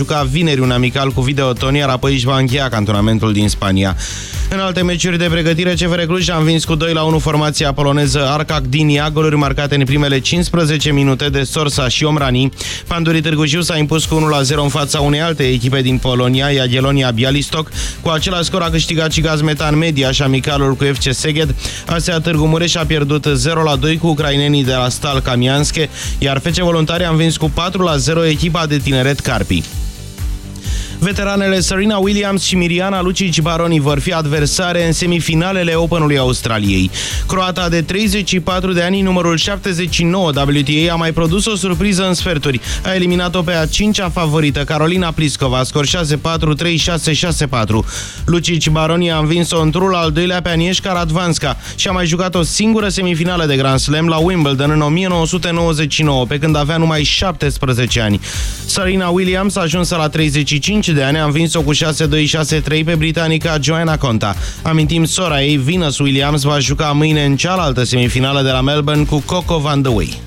juca vineri un amical cu Videoton, iar apoi își va încheia cantonamentul din Spania. În alte meciuri de pregătire, CFR Cluj a învins cu 2 la 1 formația poloneză Arcac din Iagoluri, marcate în primele 15 minute de Sorsa și Omrani. Pandurii Târgu Jiu s-a impus cu 1 la 0 în fața unei alte echipe din Polonia, Jagiellonia Bialystok. Cu același scor a câștigat și Gazmetan Media și amicalul cu FC Seged. Asea Târgu Mureș a pierdut 0 la 2 cu ucrainenii de la Stal Kamianske, iar FC Voluntari a învins cu 4 la 0 echipa de tineret Carpi. Veteranele Serena Williams și Miriana Lucic Baroni vor fi adversare în semifinalele Openului Australiei. Croata de 34 de ani, numărul 79 WTA, a mai produs o surpriză în sferturi. A eliminat-o pe a cincea favorită, Carolina Pliskova, scor 6-4, 3-6-6-4. Lucic Baroni a învins-o într-un al doilea pe Agnieszka Radvanska și a mai jucat o singură semifinală de Grand Slam la Wimbledon în 1999, pe când avea numai 17 ani. Serena Williams a ajuns la 35 de ani a învins-o cu 6-2-6-3 pe britanica Joanna Conta. Amintim, sora ei, Venus Williams, va juca mâine în cealaltă semifinală de la Melbourne cu Coco Van The Way.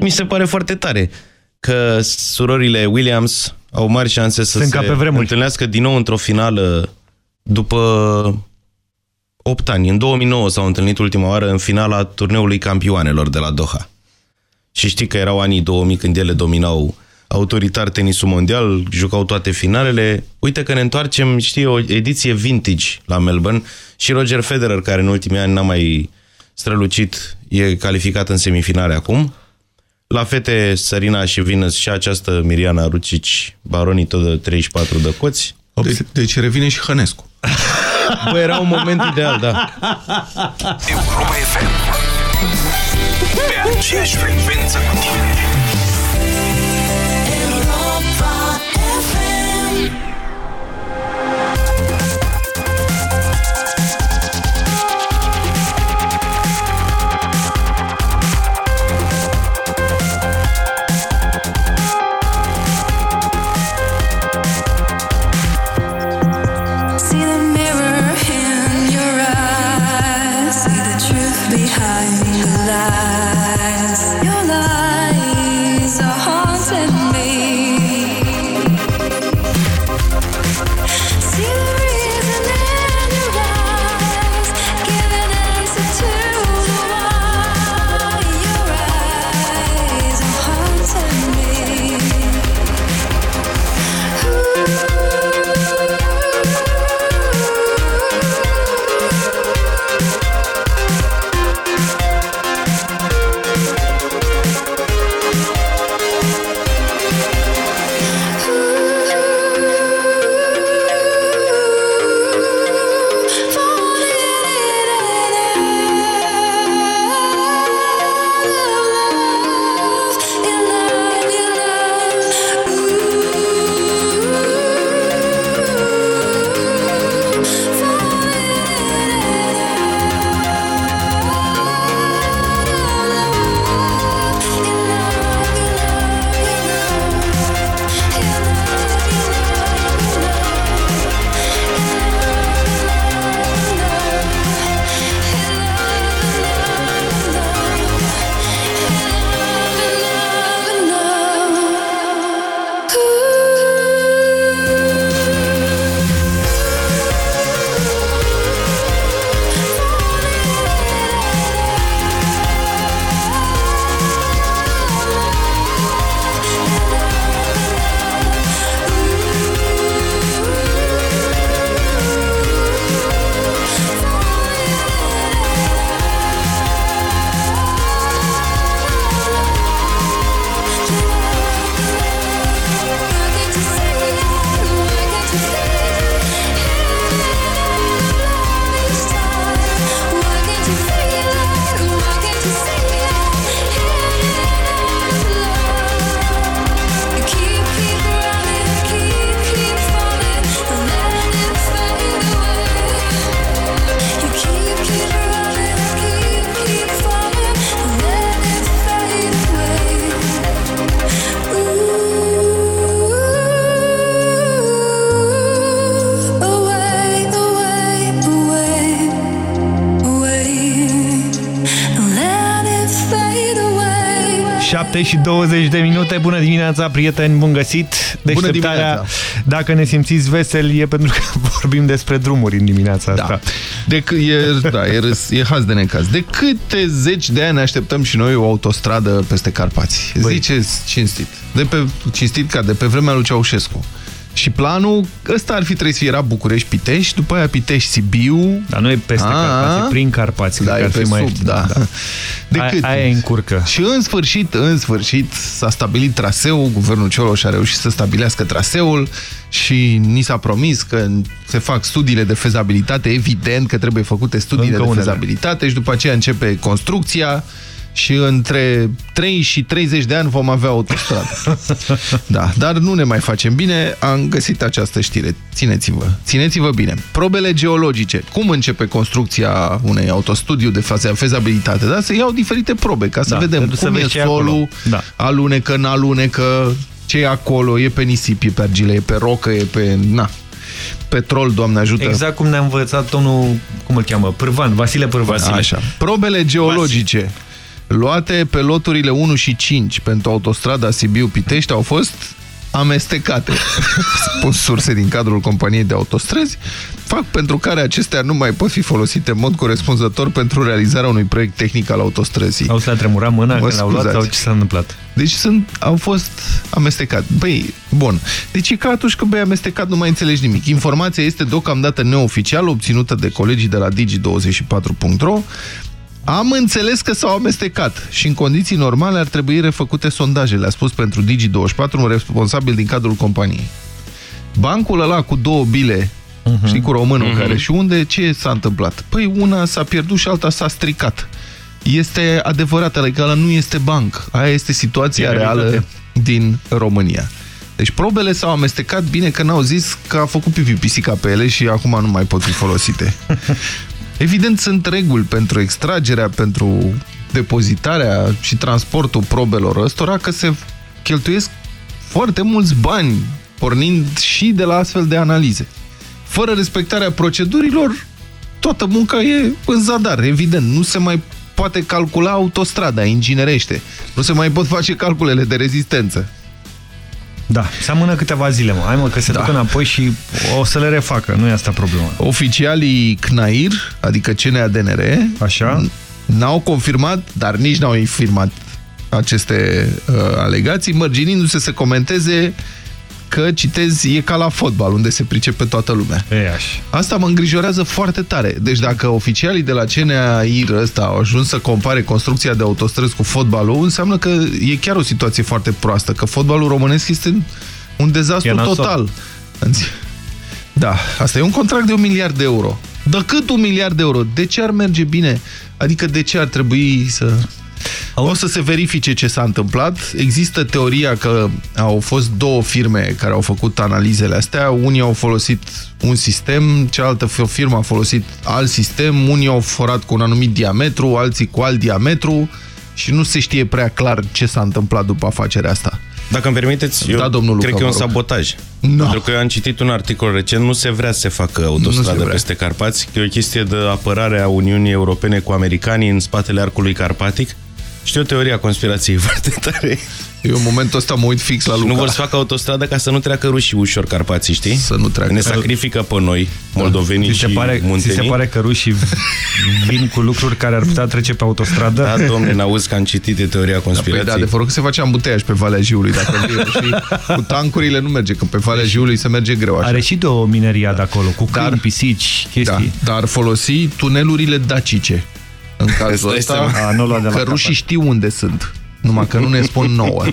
Mi se pare foarte tare că surorile Williams au mari șanse să Sunt se pe întâlnească din nou într-o finală după 8 ani. În 2009 s-au întâlnit ultima oară în finala turneului campioanelor de la Doha. Și știi că erau anii 2000 când ele dominau autoritar tenisul mondial, jucau toate finalele. Uite că ne întoarcem, știi, o ediție vintage la Melbourne și Roger Federer, care în ultimii ani n-a mai strălucit, e calificat în semifinale acum. La fete, Sărina și Venus și această Miriana Rucici, baronii tot de 34 de coți. De, deci revine și Hănescu. Bă, era un moment ideal, da. Europa FM. Pe aceeași frecvență 7 și 20 de minute. Bună dimineața, prieteni, bun găsit. Deșteptarea, dimineața. dacă ne simțiți veseli, e pentru că vorbim despre drumuri în dimineața Da. asta. De, c- e, da, e, râs, e haz de necaz. De câte zeci de ani așteptăm și noi o autostradă peste Carpați? Băi. Ziceți cinstit. De pe, cinstit ca de pe vremea lui Ceaușescu. Și planul ăsta ar fi trebuit să fie era București-Pitești, după aia Pitești-Sibiu. Dar nu e peste A, Carpați, e prin Carpați. Da, cred că e ar pe fi mai sub, ieftin, da. De Aia- cât? Aia e încurcă. Și în sfârșit, în sfârșit, s-a stabilit traseul, guvernul Cioloș a reușit să stabilească traseul și ni s-a promis că se fac studiile de fezabilitate, evident că trebuie făcute studiile Încă de unele. fezabilitate și după aceea începe construcția și între 3 și 30 de ani vom avea autostradă. Da, dar nu ne mai facem bine, am găsit această știre. Țineți-vă, țineți-vă bine. Probele geologice. Cum începe construcția unei autostudiu de faze- fezabilitate? Da, se iau diferite probe ca să Da, vedem pentru să cum e vezi ce e solul, acolo. Da. alunecă, n-alunecă, ce e acolo, e pe nisip, e pe argile, e pe rocă, e pe... Na, petrol, Doamne ajută. Exact cum ne-a învățat domnul, cum îl cheamă, Pârvan, Vasile Pârvan. Așa. Probele geologice luate pe loturile 1 și 5 pentru autostrada Sibiu-Pitești au fost amestecate. Spun surse din cadrul companiei de autostrăzi, fac pentru care acestea nu mai pot fi folosite în mod corespunzător pentru realizarea unui proiect tehnic al autostrăzii. Au să tremurat mâna Mă când l-au luat scuzați. sau ce s-a întâmplat? Deci sunt, au fost amestecat. Băi, bun. Deci e ca atunci când bei amestecat nu mai înțelegi nimic. Informația este deocamdată neoficială, obținută de colegii de la digi24.ro. Am înțeles că s-au amestecat și în condiții normale ar trebui refăcute sondajele, a spus pentru Digi24 un responsabil din cadrul companiei. Bancul ăla cu două bile, Mhm. știi, cu românul care și unde, ce s-a întâmplat? Păi una s-a pierdut și alta s-a stricat. Este adevărat, adică ăla nu este banc. Aia este situația E reală realitate. din România. Deci probele s-au amestecat bine că n-au zis că a făcut pipi pisica pe ele și acum nu mai pot fi folosite. Evident, sunt reguli pentru extragerea, pentru depozitarea și transportul probelor ăstora, că se cheltuiesc foarte mulți bani, pornind și de la astfel de analize. Fără respectarea procedurilor, toată munca e în zadar, evident. Nu se mai poate calcula autostrada, inginerește. Nu se mai pot face calculele de rezistență. Da, să amână câteva zile, mă. Hai mă, că se Da. duc înapoi și o să le refacă, nu e asta problema. Oficialii CNAIR, adică CNADNR, Așa? n-au confirmat, dar nici n-au infirmat aceste uh, alegații, mărginindu-se să comenteze că, citez, e ca la fotbal, unde se pricepe toată lumea. E așa. Asta mă îngrijorează foarte tare. Deci dacă oficialii de la CNAIR ăsta au ajuns să compare construcția de autostrăzi cu fotbalul, înseamnă că e chiar o situație foarte proastă, că fotbalul românesc este un E dezastru nasol. total. Înțe- Da, asta e un contract de un miliard de euro. Dar cât un miliard de euro? De ce ar merge bine? Adică de ce ar trebui să... O să se verifice ce s-a întâmplat. Există teoria că au fost două firme care au făcut analizele astea. Unii au folosit un sistem, cealaltă firmă a folosit alt sistem. Unii au forat cu un anumit diametru, alții cu alt diametru și nu se știe prea clar ce s-a întâmplat după afacerea asta. Dacă îmi permiteți, eu Da, domnul Luca, cred că e un vă rog. sabotaj. No. Pentru că eu am citit un articol recent, nu se vrea să se facă Nu autostradă se vrea. peste Carpați, că e o chestie de apărare a Uniunii Europene cu americanii în spatele arcului carpatic. Știu o teorie a conspirației foarte tare. Eu în momentul ăsta mă uit fix la Și Luca. nu vor să facă autostradă ca să nu treacă rușii ușor Carpații, știi? Să nu treacă. Ne sacrifică pe noi, moldovenii Ți se, și pare, ți se muntenii. pare că rușii vin cu lucruri care ar putea trece pe autostradă? Da, domne, n-auzi că am citit de teoria Păi conspirației. da, adevărul că se face ambuteiaj pe Valea Jiului. Dacă vii, și cu tancurile nu merge, că pe Valea Jiului se merge greu așa. Are și de o mineria de acolo, cu câini, Dar- pisici, Da, chestii. dar ar folosi tunelurile dacice. În cazul Îți dai ăsta, seama? A, nu lua de la că capăt. rușii știu unde sunt. Numai că nu ne spun nouă.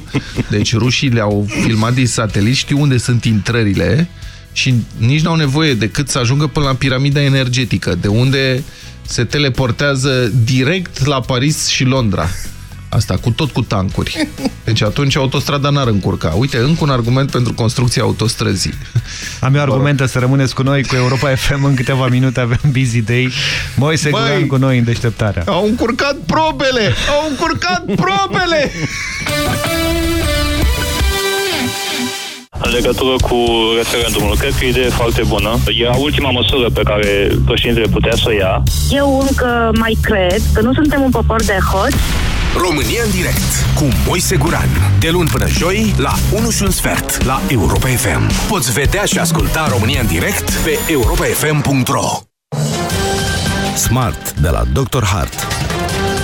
Deci rușii le-au filmat din satelit, știu unde sunt intrările și nici n-au nevoie decât să ajungă până la piramida energetică, de unde se teleportează direct la Paris și Londra. Asta, cu tot cu tancuri. Deci atunci autostrada n-ar încurca. Uite, încă un argument pentru construcția autostrăzii. Am eu argumente să rămâneți cu noi, cu Europa FM. În câteva minute avem Busy Day. Moise Băi! Guran cu noi în deșteptarea. Au încurcat probele! Au încurcat probele! În legătură cu referendumul, cred că e o idee foarte bună. Era ultima măsură pe care președintele putea să o ia. Eu încă mai cred că nu suntem un popor de hoți România în direct cu Moise Guran. De luni până joi la 1 și un sfert la Europa FM. Poți vedea și asculta România în direct pe europafm.ro Smart de la Dr. Hart.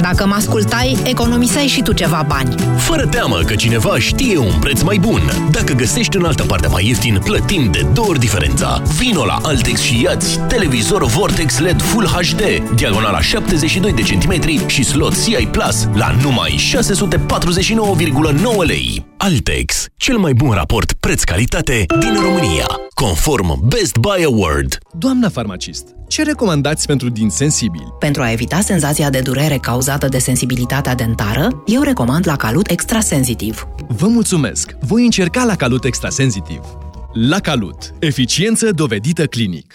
Dacă mă ascultai, economiseai și tu ceva bani. Fără teamă că cineva știe un preț mai bun. Dacă găsești în altă parte mai ieftin, plătim de două ori diferența. Vino la Altex și iați televizor Vortex LED Full HD, diagonala 72 de centimetri și slot CI Plus la numai 649,9 lei. Altex, cel mai bun raport preț-calitate din România, conform Best Buy Award. Doamna farmacist, ce recomandați pentru dinți sensibili? Pentru a evita senzația de durere cauzată de sensibilitatea dentară, eu recomand la Calut Extra Sensitiv. Vă mulțumesc! Voi încerca la Calut Extra Sensitiv. La Calut. Eficiență dovedită clinic.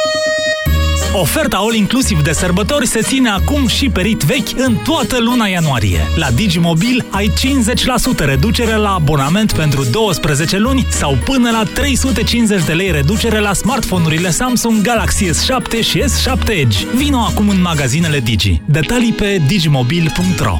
Oferta All Inclusiv de sărbători se ține acum și pe rit vechi în toată luna ianuarie. La Digimobil ai 50% reducere la abonament pentru 12 luni sau până la 350 de lei reducere la smartphone-urile Samsung Galaxy S7 și S7 Edge. Vino acum în magazinele Digi. Detalii pe digimobil.ro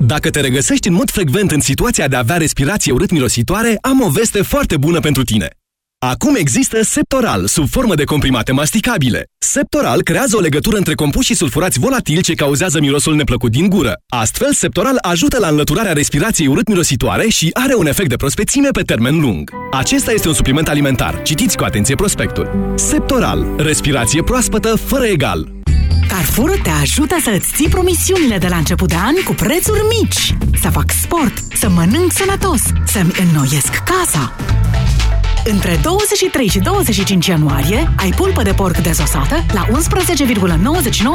Dacă te regăsești în mod frecvent în situația de a avea respirație urât-mirositoare, am o veste foarte bună pentru tine. Acum există Septoral, sub formă de comprimate masticabile. Septoral creează o legătură între compuși și sulfurați volatili ce cauzează mirosul neplăcut din gură. Astfel, Septoral ajută la înlăturarea respirației urât-mirositoare și are un efect de prospețime pe termen lung. Acesta este un supliment alimentar. Citiți cu atenție prospectul. Septoral. Respirație proaspătă fără egal. Carrefour te ajută să îți ții promisiunile de la început de an cu prețuri mici. Să fac sport, să mănânc sănătos, să-mi înnoiesc casa. Între 23 și 25 ianuarie ai pulpă de porc dezosată la 11,99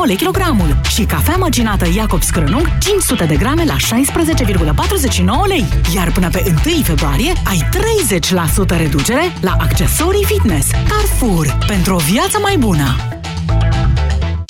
lei kilogramul și cafea măcinată Jacobs Crânung 500 de grame la 16,49 lei. Iar până pe 1 februarie ai 30% reducere la accesorii fitness. Carrefour. Pentru o viață mai bună!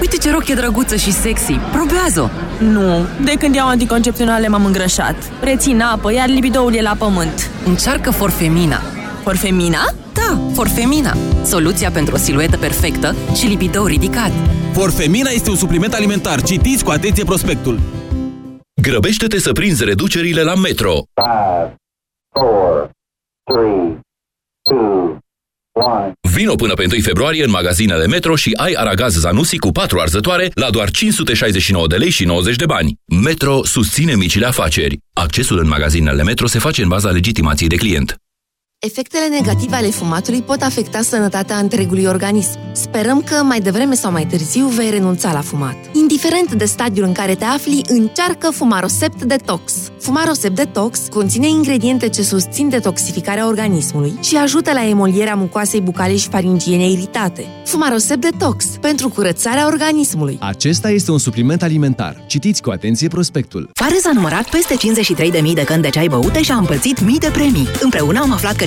Uite ce rochie drăguță și sexy! Probează! Nu, de când iau anticoncepționale m-am îngrășat. Rețin apă, iar libidoul e la pământ. Încearcă Forfemina. Forfemina? Da, Forfemina. Soluția pentru o siluetă perfectă și libidou ridicat. Forfemina este un supliment alimentar. Citiți cu atenție prospectul. Grăbește-te să prinzi reducerile la Metro. 5, 4, 3, 2, 1. Vino până pe 1 februarie în magazinele Metro și ai aragaz Zanussi cu 4 arzătoare la doar 569 de lei și 90 de bani. Metro susține micile afaceri. Accesul în magazinele Metro se face în baza legitimației de client. Efectele negative ale fumatului pot afecta sănătatea întregului organism. Sperăm că mai devreme sau mai târziu vei renunța la fumat. Indiferent de stadiul în care te afli, încearcă Fumarosept Detox. Fumarosept Detox conține ingrediente ce susțin detoxificarea organismului și ajută la emolierea mucoasei bucale și faringiene iritate. Fumarosept Detox pentru curățarea organismului. Acesta este un supliment alimentar. Citiți cu atenție prospectul. Fares a numărat peste 53.000 de căni de ceai băute și a împărțit mii de premii. Împreună am aflat că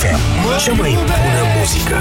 FM Cea mai bună muzică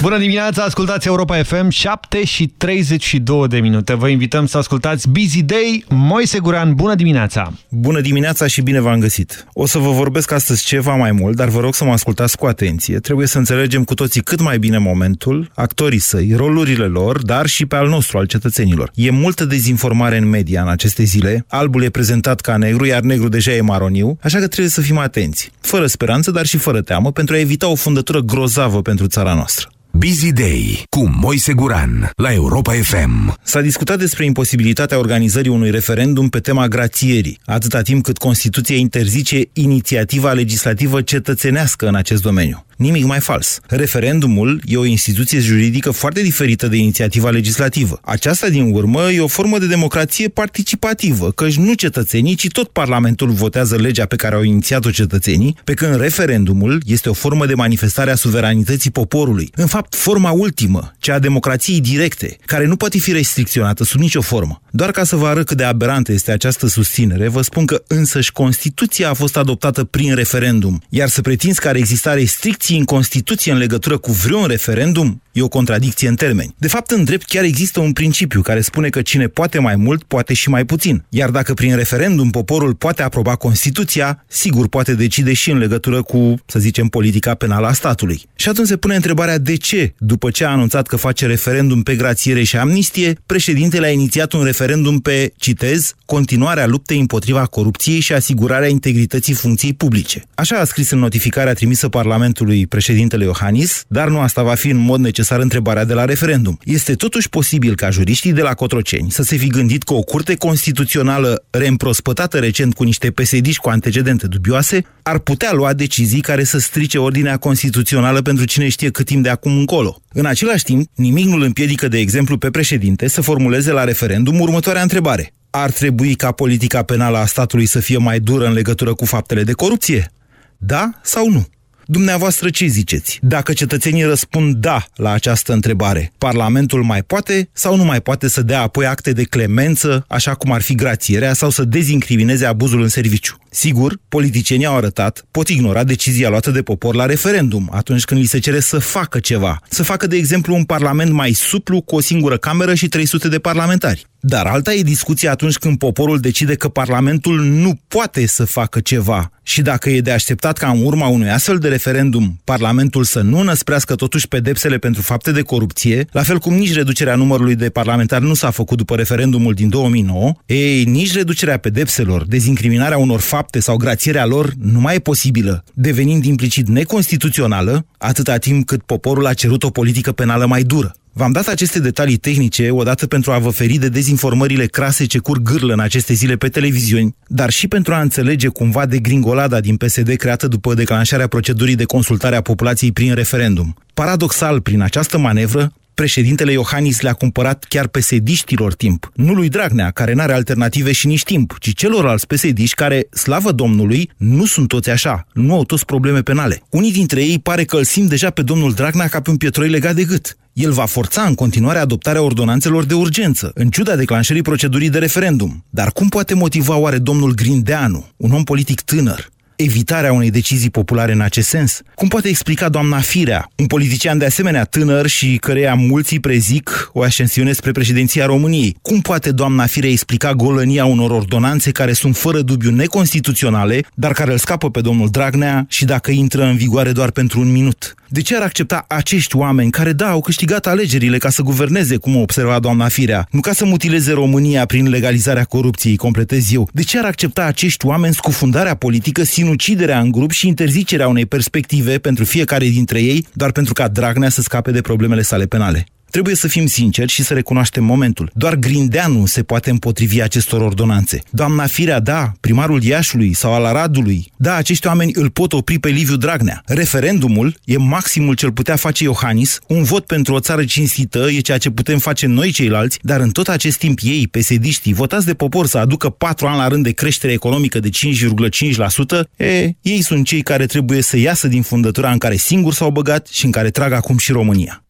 Bună dimineața, ascultați Europa FM, 7 și 32 de minute. Vă invităm să ascultați Busy Day. Moise Guran, bună dimineața! Bună dimineața și bine v-am găsit! O să vă vorbesc astăzi ceva mai mult, dar vă rog să mă ascultați cu atenție. Trebuie să înțelegem cu toții cât mai bine momentul, actorii săi, rolurile lor, dar și pe al nostru, al cetățenilor. E multă dezinformare în media în aceste zile. Albul e prezentat ca negru, iar negru deja e maroniu, așa că trebuie să fim atenți. Fără speranță, dar și fără teamă, pentru a evita o fundătură grozavă pentru țara noastră. Busy Day cu Moise Guran la Europa FM. S-a discutat despre imposibilitatea organizării unui referendum pe tema grațierii, atâta timp cât Constituția interzice inițiativa legislativă cetățenească în acest domeniu. Nimic mai fals. Referendumul e o instituție juridică foarte diferită de inițiativa legislativă. Aceasta, din urmă, e o formă de democrație participativă, căci nu cetățenii, ci tot Parlamentul votează legea pe care au inițiat-o cetățenii, pe când referendumul este o formă de manifestare a suveranității poporului. În fapt, forma ultimă, cea a democrației directe, care nu poate fi restricționată sub nicio formă. Doar ca să vă arăt cât de aberantă este această susținere, vă spun că însăși Constituția a fost adoptată prin referendum, iar să pretinzi că ar exista restricții în Constituție în legătură cu vreun referendum e o contradicție în termeni. De fapt, în drept chiar există un principiu care spune că cine poate mai mult, poate și mai puțin. Iar dacă prin referendum poporul poate aproba Constituția, sigur poate decide și în legătură cu, să zicem, politica penală a statului. Și atunci se pune întrebarea de ce, după ce a anunțat că face referendum pe grațiere și amnistie, președintele a inițiat un referendum pe, citez, continuarea luptei împotriva corupției și asigurarea integrității funcției publice. Așa a scris în notificarea trimisă Parlamentului președintele Iohannis, dar nu asta va fi în mod necesar întrebarea de la referendum. Este totuși posibil ca juriștii de la Cotroceni să se fi gândit că o curte constituțională reîmprospătată recent cu niște pesediști cu antecedente dubioase ar putea lua decizii care să strice ordinea constituțională pentru cine știe cât timp de acum încolo. În același timp, nimic nu îl împiedică, de exemplu, pe președinte să formuleze la referendum următoarea întrebare. Ar trebui ca politica penală a statului să fie mai dură în legătură cu faptele de corupție? Da sau nu? Dumneavoastră ce ziceți? Dacă cetățenii răspund da la această întrebare, Parlamentul mai poate sau nu mai poate să dea apoi acte de clemență, așa cum ar fi grațierea, sau să dezincrimineze abuzul în serviciu? Sigur, politicienii au arătat, pot ignora decizia luată de popor la referendum, atunci când li se cere să facă ceva. Să facă, de exemplu, un parlament mai suplu cu o singură cameră și 300 de parlamentari. Dar alta e discuția atunci când poporul decide că Parlamentul nu poate să facă ceva și dacă e de așteptat ca în urma unui astfel de referendum Parlamentul să nu năsprească totuși pedepsele pentru fapte de corupție, la fel cum nici reducerea numărului de parlamentari nu s-a făcut după referendumul din 2009, ei, nici reducerea pedepselor, dezincriminarea unor fapte sau grațierea lor nu mai e posibilă, devenind implicit neconstituțională atâta timp cât poporul a cerut o politică penală mai dură. V-am dat aceste detalii tehnice odată pentru a vă feri de dezinformările crase ce curg gârlă în aceste zile pe televiziuni, dar și pentru a înțelege cumva de gringolada din PSD creată după declanșarea procedurii de consultare a populației prin referendum. Paradoxal, prin această manevră, președintele Iohannis le-a cumpărat chiar pesediștilor timp. Nu lui Dragnea, care n-are alternative și nici timp, ci celorlalți pesediști care, slavă Domnului, nu sunt toți așa, nu au toți probleme penale. Unii dintre ei pare că îl simt deja pe domnul Dragnea ca pe un pietroi legat de gât. El va forța în continuare adoptarea ordonanțelor de urgență, în ciuda declanșării procedurii de referendum. Dar cum poate motiva oare domnul Grindeanu, un om politic tânăr, evitarea unei decizii populare în acest sens? Cum poate explica doamna Firea, un politician de asemenea tânăr și căreia mulți îi prezic o ascensiune spre președinția României? Cum poate doamna Firea explica golănia unor ordonanțe care sunt fără dubiu neconstituționale, dar care îl scapă pe domnul Dragnea și dacă intră în vigoare doar pentru un minut? De ce ar accepta acești oameni care, da, au câștigat alegerile ca să guverneze, cum observa doamna Firea, nu ca să mutileze România prin legalizarea corupției, completez eu? De ce ar accepta acești oameni scufundarea politică, sinuciderea în grup și interzicerea unei perspective pentru fiecare dintre ei, doar pentru ca Dragnea să scape de problemele sale penale? Trebuie să fim sinceri și să recunoaștem momentul. Doar Grindeanu se poate împotrivi acestor ordonanțe. Doamna Firea, da, primarul Iașului sau al Aradului, da, acești oameni îl pot opri pe Liviu Dragnea. Referendumul e maximul ce-l putea face Iohannis, un vot pentru o țară cinstită e ceea ce putem face noi ceilalți, dar în tot acest timp ei, pesediștii, votați de popor să aducă patru ani la rând de creștere economică de 5,5%, e, ei sunt cei care trebuie să iasă din fundătura în care singur s-au băgat și în care trag acum și România.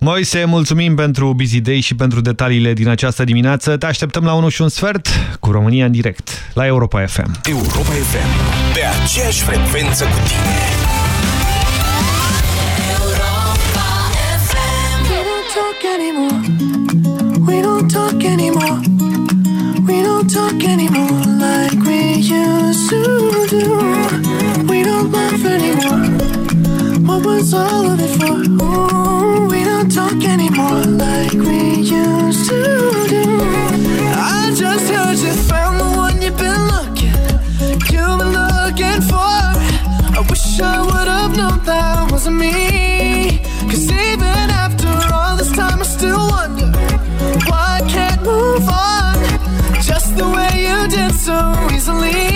Moise, mulțumim pentru Busy Day și pentru detaliile din această dimineață. Te așteptăm la 1 și un sfert cu România în direct la Europa FM. Europa FM. Pe aceeași frecvență cu tine. We don't talk anymore. We don't talk anymore like we used to do. We don't laugh anymore. What was all of it for? Ooh, we don't talk anymore like we used to do. I just heard you found the one you've been looking, you've been looking for. I wish I would have known that wasn't me. Cause even after all this time, I still wonder why I can't move on just the way you did so easily.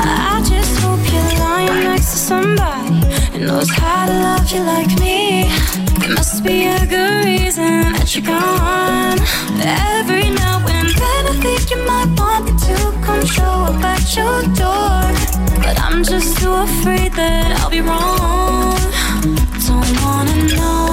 I just hope you're lying next to somebody who knows how to love you like me. There must be a good reason that you're gone. Every now and then I think you might want me to come show up at your door. But I'm just too afraid that I'll be wrong. Don't wanna know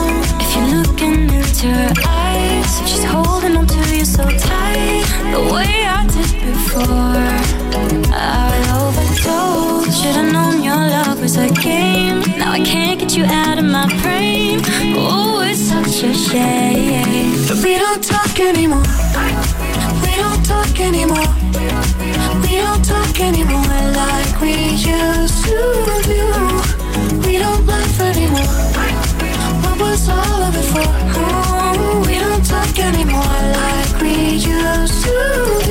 if you're looking into her eyes. She's holding on to you so tight, the way I did before. I overdosed. Should've known your love was a game. Now I can't get you out of my brain. Oh, it's such a shame that we don't talk anymore. We don't talk anymore. We don't talk anymore like we used to do. We don't laugh anymore. What was all of it for? Ooh, we don't talk anymore like we used to do.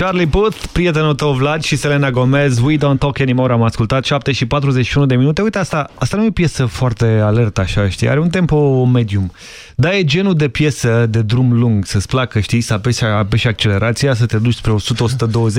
Charlie Puth, prietenul tău Vlad și Selena Gomez, We Don't Talk Anymore, am ascultat 7 și 41 de minute. Uite, asta, asta nu e o piesă foarte alertă așa, știi? Are un tempo medium. Dar e genul de piesă de drum lung, să-ți placă, știi, să apeși, apeși accelerația, să te duci spre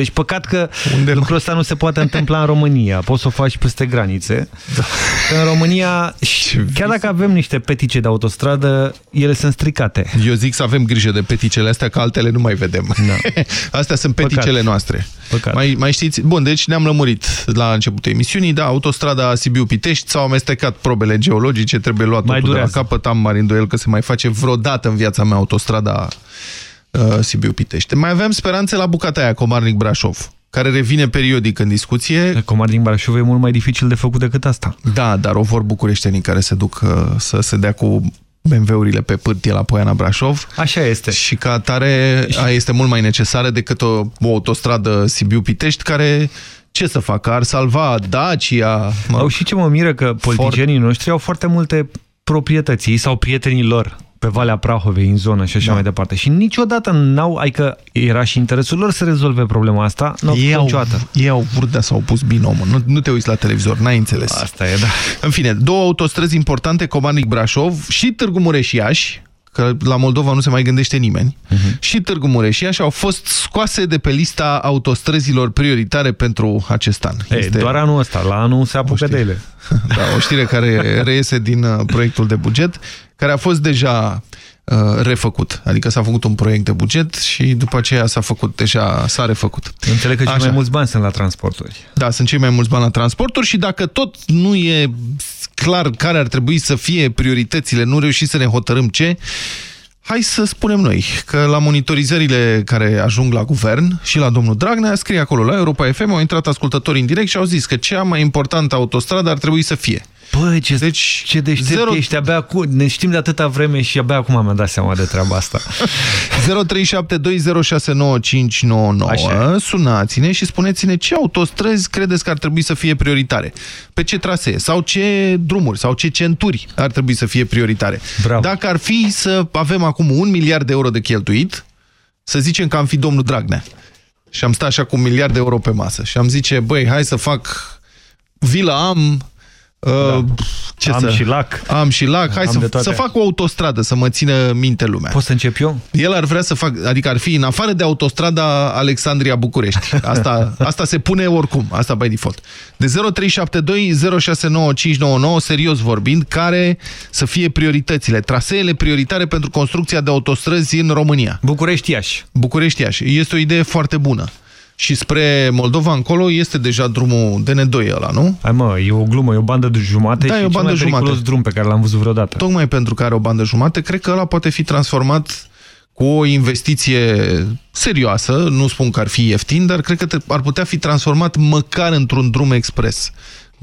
100-120. Păcat că Unde lucrul ăsta nu se poate întâmpla în România. Poți să o faci peste granițe. Da. Că în România, chiar dacă avem niște petice de autostradă, ele sunt stricate. Eu zic să avem grijă de peticele astea, că altele nu mai vedem. Da. Astea sunt peticele Păcat. noastre. Păcat. Mai, mai știți? Bun, deci ne-am lămurit la începutul emisiunii, da, autostrada Sibiu-Pitești, s-au amestecat probele geologice, trebuie luat Mai totul de la durează. capăt, am mari îndoiel că se mai face vreodată în viața mea autostrada uh, Sibiu-Pitești. Mai avem speranțe la bucata aia, Comarnic-Brașov, care revine periodic în discuție. Comarnic-Brașov e mult mai dificil de făcut decât asta. Da, dar o vor bucureștenii care se duc uh, să se dea cu BMW-urile pe pârtie la Poiana Brașov. Așa este. Și ca atare aia este mult mai necesară decât o, o autostradă Sibiu-Pitești care ce să facă? Ar salva Dacia? Mă... Au și ce mă miră că politicienii noștri au foarte multe proprietăți ei sau prietenii lor pe Valea Prahovei, în zonă și așa da. mai departe. Și niciodată n-au, adică era și interesul lor să rezolve problema asta, nu ei au, niciodată. Ei au vurdea, s-au pus binomul. Nu, nu te uiți la televizor, n-ai înțeles. Asta e, da. În fine, două autostrăzi importante, Comarnic Brașov și Târgu Mureș Iași, că la Moldova nu se mai gândește nimeni, uh -huh. și Târgu Mureș și Iași au fost scoase de pe lista autostrăzilor prioritare pentru acest an. Ei, este... Doar anul ăsta, la anul se apucă de ele. Da, o știre care reiese din uh, proiectul de buget, care a fost deja uh, refăcut. Adică s-a făcut un proiect de buget și după aceea s-a făcut deja, s-a refăcut. Înțeleg că cei mai mulți bani sunt la transporturi. Da, sunt cei mai mulți bani la transporturi și dacă tot nu e clar care ar trebui să fie prioritățile, nu reușim să ne hotărâm ce, hai să spunem noi că la monitorizările care ajung la guvern și la domnul Dragnea, scrie acolo la Europa FM, au intrat ascultători în direct și au zis că cea mai importantă autostradă ar trebui să fie. Băi, ce, deci, ce deștept zero... ești, abia acum, ne știm de atâta vreme și abia acum mi-am dat seama de treaba asta. 0372069599 Sunați-ne și spuneți-ne ce autostrăzi credeți că ar trebui să fie prioritare. Pe ce trasee sau ce drumuri sau ce centuri ar trebui să fie prioritare. Bravo. Dacă ar fi să avem acum un miliard de euro de cheltuit, să zicem că am fi domnul Dragnea și am stat așa cu un miliard de euro pe masă și am zice, băi, hai să fac vila am Da. ce Am să... și lac. Am și lac. Hai Am să, de toate. să fac o autostradă, să mă țină minte lumea. Poți să încep eu? El ar vrea să fac, adică ar fi în afară de autostrada Alexandria-București. Asta, asta se pune oricum, asta by default. De 0372 069599, serios vorbind, care să fie prioritățile, traseele prioritare pentru construcția de autostrăzi în România. București-Iași. București-Iași. Este o idee foarte bună. Și spre Moldova încolo este deja drumul DN2 ăla, nu? Hai mă, e o glumă, e o bandă de jumate Da, și e o cel bandă mai jumate. periculos drum pe care l-am văzut vreodată. Tocmai pentru că are o bandă jumate, cred că ăla poate fi transformat cu o investiție serioasă, nu spun că ar fi ieftin, dar cred că te- ar putea fi transformat măcar într-un drum expres.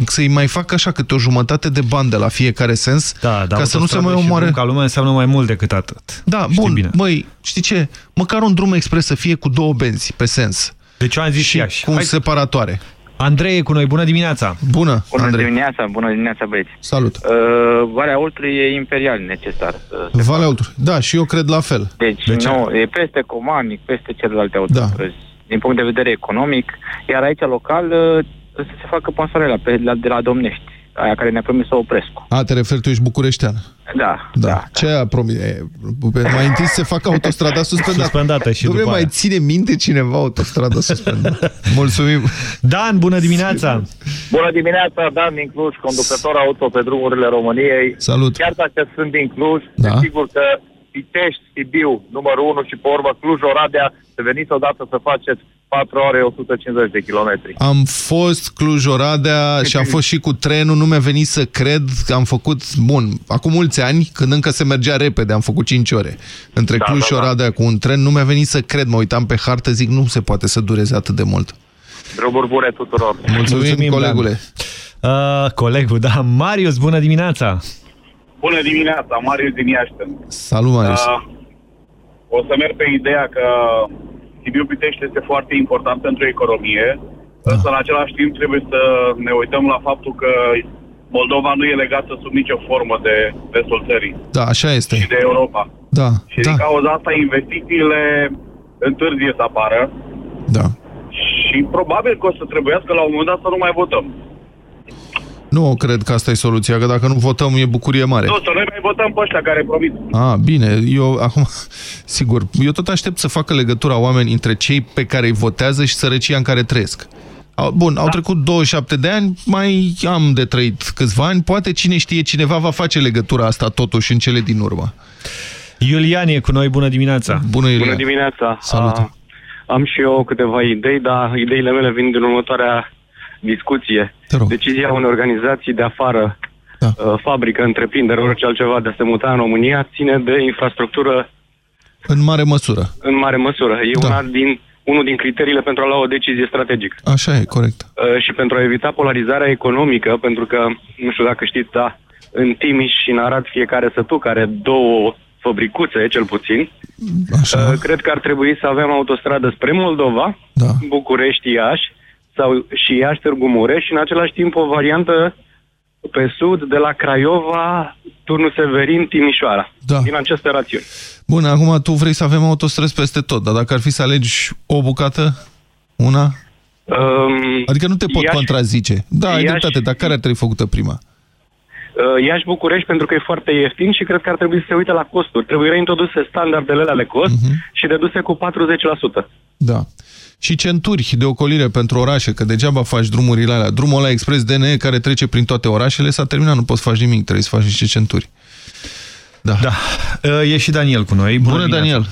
Să-i mai fac așa câte o jumătate de bandă la fiecare sens, Da, da, ca să nu se autostradă mai și omoare. drum Ca lumea înseamnă mai mult decât atât. Da, Știi bun, bine. măi, știi ce? Măcar un drum expres să fie cu două benzi pe sens. Deci eu am zis și Iași. cu Hai- separatoare. Andrei e cu noi, bună dimineața! Bună, Bună Andrei. dimineața, bună dimineața băieți. Salut. Uh, Valea Oltului e imperial necesar. Să se Valea Oltului. Da, și eu cred la fel. Deci, De ce? nu, e peste Comarnic, peste celelalte autostrăzi, da. din punct de vedere economic, iar aici local uh, să se facă pasarela pe, la, de la Domnești, aia care ne-a promis să Oprescu. A, te referi, tu ești bucureștean. Da, da. Ce a promis? E, Mai întâi să se facă autostrada suspendată. Suspendată și Dom'le, după mai aia. ține minte cineva autostrada suspendată. Mulțumim. Dan, bună dimineața! Bună dimineața, Dan din Cluj, conducător auto pe drumurile României. Salut. Chiar dacă sunt din Cluj, Da. da. sigur că Pitești, Sibiu, numărul 1 și pe urmă Cluj-Oradea, să veniți odată să faceți 4 ore 150 de kilometri. Am fost Cluj-Oradea și am fost și cu trenul, nu mi-a venit să cred că am făcut, bun, acum mulți ani, când încă se mergea repede, am făcut 5 ore. Între Da, Cluj și da, da. Oradea cu un tren, nu mi-a venit să cred, mă uitam pe hartă, zic, nu se poate să dureze atât de mult. Drumuri bune tuturor. Mulțumim, Mulțumim, colegule. Dan. Uh, colegul, da. Marius, bună dimineața! Bună dimineața, Marius din Iașten. Salut, Marius. Uh, o să merg pe ideea că Sibiu Pitești este foarte important pentru economie, Da. însă în același timp trebuie să ne uităm la faptul că Moldova nu e legată sub nicio formă de restul țării Da, așa este. și de Europa. Da, Și din cauza asta investițiile întârzie să apară da. și probabil că o să trebuiască la un moment dat să nu mai votăm. Nu cred că asta e soluția, că dacă nu votăm e bucurie mare. Nu, să noi mai votăm pe ăștia care promit. Ah, bine, eu acum, sigur, eu tot aștept să facă legătura oameni între cei pe care îi votează și sărăcia în care trăiesc. Au- Bun, au trecut 27 de ani, mai am de trăit câțiva ani, poate cine știe, cineva va face legătura asta totuși în cele din urmă. Iulian e cu noi, bună dimineața! Bună, Bună dimineața! Salut! A, am și eu câteva idei, dar ideile mele vin din următoarea discuție. Decizia unei organizații de afară, da. uh, fabrică, întreprindere, orice altceva de a se muta în România, ține de infrastructură În mare măsură. în mare măsură. E Da. una din, unul din criteriile pentru a lua o decizie strategică. Așa e, corect. Uh, și pentru a evita polarizarea economică, pentru că, nu știu dacă știți, da, în Timiș și în Arad fiecare sătuc are două fabricuțe, cel puțin. Așa. Uh, cred că ar trebui să avem autostradă spre Moldova, da. București, Iași, sau și Iași, Târgu Mureș și în același timp o variantă pe sud, de la Craiova, Turnul Severin, Timișoara. Da. Din aceste rațiuni. Bun, acum tu vrei să avem autostrăzi peste tot, dar dacă ar fi să alegi o bucată, una? Um, Adică nu te pot Iași- contrazice. Da, ai Iași- dreptate, dar care ar trebui făcută prima? Uh, Iași București pentru că e foarte ieftin și cred că ar trebui să se uite la costuri. Trebuie reintroduse standardele alea de cost Mhm. și reduse cu 40%. Da. Și centuri de ocolire pentru orașe, că degeaba faci drumurile alea. Drumul ăla expres DNE care trece prin toate orașele s-a terminat, nu poți să faci nimic, trebuie să faci niște centuri. Da. da. E și Daniel cu noi. Bună, Daniel!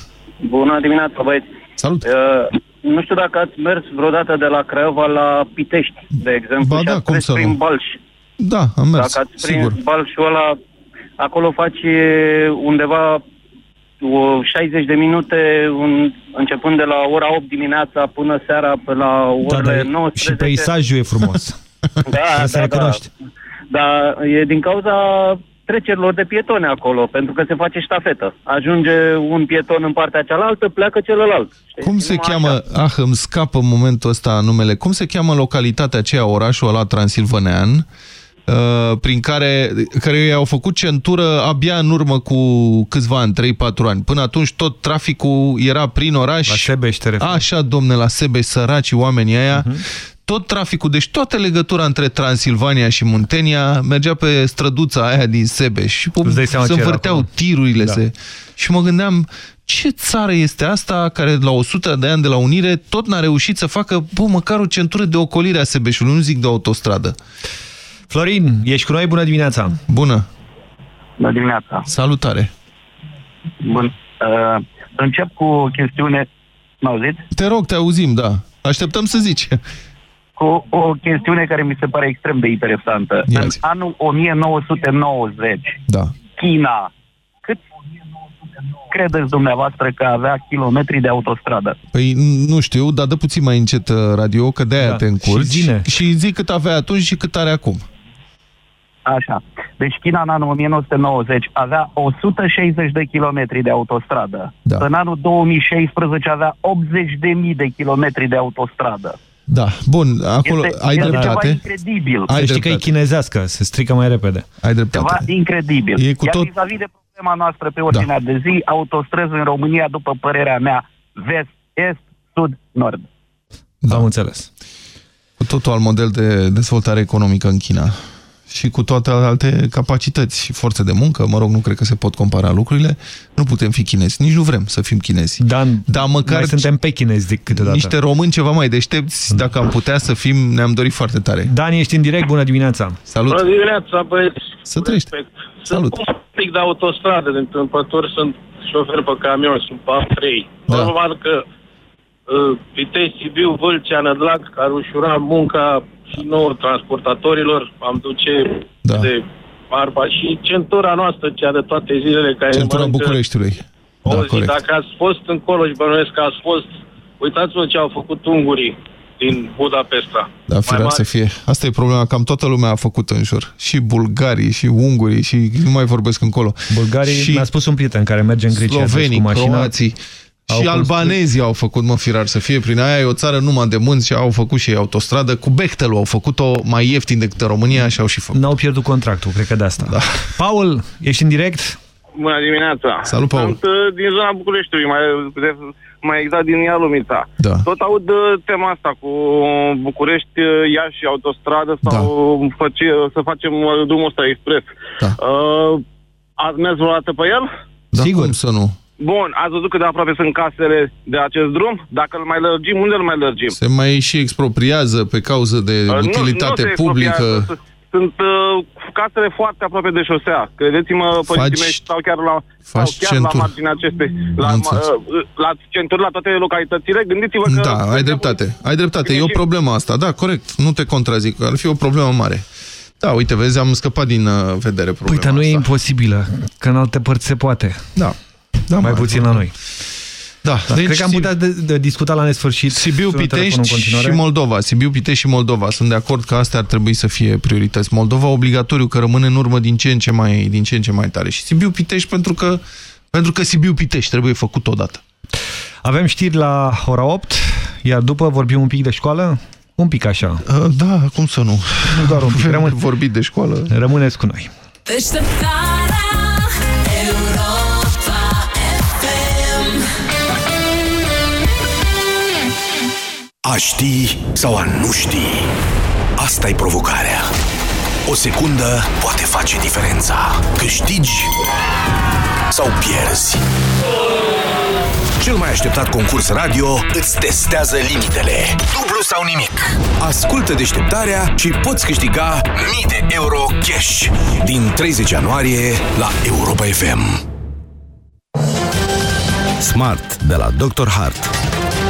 Bună dimineața, băieți! Salut! Uh, nu știu dacă ați mers vreodată de la Craiova la Pitești, de exemplu, Ba și da, ați cum mers să prin nu? Balș. Da, am mers, Dacă ați prins sigur. Balșul ăla, acolo faci e, undeva o 60 de minute, un, începând de la ora 8 dimineața până seara pe la Da, orele da, 19. și peisajul e frumos. Da, Trebuie să da, recunoști. Da. Dar e din cauza trecerilor de pietoni acolo, pentru că se face ștafetă. Ajunge un pieton în partea cealaltă, pleacă celălalt. Știi? Cum se Numai cheamă, ah, îmi scapă în momentul ăsta numele, cum se cheamă localitatea aceea, orașul ăla transilvanean, uh, prin care, care au făcut centură abia în urmă cu câțiva ani, 3-4 ani. Până atunci tot traficul era prin oraș. La Sebeș, te referi. Așa, domne, la Sebeș, săracii oamenii aia. Tot traficul, deci toată legătura între Transilvania și Muntenia mergea pe străduța aia din Sebeș. Și Îți dai seama se ce era învârteau acolo. tirurile. Da. Se... Și mă gândeam, ce țară este asta care la 100 de ani de la unire tot n-a reușit să facă, bă, măcar o centură de ocolire a Sebeșului, nu zic de autostradă. Florin, ești cu noi, bună dimineața! Bună! Bună dimineața! Salutare! Bun. Uh, încep cu o chestiune... Mă auziți? Te rog, te auzim, da. Așteptăm să zici. Cu o chestiune care mi se pare extrem de interesantă. În anul 1990, da. China, cât credeți dumneavoastră că avea kilometri de autostradă? Păi nu știu, dar dă puțin mai încet uh, radio, că de-aia Da. te încurci. Și zine. și zic cât avea atunci și cât are acum. Așa. Deci China în anul 1990 avea 160 de kilometri de autostradă. Da. În anul 2016 avea 80.000 de kilometri de autostradă. Da, bun, acolo Este- ai este dreptate. ceva incredibil. Să știi că e chinezească, se strică mai repede. Ai Ceva incredibil. E cu Iar tot- vis-a-vis de problema noastră pe ordinea de zi, autostrăzi în România, după părerea mea, vest, est, sud, nord. Da. Am înțeles. Cu totul alt model de dezvoltare economică în China. Și cu toate alte capacități și forțe de muncă, mă rog, nu cred că se pot compara lucrurile, nu putem fi chinezi, nici nu vrem să fim chinezi. Dan, Dar măcar noi suntem pe chinezi de câteodată. niște români ceva mai deștepți, dacă am putea să fim, ne-am dorit foarte tare. Dan, ești în direct, bună dimineața! Salut! Bună dimineața, băieți. Să trăiești. Salut. Sunt un pic de autostradă, de întâmplător sunt șofer pe camion, sunt pe A3. Da. Normal că uh, Pitești, Sibiu, Vâlcea, Nădlac, ar ușura munca și nouă transportatorilor, am duce da. de marfa și centura noastră, cea de toate zilele care Centura mănâncă Bucureștiului. o Da, zi. corect. Dacă ați fost încolo și bănuiesc că ați fost, uitați-vă ce au făcut ungurii din Budapesta. Da, Mai firar mari- să fie. Asta e problema, cam toată lumea a făcut în jur. Și bulgarii, și ungurii, și nu mai vorbesc încolo. Bulgarii, și mi-a spus un prieten care merge în Grecia des slovenii, cu mașina. croații. Au Și construit- albanezii au făcut, mă, firar să fie. Prin aia e o țară numai de mânți și au făcut și ei autostradă. Cu Bechtelul au făcut-o mai ieftin decât în România și au și făcut. N-au pierdut contractul, cred că de asta. Da. Paul, ești în direct? Bună dimineața! Salut, Paul. Sunt uh, din zona Bucureștiului, mai, de- mai exact din Ialumița. Da. Tot aud uh, tema asta cu București, uh, Iași, autostradă sau face, să facem uh, drumul ăsta expres. Da. Uh, ați mers vreodată pe el? Da, Sigur. cum să nu? Bun, ați văzut cât de aproape sunt casele de acest drum? Dacă îl mai lărgim, unde îl mai lărgim? Se mai și expropriază pe cauză de Uh, nu- utilitate nu se publică. expropriază. Sunt uh, casele foarte aproape de șosea. Credeți-mă, părinții mei stau chiar la, stau faci chiar la centuri. marginea acestei. La, Am uh, înțeles. la centuri, la toate localitățile. Gândiți-vă că... Da, ai dreptate. Ai dreptate. E o problemă asta. Da, corect. Nu te contrazic. Ar fi o problemă mare. Da, uite, vezi, am scăpat din uh, vedere problema Uite, nu e imposibilă, că în alte părți se poate. Da. Da Mai puțin la noi. Da, Da, deci cred că am putea de, de discuta la nesfârșit. Sibiu, Sună telefonul în Pitești continuare. și Moldova. Sibiu, Pitești și Moldova. Sunt de acord că astea ar trebui să fie priorități. Moldova obligatoriu, că rămâne în urmă din ce în ce mai, din ce în ce mai tare. Și Sibiu, Pitești pentru că, pentru că Sibiu, Pitești trebuie făcut odată. Avem știri la ora 8, iar după vorbim un pic de școală? Un pic așa. Uh, da, cum să nu? Nu doar un pic. Rămân... Vorbit de școală. Rămâneți cu noi. A ști sau a nu ști? asta e provocarea. O secundă poate face diferența. Câștigi sau pierzi. Cel mai așteptat concurs radio îți testează limitele. Dublu sau nimic. Ascultă deșteptarea și poți câștiga mii de euro cash din 30 ianuarie la Europa FM. Smart de la Dr. Hart.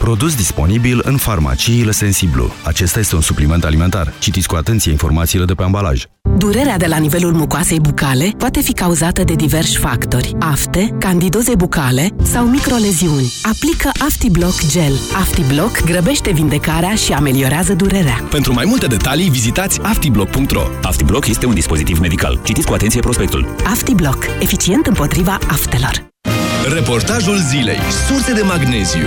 Produs disponibil în farmaciile Sensiblu. Acesta este un supliment alimentar. Citiți cu atenție informațiile de pe ambalaj. Durerea de la nivelul mucoasei bucale poate fi cauzată de diversi factori. Afte, candidoze bucale sau microleziuni. Aplică AftiBlock Gel. AftiBlock grăbește vindecarea și ameliorează durerea. Pentru mai multe detalii, vizitați aftiblock.ro. Aftiblock este un dispozitiv medical. Citiți cu atenție prospectul. AftiBlock. Eficient împotriva aftelor. Reportajul zilei. Surse de magneziu.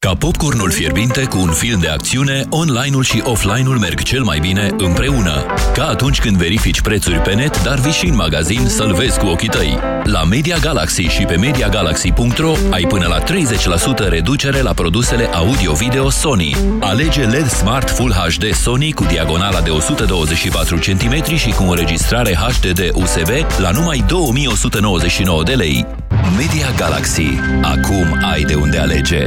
Ca popcornul fierbinte cu un film de acțiune, online-ul și offline-ul merg cel mai bine împreună. Ca atunci când verifici prețuri pe net, dar vii și în magazin să-l vezi cu ochii tăi. La Media Galaxy și pe MediaGalaxy.ro ai până la 30% reducere la produsele audio-video Sony. Alege LED Smart Full HD Sony cu diagonala de 124 cm și cu înregistrare HDD USB la numai 2199 de lei. Media Galaxy. Acum ai de unde alege.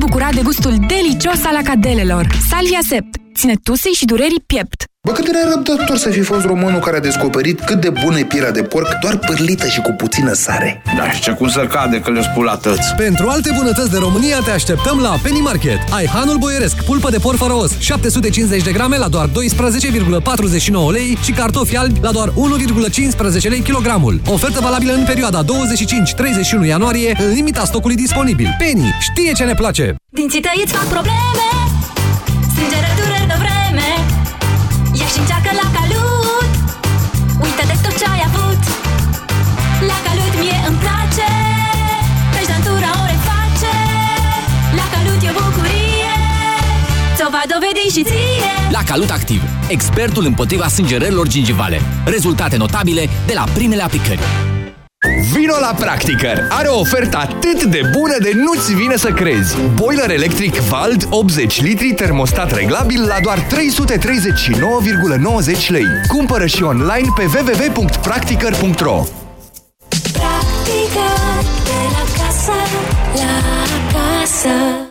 bucura de gustul delicios al acadelelor. Salvia Sept ține tusei și durerii piept. Bă, cât de nerăbdător să fi fost românul care a descoperit cât de bună e pielea de porc, doar pârlită și cu puțină sare. Da, și ce cum să cade că le-o spula tăți. Pentru alte bunătăți de România te așteptăm la Penny Market. Ai Hanul Boieresc, pulpă de porc fără os, 750 de grame la doar 12,49 lei și cartofi albi la doar 1,15 lei kilogramul. Ofertă valabilă în perioada 25-31 ianuarie, în limita stocului disponibil. Penny știe ce ne place! Dinții tăi îți fac probleme Ți-o va dovedi și ție La Calut Activ, expertul împotriva sângerărilor gingivale. Rezultate notabile de la primele aplicări. Vino la Practicăr! Are o ofertă atât de bună de nu-ți vine să crezi! Boiler electric Vald 80 litri termostat reglabil la doar 339,90 lei. Cumpără și online pe www.practicăr.ro Practică de la casă la casă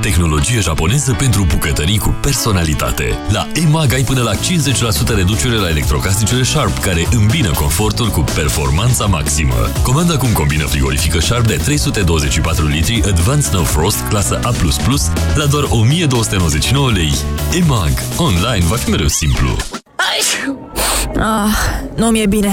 Tehnologie japoneză pentru bucătării cu personalitate. La EMAG ai până la 50% reducere la electrocasnicele Sharp, care îmbină confortul cu performanța maximă. Comanda acum combină frigorifică Sharp de 324 litri Advanced No Frost, clasă A++, la doar 1299 lei. EMAG. Online va fi mereu simplu. Ah, nu mi-e bine.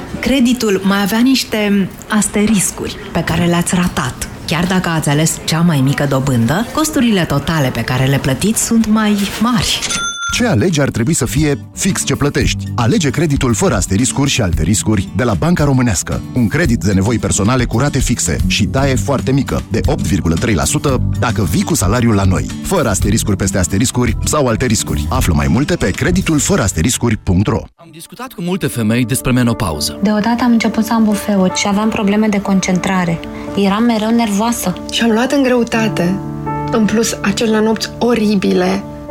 creditul mai avea niște asteriscuri pe care le-ați ratat. Chiar dacă ați ales cea mai mică dobândă, costurile totale pe care le plătiți sunt mai mari. Ce alegi ar trebui să fie fix ce plătești. Alege creditul fără asteriscuri și alte riscuri de la Banca Românească. Un credit de nevoi personale cu rate fixe și taie foarte mică, de 8,3% dacă vii cu salariul la noi. Fără asteriscuri peste asteriscuri sau alte riscuri. Află mai multe pe creditul fără asteriscuri.ro Am discutat cu multe femei despre menopauză. Deodată am început să am bufeuri și aveam probleme de concentrare. Eram mereu nervoasă. Și am luat în greutate. În plus, acele nopți oribile,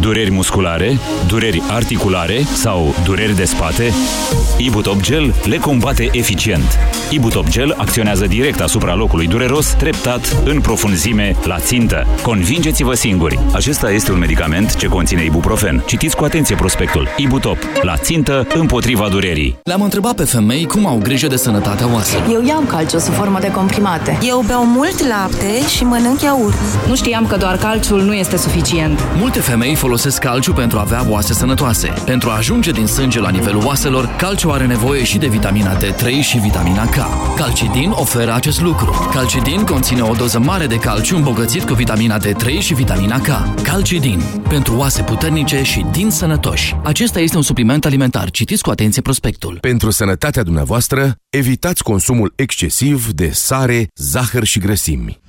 Dureri musculare, dureri articulare sau dureri de spate? Ibutop Gel le combate eficient. Ibutop Gel acționează direct asupra locului dureros, treptat, în profunzime, la țintă. Convingeți-vă singuri! Acesta este un medicament ce conține ibuprofen. Citiți cu atenție prospectul. Ibutop. La țintă, împotriva durerii. Le-am întrebat pe femei cum au grijă de sănătatea oaselor. Eu iau calciu sub formă de comprimate. Eu beau mult lapte și mănânc iaurt. Nu știam că doar calciul nu este suficient. Multe femei folosesc calciu pentru a avea oase sănătoase. Pentru a ajunge din sânge la nivelul oaselor, calciu are nevoie și de vitamina D3 și vitamina K. Calcidin oferă acest lucru. Calcidin conține o doză mare de calciu îmbogățit cu vitamina D3 și vitamina K. Calcidin. Pentru oase puternice și din sănătoși. Acesta este un supliment alimentar. Citiți cu atenție prospectul. Pentru sănătatea dumneavoastră, evitați consumul excesiv de sare, zahăr și grăsimi.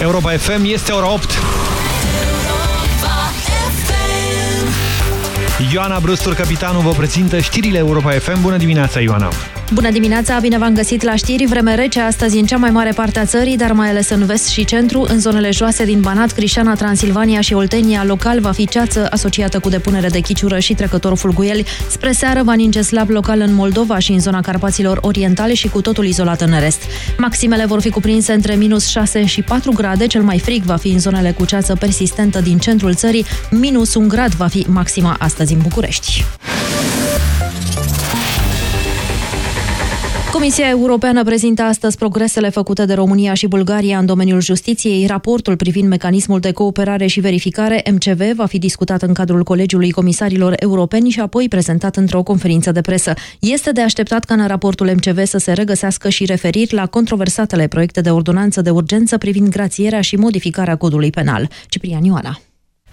Europa FM este ora 8. Ioana Brustur, capitanul, vă prezintă știrile Europa FM. Bună dimineața, Ioana! Bună dimineața, bine v-am găsit la știri. Vreme rece astăzi în cea mai mare parte a țării, dar mai ales în vest și centru, în zonele joase din Banat, Crișana, Transilvania și Oltenia, local va fi ceață asociată cu depunere de chiciură și trecător fulguieli. Spre seară va ninge slab local în Moldova și în zona Carpaților Orientale și cu totul izolat în rest. Maximele vor fi cuprinse între minus 6 și 4 grade, cel mai frig va fi în zonele cu ceață persistentă din centrul țării, minus 1 grad va fi maxima astăzi în București. Comisia Europeană prezintă astăzi progresele făcute de România și Bulgaria în domeniul justiției. Raportul privind mecanismul de cooperare și verificare, MCV, va fi discutat în cadrul Colegiului Comisarilor Europeni și apoi prezentat într-o conferință de presă. Este de așteptat ca în raportul MCV să se regăsească și referiri la controversatele proiecte de ordonanță de urgență privind grațierea și modificarea codului penal. Ciprian Ioana.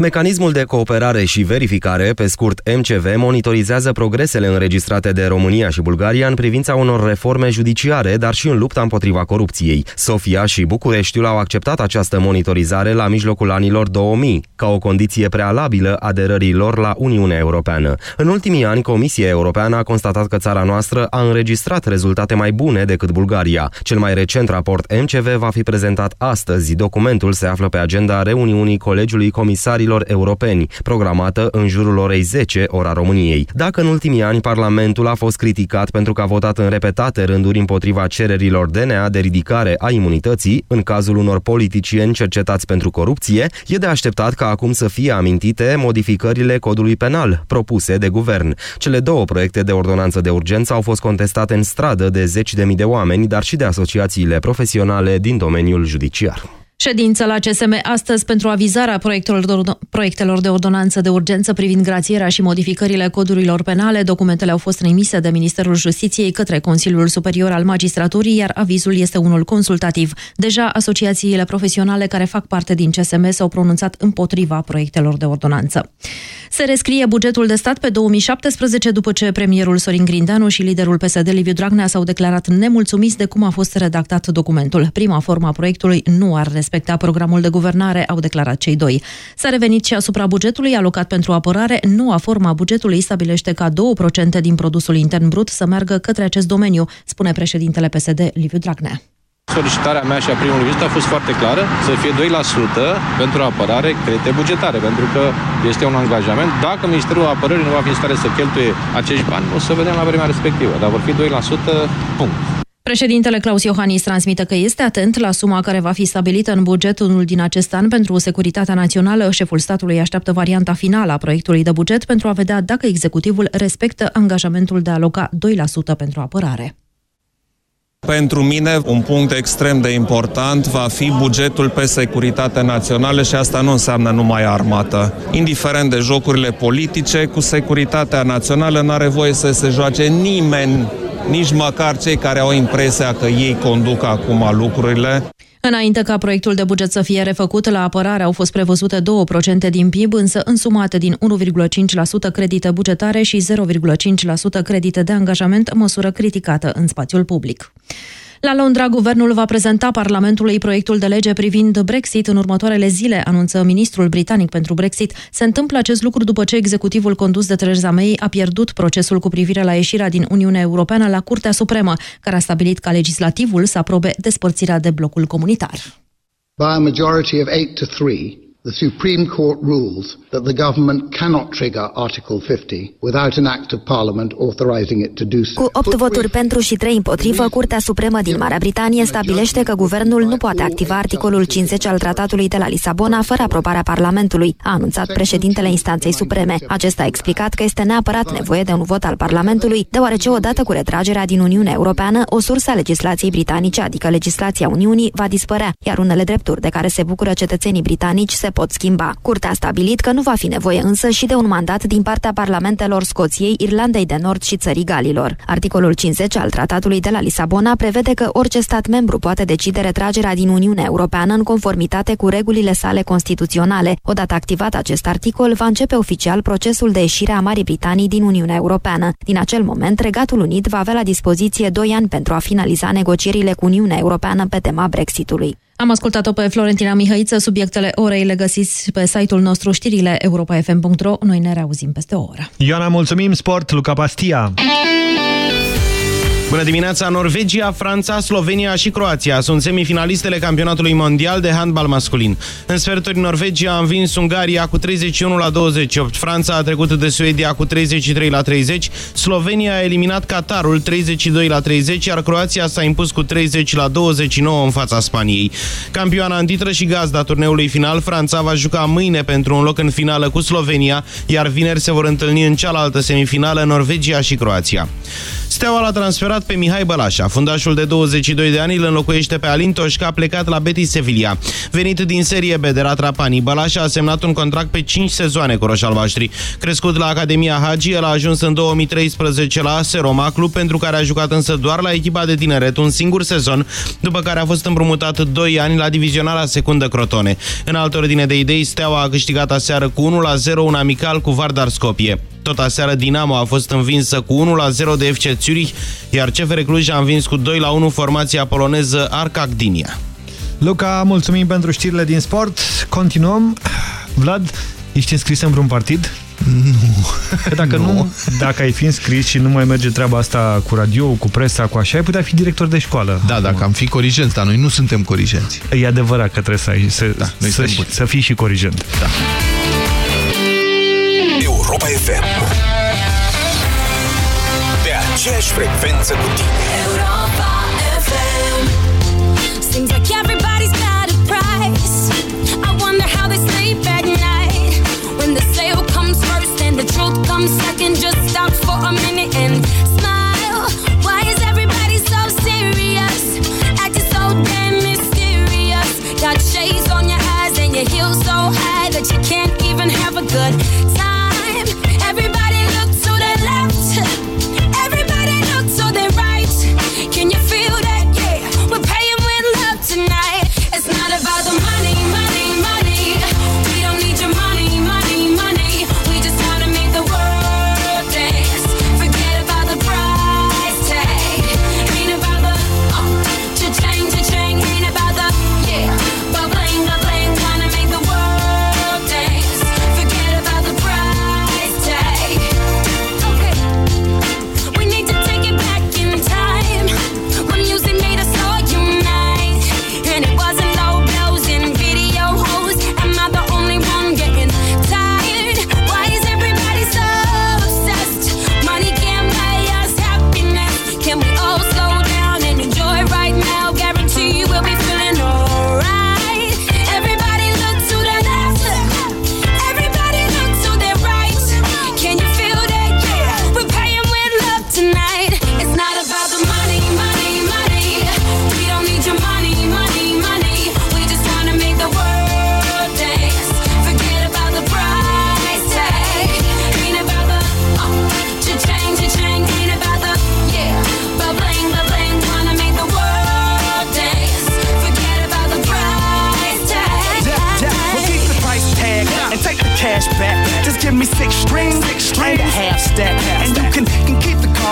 Mecanismul de cooperare și verificare, pe scurt MCV, monitorizează progresele înregistrate de România și Bulgaria în privința unor reforme judiciare, dar și în lupta împotriva corupției. Sofia și Bucureștiul au acceptat această monitorizare la mijlocul anilor 2000, ca o condiție prealabilă aderării lor la Uniunea Europeană. În ultimii ani, Comisia Europeană a constatat că țara noastră a înregistrat rezultate mai bune decât Bulgaria. Cel mai recent raport MCV va fi prezentat astăzi. Documentul se află pe agenda reuniunii Colegiului Comisarilor deputaților europeni, programată în jurul orei 10, ora României. Dacă în ultimii ani Parlamentul a fost criticat pentru că a votat în repetate rânduri împotriva cererilor DNA de ridicare a imunității, în cazul unor politicieni cercetați pentru corupție, e de așteptat ca acum să fie amintite modificările codului penal propuse de guvern. Cele două proiecte de ordonanță de urgență au fost contestate în stradă de zeci de mii de oameni, dar și de asociațiile profesionale din domeniul judiciar. Ședință la CSM astăzi pentru avizarea proiectelor de, proiectelor de ordonanță de urgență privind grațierea și modificările codurilor penale. Documentele au fost trimise de Ministerul Justiției către Consiliul Superior al Magistraturii, iar avizul este unul consultativ. Deja asociațiile profesionale care fac parte din CSM s-au pronunțat împotriva proiectelor de ordonanță. Se rescrie bugetul de stat pe 2017 după ce premierul Sorin Grindeanu și liderul PSD Liviu Dragnea s-au declarat nemulțumiți de cum a fost redactat documentul. Prima formă a proiectului nu ar respecta programul de guvernare, au declarat cei doi. S-a revenit și asupra bugetului alocat pentru apărare. Noua formă a bugetului stabilește ca 2% din produsul intern brut să meargă către acest domeniu, spune președintele PSD Liviu Dragnea. Solicitarea mea și a primului ministru a fost foarte clară, să fie 2% pentru apărare credite bugetare, pentru că este un angajament. Dacă Ministerul Apărării nu va fi în stare să cheltuie acești bani, o să vedem la vremea respectivă, dar vor fi 2%, punct. Președintele Claus Iohannis transmite că este atent la suma care va fi stabilită în bugetul din acest an pentru securitatea națională. Șeful statului așteaptă varianta finală a proiectului de buget pentru a vedea dacă executivul respectă angajamentul de a aloca 2% pentru apărare. Pentru mine, un punct extrem de important va fi bugetul pe securitate națională și asta nu înseamnă numai armată. Indiferent de jocurile politice, cu securitatea națională nu are voie să se joace nimeni, nici măcar cei care au impresia că ei conduc acum lucrurile. Înainte ca proiectul de buget să fie refăcut, la apărare au fost prevăzute 2% din PIB, însă însumate din 1,5% credite bugetare și 0,5% credite de angajament, măsură criticată în spațiul public. La Londra, guvernul va prezenta Parlamentului proiectul de lege privind Brexit în următoarele zile, anunță ministrul britanic pentru Brexit. Se întâmplă acest lucru după ce executivul condus de Theresa May a pierdut procesul cu privire la ieșirea din Uniunea Europeană la Curtea Supremă, care a stabilit ca legislativul să aprobe despărțirea de blocul comunitar. By a majority of 8 to 3, the Supreme Court rules that the government cannot trigger Article 50 without an act of Parliament authorizing it to do so. Cu 8 voturi pentru și 3 împotrivă, Curtea Supremă din Marea Britanie stabilește că guvernul nu poate activa articolul 50 al tratatului de la Lisabona fără aprobarea Parlamentului, a anunțat președintele instanței supreme. Acesta a explicat că este neapărat nevoie de un vot al Parlamentului, deoarece odată cu retragerea din Uniunea Europeană, o sursă a legislației britanice, adică legislația Uniunii, va dispărea, iar unele drepturi de care se bucură cetățenii britanici se pot schimba. Curtea a stabilit că nu va fi nevoie însă și de un mandat din partea parlamentelor Scoției, Irlandei de Nord și țării Galilor. Articolul 50 al tratatului de la Lisabona prevede că orice stat membru poate decide retragerea din Uniunea Europeană în conformitate cu regulile sale constituționale. Odată activat acest articol, va începe oficial procesul de ieșire a Marii Britanii din Uniunea Europeană. Din acel moment, Regatul Unit va avea la dispoziție 2 ani pentru a finaliza negocierile cu Uniunea Europeană pe tema Brexitului. Am ascultat-o pe Florentina Mihăiță, subiectele orei le găsiți pe site-ul nostru știrile europa.fm.ro. Noi ne reauzim peste o oră. Ioana, mulțumim, sport, Luca Pastia! Bună dimineața! Norvegia, Franța, Slovenia și Croația sunt semifinalistele campionatului mondial de handbal masculin. În sferturi, Norvegia a învins Ungaria cu 31 la 28, Franța a trecut de Suedia cu 33 la 30, Slovenia a eliminat Qatarul 32 la 30, iar Croația s-a impus cu 30 la 29 în fața Spaniei. Campioana în titră și gazda turneului final, Franța va juca mâine pentru un loc în finală cu Slovenia, iar vineri se vor întâlni în cealaltă semifinală Norvegia și Croația. Steaua l-a transferat pe Mihai Bălașa. Fundașul de 22 de ani îl înlocuiește pe Alin Toșca, plecat la Betis Sevilla. Venit din Serie B de Ratrapani, Bălașa a semnat un contract pe 5 sezoane cu roșalbaștri. Crescut la Academia Hagi, el a ajuns în 2013 la AS Roma, club pentru care a jucat însă doar la echipa de tineret un singur sezon, după care a fost împrumutat 2 ani la divizionala secundă Crotone. În altă ordine de idei, Steaua a câștigat aseară cu 1-0 un amical cu Vardar Skopje. Tot aseară Dinamo a fost învinsă cu 1-0 de FC Zurich, iar CFR Cluj a învins cu 2-1 formația poloneză Arca Gdynia. Luca, mulțumim pentru știrile din sport. Continuăm. Vlad, ești înscris în vreun partid? Nu. Că dacă nu. nu, dacă ai fi înscris și nu mai merge treaba asta cu radio, cu presa, cu așa, ai putea fi director de școală. Da, dacă am fi corigenți, dar noi nu suntem corigenți. E adevărat că trebuie să, ai, să, da, să, să fii și corigent. Da. Europa FM Pe aceeași frecvență cu tine. Europa FM Seems like everybody's got a price. I wonder how they sleep at night. When the sale comes first and the truth comes second Just stop for a minute and smile. Why is everybody so serious? Acting so damn mysterious. Got shades on your eyes and your heels so high That you can't even have a good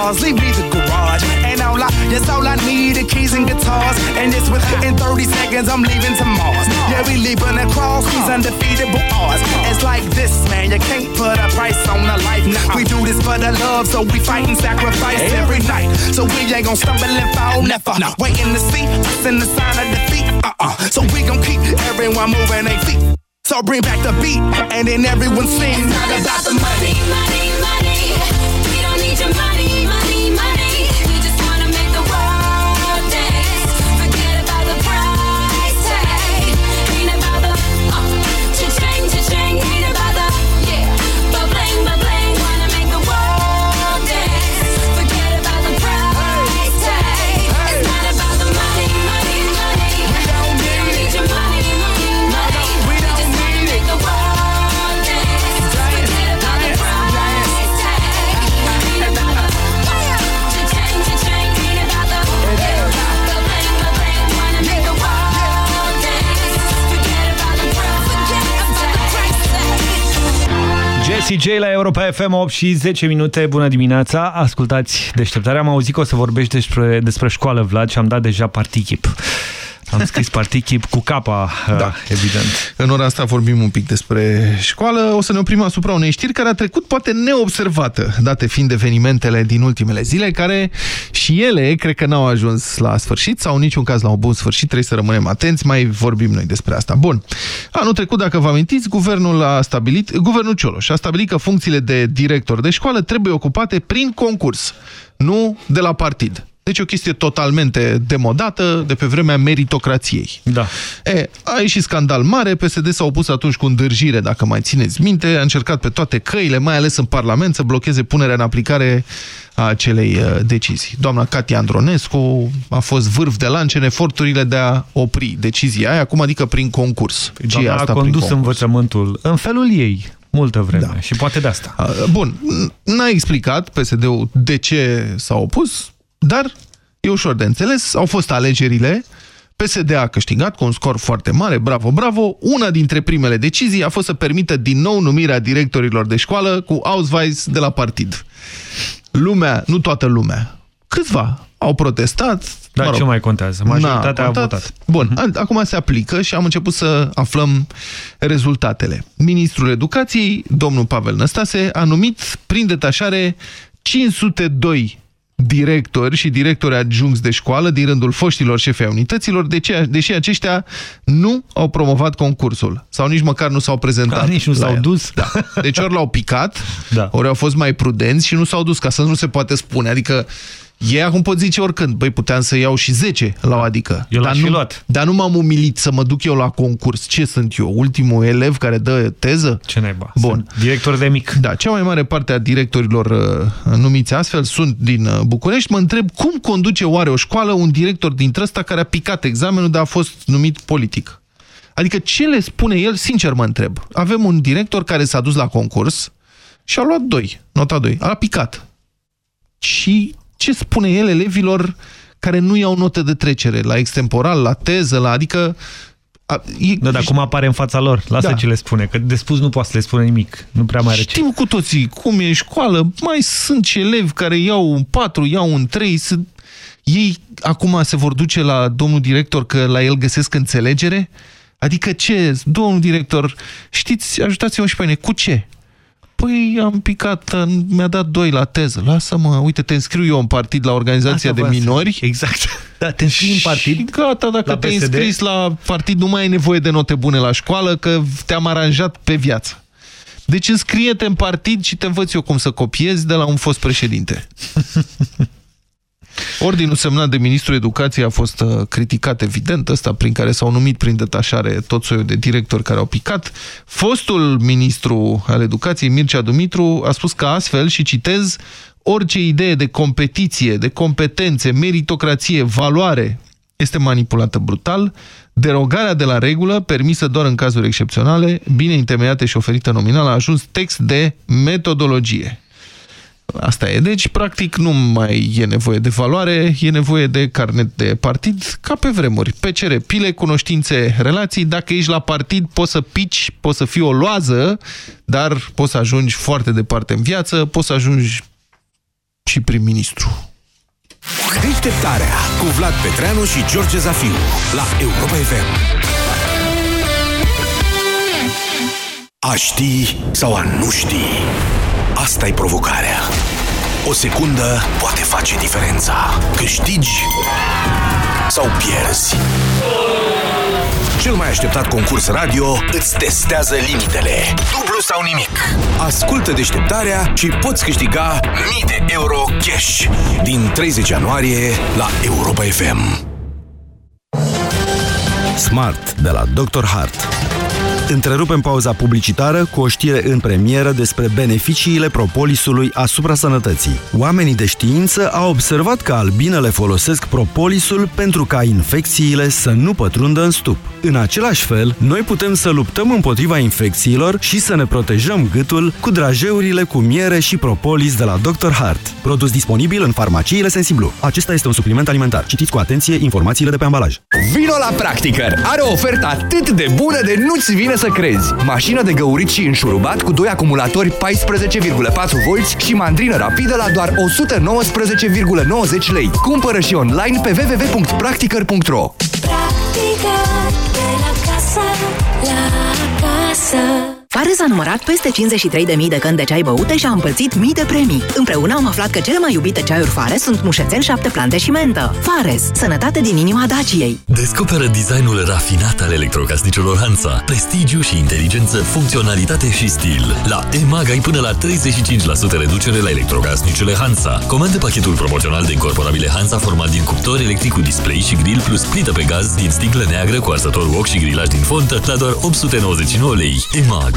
cars, leave me the garage. And all I, that's all I need, the keys and guitars. And it's within 30 seconds, I'm leaving to Mars. Yeah, we leaving across these undefeatable odds. It's like this, man, you can't put a price on a life. We do this for the love, so we fight and sacrifice every night. So we ain't gonna stumble and fall, never. Waiting to see us in the sign of defeat. Uh-uh. So we gon' keep everyone moving their feet. So bring back the beat, and then everyone sings. It's not about the money, money. Tag. Jessie J la Europa FM 8 și 10 minute. Bună dimineața! Ascultați deșteptarea. Am auzit că o să vorbești despre, despre școală, Vlad, și am dat deja partichip. Am scris partichip cu capa, da. evident. În ora asta vorbim un pic despre școală. O să ne oprim asupra unei știri care a trecut poate neobservată, date fiind evenimentele din ultimele zile, care și ele cred că n-au ajuns la sfârșit sau în niciun caz la un bun sfârșit. Trebuie să rămânem atenți, mai vorbim noi despre asta. Bun. Anul trecut, dacă vă amintiți, guvernul a stabilit, guvernul Cioloș a stabilit că funcțiile de director de școală trebuie ocupate prin concurs, nu de la partid. Deci o chestie totalmente demodată de pe vremea meritocrației. Da. E, a ieșit scandal mare, PSD s-a opus atunci cu îndârjire, dacă mai țineți minte, a încercat pe toate căile, mai ales în Parlament, să blocheze punerea în aplicare a acelei uh, decizii. Doamna Katia Andronescu a fost vârf de lance în eforturile de a opri decizia aia, acum adică prin concurs. Doamna asta a prin condus concurs. învățământul în felul ei multă vreme da. și poate de asta. Uh, Bun, n-a explicat PSD-ul de ce s-a opus, dar e ușor de înțeles. Au fost alegerile, PSD a câștigat cu un scor foarte mare, bravo, bravo. Una dintre primele decizii a fost să permită din nou numirea directorilor de școală cu Ausweis de la partid. Lumea, nu toată lumea, câțiva au protestat. Dar ce mai contează? Majoritatea N-a a contat. votat. Bun, a- acum se aplică și am început să aflăm rezultatele. Ministrul Educației, domnul Pavel Năstase, a numit prin detașare 502 directori și directori adjuncți de școală din rândul foștilor șefi ai unităților, de ce, deși aceștia nu au promovat concursul sau nici măcar nu s-au prezentat. Ca nici nu la s-au el. dus. Da. Deci ori l-au picat, Da. ori au fost mai prudenți și nu s-au dus, ca să nu se poate spune. Adică ei acum pot zice oricând, băi, puteam să iau și 10 la o adică. Eu l-aș dar fi nu, luat. Dar nu m-am umilit să mă duc eu la concurs. Ce sunt eu? Ultimul elev care dă teză? Ce naiba? Bun. Sunt director de mic. Da, cea mai mare parte a directorilor uh, numiți astfel sunt din uh, București. Mă întreb cum conduce oare o școală un director dintre ăsta care a picat examenul, dar a fost numit politic. Adică ce le spune el, sincer mă întreb. Avem un director care s-a dus la concurs și a luat 2, nota 2, a picat. Și ce spune el elevilor care nu iau note de trecere la extemporal, la teză, la adică a, e, Da, dar cum apare în fața lor? Lasă Da. ce le spune, că de spus nu poate să le spune nimic. Nu prea mai are ce. Știm cu toții cum e în școală, mai sunt și elevi care iau un 4, iau un 3, sunt... ei acum se vor duce la domnul director că la el găsesc înțelegere? Adică ce, domnul director, știți, ajutați-mă și pe mine, cu ce? Păi am picat, mi-a dat 2 la teză. Lasă-mă, uite, te înscriu eu în partid la organizația Asta de voiam să- minori. Exact. Da, te înscrii în partid. Și gata, dacă La te-ai PSD? înscris la partid, nu mai ai nevoie de note bune la școală, că te-am aranjat pe viață. Deci înscrie-te în partid și te învăț eu cum să copiezi de la un fost președinte. Ordinul semnat de Ministrul Educației a fost uh, criticat, evident, ăsta prin care s-au numit prin detașare tot soiul de directori care au picat. Fostul ministru al Educației, Mircea Dumitru, a spus că astfel, și citez, orice idee de competiție, de competențe, meritocrație, valoare este manipulată brutal, derogarea de la regulă, permisă doar în cazuri excepționale, bine întemeiate și oferită nominal, a ajuns text de metodologie. Asta e. Deci, practic, nu mai e nevoie de valoare, e nevoie de carnet de partid, ca pe vremuri. PCR, pile, cunoștințe, relații. Dacă ești la partid, poți să pici, poți să fii o loază, dar poți să ajungi foarte departe în viață, poți să ajungi și prim-ministru. Deșteptarea cu Vlad Petreanu și George Zafiu la Europa FM. A ști sau a nu ști? Asta e provocarea. O secundă poate face diferența. Câștigi sau pierzi. cel mai așteptat concurs radio îți testează limitele. Dublu sau nimic. Ascultă deșteptarea și poți câștiga mii de euro cash din 30 ianuarie la Europa FM. Smart de la Dr. Hart. Întrerupem pauza publicitară cu o știre în premieră despre beneficiile propolisului asupra sănătății. Oamenii de știință au observat că albinele folosesc propolisul pentru ca infecțiile să nu pătrundă în stup. În același fel, noi putem să luptăm împotriva infecțiilor și să ne protejăm gâtul cu drajeurile cu miere și propolis de la Dr. Hart. Produs disponibil în farmaciile Sensiblu. Acesta este un supliment alimentar. Citiți cu atenție informațiile de pe ambalaj. Vino la Practicăr! Are o ofertă atât de bună de nu-ți vine să crezi. Mașină de găurit și înșurubat cu doi acumulatori 14,4V și mandrină rapidă la doar 119,90 lei. Cumpără și online pe www.practicăr.ro Practică de la casă, la casă. Fares a numărat peste 53.000 de căni de ceai băute și a împărțit mii de premii. Împreună am aflat că cele mai iubite ceaiuri Fares sunt mușețel, șapte plante și mentă. Fares, sănătate din inima Daciei. Descoperă designul rafinat al electrocasnicelor Hansa. Prestigiu și inteligență, funcționalitate și stil. La EMAG ai până la 35% reducere la electrocasnicele Hansa. Comandă pachetul promoțional de incorporabile Hansa format din cuptor electric cu display și grill plus plită pe gaz din sticlă neagră cu arsător wok și grilaj din fontă la doar 899 lei. EMAG.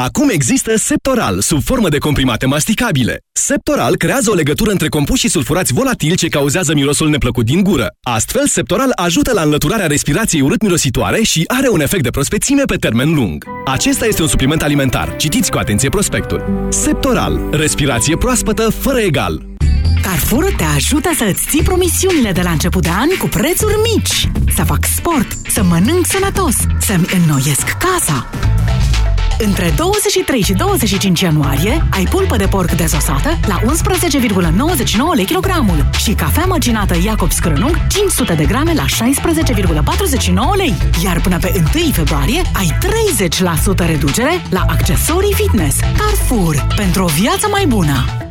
Acum există Septoral, sub formă de comprimate masticabile. Septoral creează o legătură între compuși sulfurați volatili ce cauzează mirosul neplăcut din gură. Astfel, Septoral ajută la înlăturarea respirației urât-mirositoare și are un efect de prospețime pe termen lung. Acesta este un supliment alimentar. Citiți cu atenție prospectul. Septoral. Respirație proaspătă fără egal. Carrefour te ajută să îți ții promisiunile de la început de an cu prețuri mici. Să fac sport, să mănânc sănătos, să-mi înnoiesc casa. Între 23 și 25 ianuarie ai pulpă de porc dezosată la 11,99 lei kilogramul și cafea măcinată Jacobs Crânung 500 de grame la 16,49 lei. Iar până pe 1 februarie ai 30% reducere la accesorii fitness. Carrefour. Pentru o viață mai bună!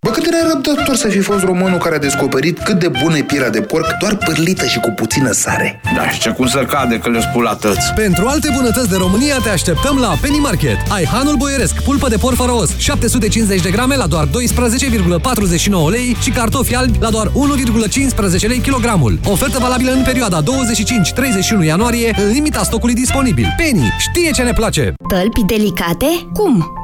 Bă, cât de nerăbdător să fi fost românul care a descoperit cât de bună e pielea de porc, doar pârlită și cu puțină sare. Da, și ce cum să cade că le spula tăți. Pentru alte bunătăți de România te așteptăm la Penny Market. Ai Hanul Boieresc, pulpă de porc fără os, 750 de grame la doar 12,49 lei și cartofi albi la doar 1,15 lei kilogramul. Ofertă valabilă în perioada 25-31 ianuarie, în limita stocului disponibil. Penny știe ce ne place! Tălpi delicate? Cum?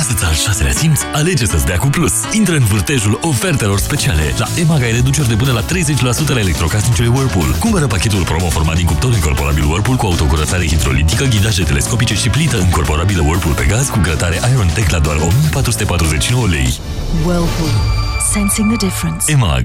Urmează-ți al șaselea simț, alege să-ți dea cu plus. Intră în vârtejul ofertelor speciale. La EMAG ai reduceri de până la 30% la electrocasnicele Whirlpool. Cumpără pachetul promo format din cuptor incorporabil Whirlpool cu autocurățare hidrolitică, ghidaje telescopice și plită incorporabilă Whirlpool pe gaz cu grătare Iron Tech la doar 1449 lei. Whirlpool. Sensing the difference. EMAG.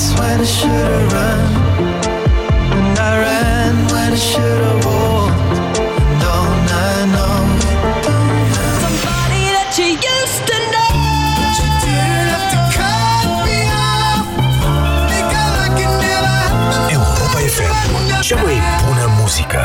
That's when I should've run. And I ran when I should've walked. And don't I know? Somebody that you used to know. But you didn't have to cut me off. Think I like it never happened Europa FM, cea mai bună muzică.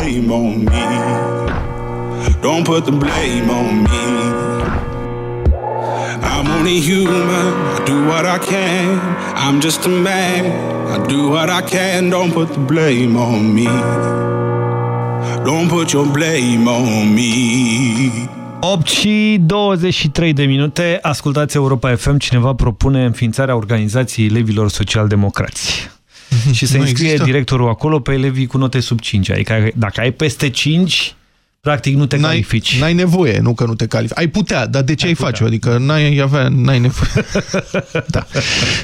Blame on me. Don't put the blame on me. I'm only human. I do what I can. I'm just a man. I do what I can. Don't put the blame on me. Don't put your blame on me. 8 și 23 de minute, ascultați Europa FM, cineva propune înființarea organizației elevilor social-democrați. și se Nu înscrie există. directorul acolo pe elevii cu note sub 5. Adică dacă ai peste 5, practic nu te califici. N-ai nevoie, nu că nu te califici. Ai putea, dar de ce ai, face-o? Adică n-ai avea, n-ai nevoie. da.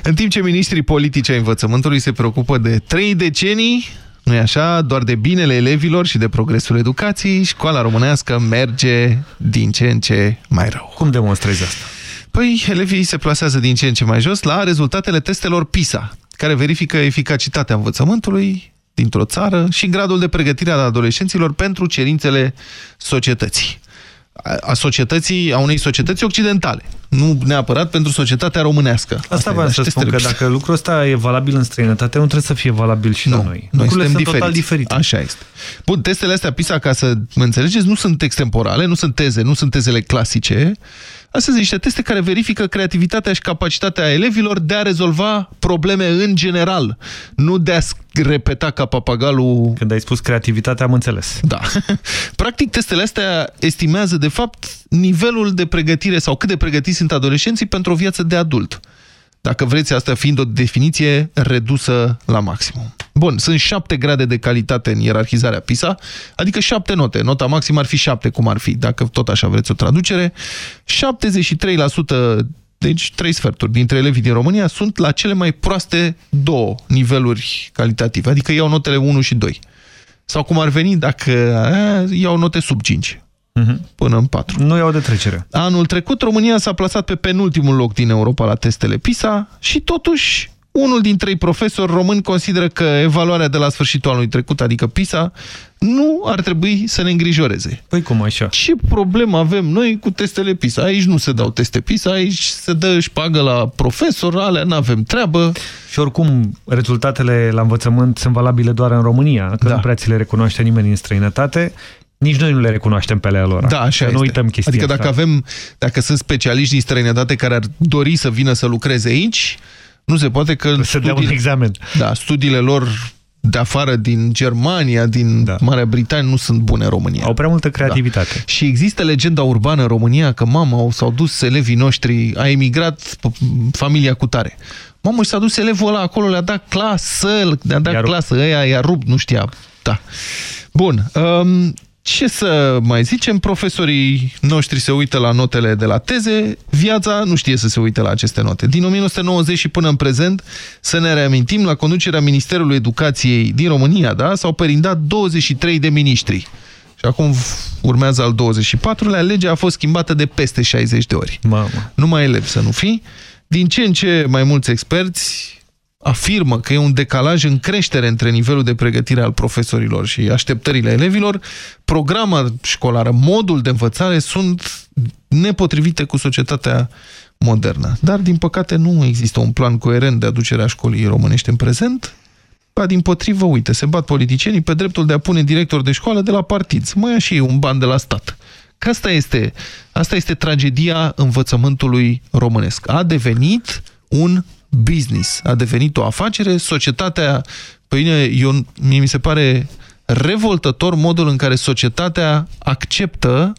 În timp ce ministrii politici ai învățământului se preocupă de trei decenii, nu e așa, doar de binele elevilor și de progresul educației, școala românească merge din ce în ce mai rău. Cum demonstrezi asta? Păi, elevii se plasează din ce în ce mai jos la rezultatele testelor PISA, care verifică eficacitatea învățământului dintr-o țară și gradul de pregătire al adolescenților pentru cerințele societății. A, a societății, a unei societăți occidentale, nu neapărat pentru societatea românească. Asta e vreau la să spun testele că PISA. dacă lucrul ăsta e valabil în străinătate, nu trebuie să fie valabil și la noi. Noi Lucrurile suntem sunt diferiți. total diferite. Așa este. Bun, testele astea PISA, ca să mă înțelegeți, nu sunt extemporale, nu sunt teze, nu sunt tezele clasice. Astea sunt niște teste care verifică creativitatea și capacitatea elevilor de a rezolva probleme în general, nu de a repeta ca papagalul... Când ai spus creativitatea, am înțeles. Da. Practic, testele astea estimează, de fapt, nivelul de pregătire sau cât de pregătiți sunt adolescenții pentru o viață de adult. Dacă vreți, asta fiind o definiție redusă la maximum. Bun, sunt șapte grade de calitate în ierarhizarea PISA, adică șapte note. Nota maximă ar fi șapte, cum ar fi, dacă tot așa vreți o traducere. 73%, deci trei sferturi dintre elevii din România sunt la cele mai proaste două niveluri calitative, adică iau notele 1 și 2. Sau cum ar veni dacă a, iau note sub 5 până în 4. Nu iau de trecere. Anul trecut România s-a plasat pe penultimul loc din Europa la testele PISA și totuși unul din trei profesori români consideră că evaluarea de la sfârșitul anului trecut, adică PISA, nu ar trebui să ne îngrijoreze. Păi cum așa? Ce problemă avem noi cu testele PISA? Aici nu se dau teste PISA, aici se dă și șpagă la profesor, alea nu avem treabă. Și oricum, rezultatele la învățământ sunt valabile doar în România, că da. nu prea ți le recunoaște nimeni în străinătate. Nici noi nu le recunoaștem pe ale lor. Da, așa să este. nu uităm chestia Adică dacă asta. avem, dacă sunt specialiști din străinătate care ar dori să vină să lucreze aici, nu se poate că... Să dea un examen. Da, studiile lor de afară din Germania, din da. Marea Britanie, nu sunt bune în România. Au prea multă creativitate. Da. Și există legenda urbană în România că mama s-au dus elevii noștri, a emigrat p- familia cu tare. Mamă, și s-a dus elevul ăla acolo, le-a dat clasă, le-a dat clasă, ăia i-a rupt, nu știa. Da. Bun. Um, ce să mai zicem? Profesorii noștri se uită la notele de la teze, viața nu știe să se uite la aceste note. Din 1990 și până în prezent, să ne reamintim, la conducerea Ministerului Educației din România, da, s-au perindat 23 de miniștri. Și acum urmează al 24-lea, legea a fost schimbată de peste 60 de ori. Mamă. Numai elevi să nu fi. Din ce în ce mai mulți experți afirmă că e un decalaj în creștere între nivelul de pregătire al profesorilor și așteptările elevilor, programa școlară, modul de învățare sunt nepotrivite cu societatea modernă. Dar, din păcate, nu există un plan coerent de aducere a școlii românești în prezent, Ba, din potrivă, uite, se bat politicienii pe dreptul de a pune director de școală de la partid. Să mai ia și ei un ban de la stat. Că asta este, asta este tragedia învățământului românesc. A devenit un business, a devenit o afacere, societatea, pe mine, eu, mie mi se pare revoltător modul în care societatea acceptă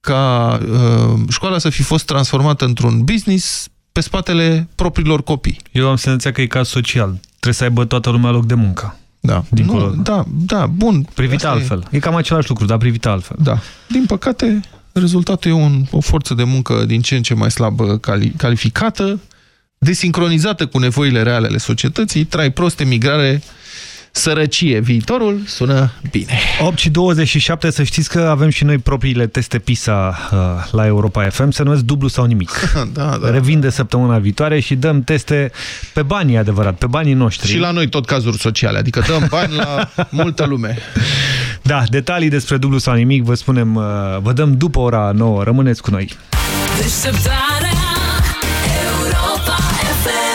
ca uh, școala să fi fost transformată într-un business pe spatele propriilor copii. Eu am senzația că e caz social. Trebuie să aibă toată lumea loc de muncă. Da. Dincolo. Nu, da, da, bun. Privit Asta altfel. E. e cam același lucru, dar privit altfel. Da. Din păcate, rezultatul e un, o forță de muncă din ce în ce mai slab cali, calificată, desincronizată cu nevoile reale ale societății, trai prost, emigrare, sărăcie. Viitorul sună bine. 8 și 27, să știți că avem și noi propriile teste PISA uh, la Europa FM, se numesc dublu sau nimic. da, da. Revin de săptămâna viitoare și dăm teste pe banii adevărat, pe banii noștri. Și la noi tot cazuri sociale, adică dăm bani la multă lume. Da, detalii despre dublu sau nimic vă spunem, uh, vă dăm după ora 9, rămâneți cu noi. Deșteptarea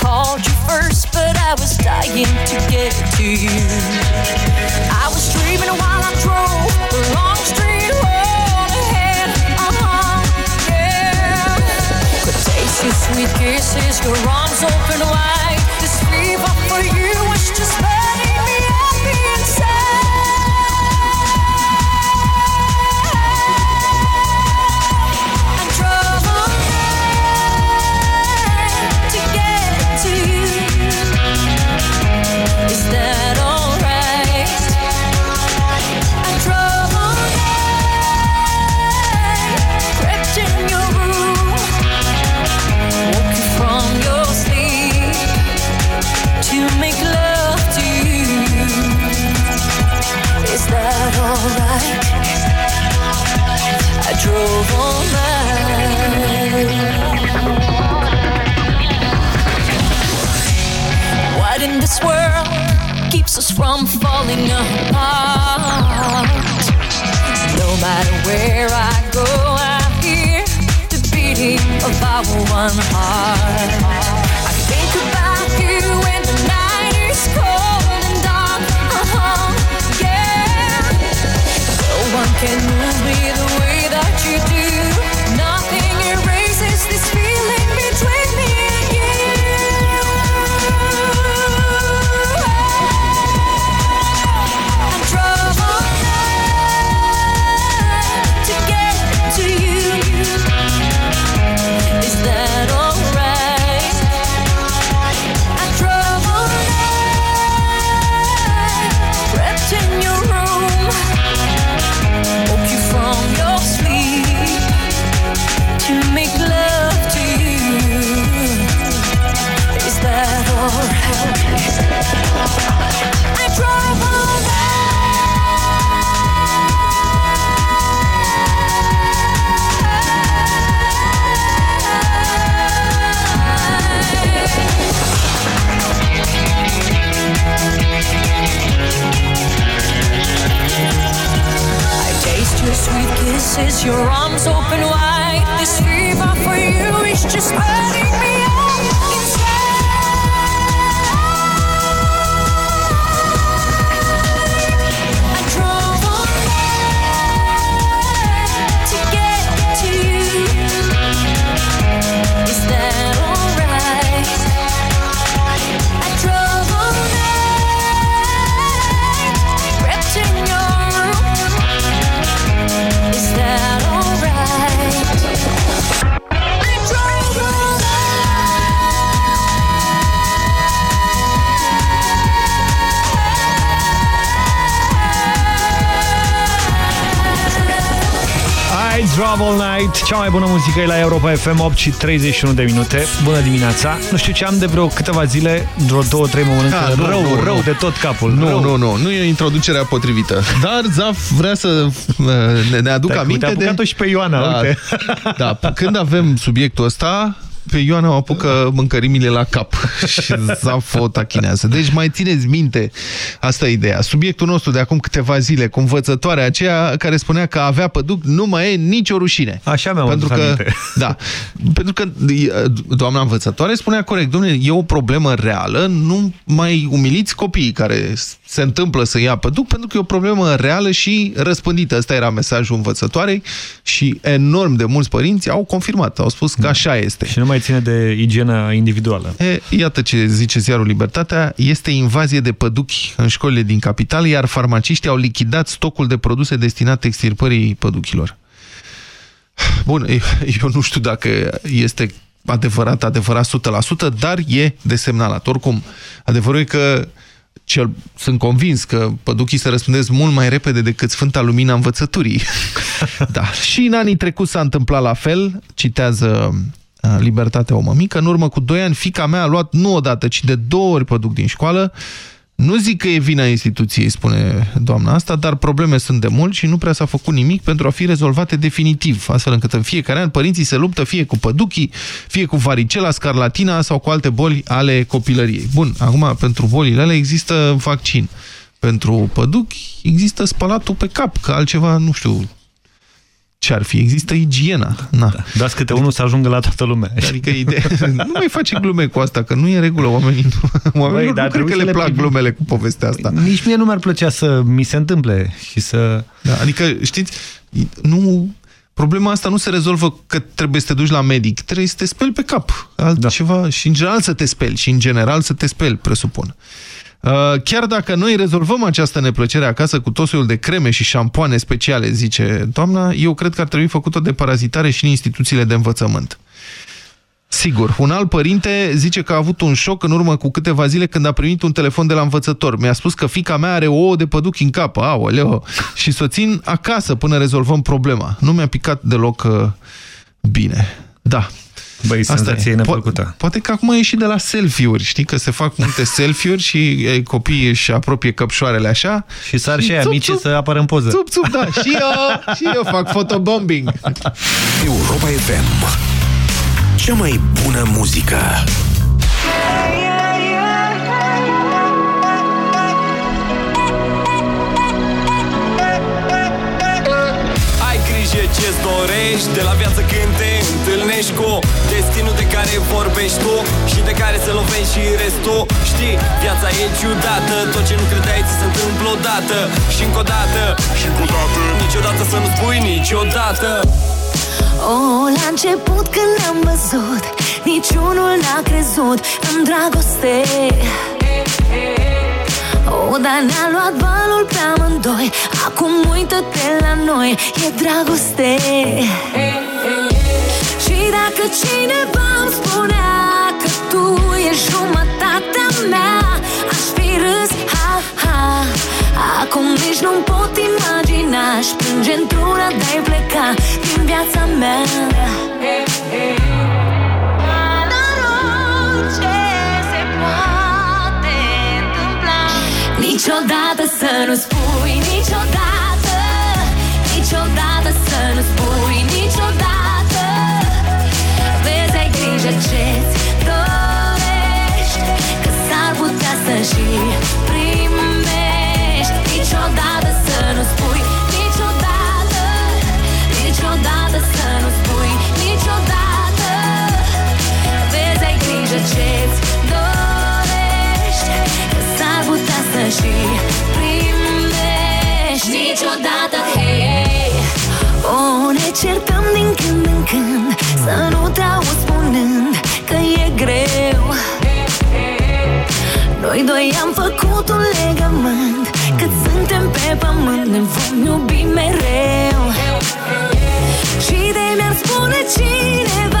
called you first, but I was dying to get to you. I was dreaming while I drove the long street road ahead. Uh-huh, yeah. Could taste your sweet kisses, your arms open wide. This fever for you was just burning me up inside. This world keeps us from falling apart? No matter where I go, I hear the beating of our one heart. I think about you when the night is cold and dark. Uh-huh, yeah. No one can move with your arms open wide. This fever for you is just burning me I Drive All Night, cea mai bună muzică e la Europa FM, 8 și 31 de minute. Bună dimineața! Nu știu ce am de vreo câteva zile, vreo două, trei mă mănâncă Ah, nu, rău, nu, rău nu. de tot capul. Nu, rău. nu, nu, nu e introducerea potrivită. Dar Zaf vrea să uh, ne, ne aduc Dacă aminte uite, a apucat-o și pe Ioana, da, uite. Da, când avem subiectul ăsta, pe Ioana o apucă mâncărimile la cap și Zaf o tachinează. Deci mai țineți minte, asta e ideea. Subiectul nostru de acum câteva zile, cu învățătoarea aceea care spunea că avea păduc nu mai e nicio rușine. Așa mi-am pentru adus că, aminte. Da, pentru că doamna învățătoare spunea corect, domnule, e o problemă reală, nu mai umiliți copiii care se întâmplă să ia păduc, pentru că e o problemă reală și răspândită. Ăsta era mesajul învățătoarei și enorm de mulți părinți au confirmat, au spus că așa este. Și nu mai ține de igiena individuală. E, iată ce zice ziarul Libertatea, este invazie de păduchi în școlile din capitală, iar farmaciștii au lichidat stocul de produse destinate extirpării păduchilor. Bun, eu nu știu dacă este adevărat, adevărat 100%, dar e de semnalat. Oricum, adevărul e că cel, sunt convins că păduchii se răspândesc mult mai repede decât Sfânta Lumina Învățăturii. da. Și în anii trecuți s-a întâmplat la fel, citează uh, Libertatea o mămică. În urmă cu 2 ani, fica mea a luat nu odată, ci de două ori păduc din școală. Nu zic că e vina instituției, spune doamna asta, dar probleme sunt de mult și nu prea s-a făcut nimic pentru a fi rezolvate definitiv, astfel încât în fiecare an părinții se luptă fie cu păduchii, fie cu varicela, scarlatina sau cu alte boli ale copilăriei. Bun, acum pentru bolile alea există vaccin. Pentru păduchi există spălatul pe cap, că altceva, nu știu, ce ar fi? Există igiena. Na. Da. Dați câte unul să ajungă la toată lumea. Adică ideea... nu mai face glume cu asta, că nu e în regulă. Oamenii nu, oamenii Băi, nu dar cred că trebuie le să le plac privim. glumele cu povestea asta. Nici mie nu mi-ar plăcea să mi se întâmple și să... Da, adică, știți, nu... Problema asta nu se rezolvă că trebuie să te duci la medic. Trebuie să te speli pe cap. Altceva. Da. Și în general să te speli. Și în general să te speli, presupun. Uh, Chiar dacă noi rezolvăm această neplăcere acasă cu tot soiul de creme și șampoane speciale, zice doamna, eu cred că ar trebui făcut o deparazitare și în instituțiile de învățământ. Sigur, un alt părinte zice că a avut un șoc în urmă cu câteva zile când a primit un telefon de la învățător. Mi-a spus că fica mea are ouă de păduc în cap, aoleo, și să o țin acasă până rezolvăm problema. Nu mi-a picat deloc uh, bine. Da. Băi, senzație e. neplăcută. Po poate că acum e și de la selfie-uri, știi? Că se fac multe selfie-uri și e, copiii își apropie căpșoarele așa. Și sar și aia mici să apară în poză. Țup, țup, da. Și eu, și eu fac fotobombing. Europa FM. Cea mai bună muzică. Ce-ți dorești De la viață când te întâlnești cu Destinul de care vorbești tu Și de care se lovești și restul. Știi, viața e ciudată Tot ce nu credeai ți se întâmplă odată Și încă o dată. Și încă o dată Niciodată să nu spui niciodată. Oh, la început când ne-am văzut Niciunul n-a crezut în dragoste Oh, dar ne-a luat valul pe amândoi. Acum uită-te la noi, e dragoste. Și dacă cineva îmi spunea Că tu ești jumătatea mea Aș fi râs, ha, ha. Acum nici nu-mi pot imagina Aș plânge într-una de-ai pleca Din viața mea Niciodată să nu spui niciodată Niciodată să nu spui niciodată. Vezi, ai grijă ce-ți dorești Că s-ar putea să și primești. Niciodată să nu spui niciodată Niciodată să nu spui niciodată. Vezi, ai grijă ce-ți dorești și primești. Niciodată, hei O, ne certăm din când în când Să nu te auzi spunând că e greu. Noi doi am făcut un legământ Cât suntem pe pământ Ne vom iubi mereu. Și de mi-ar spune cineva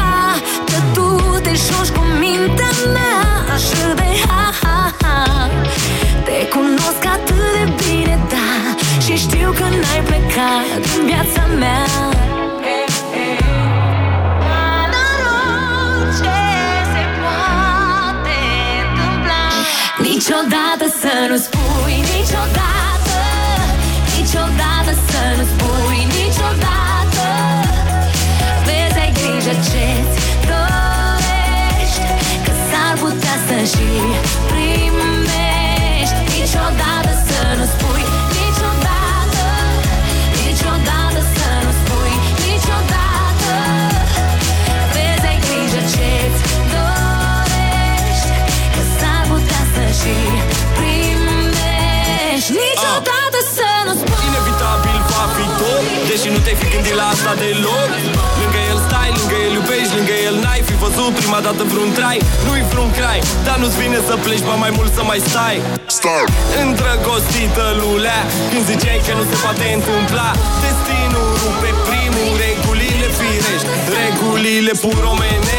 plecat din viața mea. Dar orice se poate întâmpla. Niciodată să nu spui niciodată Niciodată să nu spui niciodată. Vezi, ai grijă ce-ți dorești Că s-ar putea să și primești. Niciodată să nu spui gândit la asta deloc. Lângă el stai, lângă el iubești Lângă el n-ai fi văzut prima dată vreun trai. Nu-i vreun crai, dar nu-ți vine să pleci Ba mai mult să mai stai. Stai. Îndrăgostită lulea Când ziceai că nu se poate întâmpla Destinul rupe primul Regulile firești. Regulile pur omenești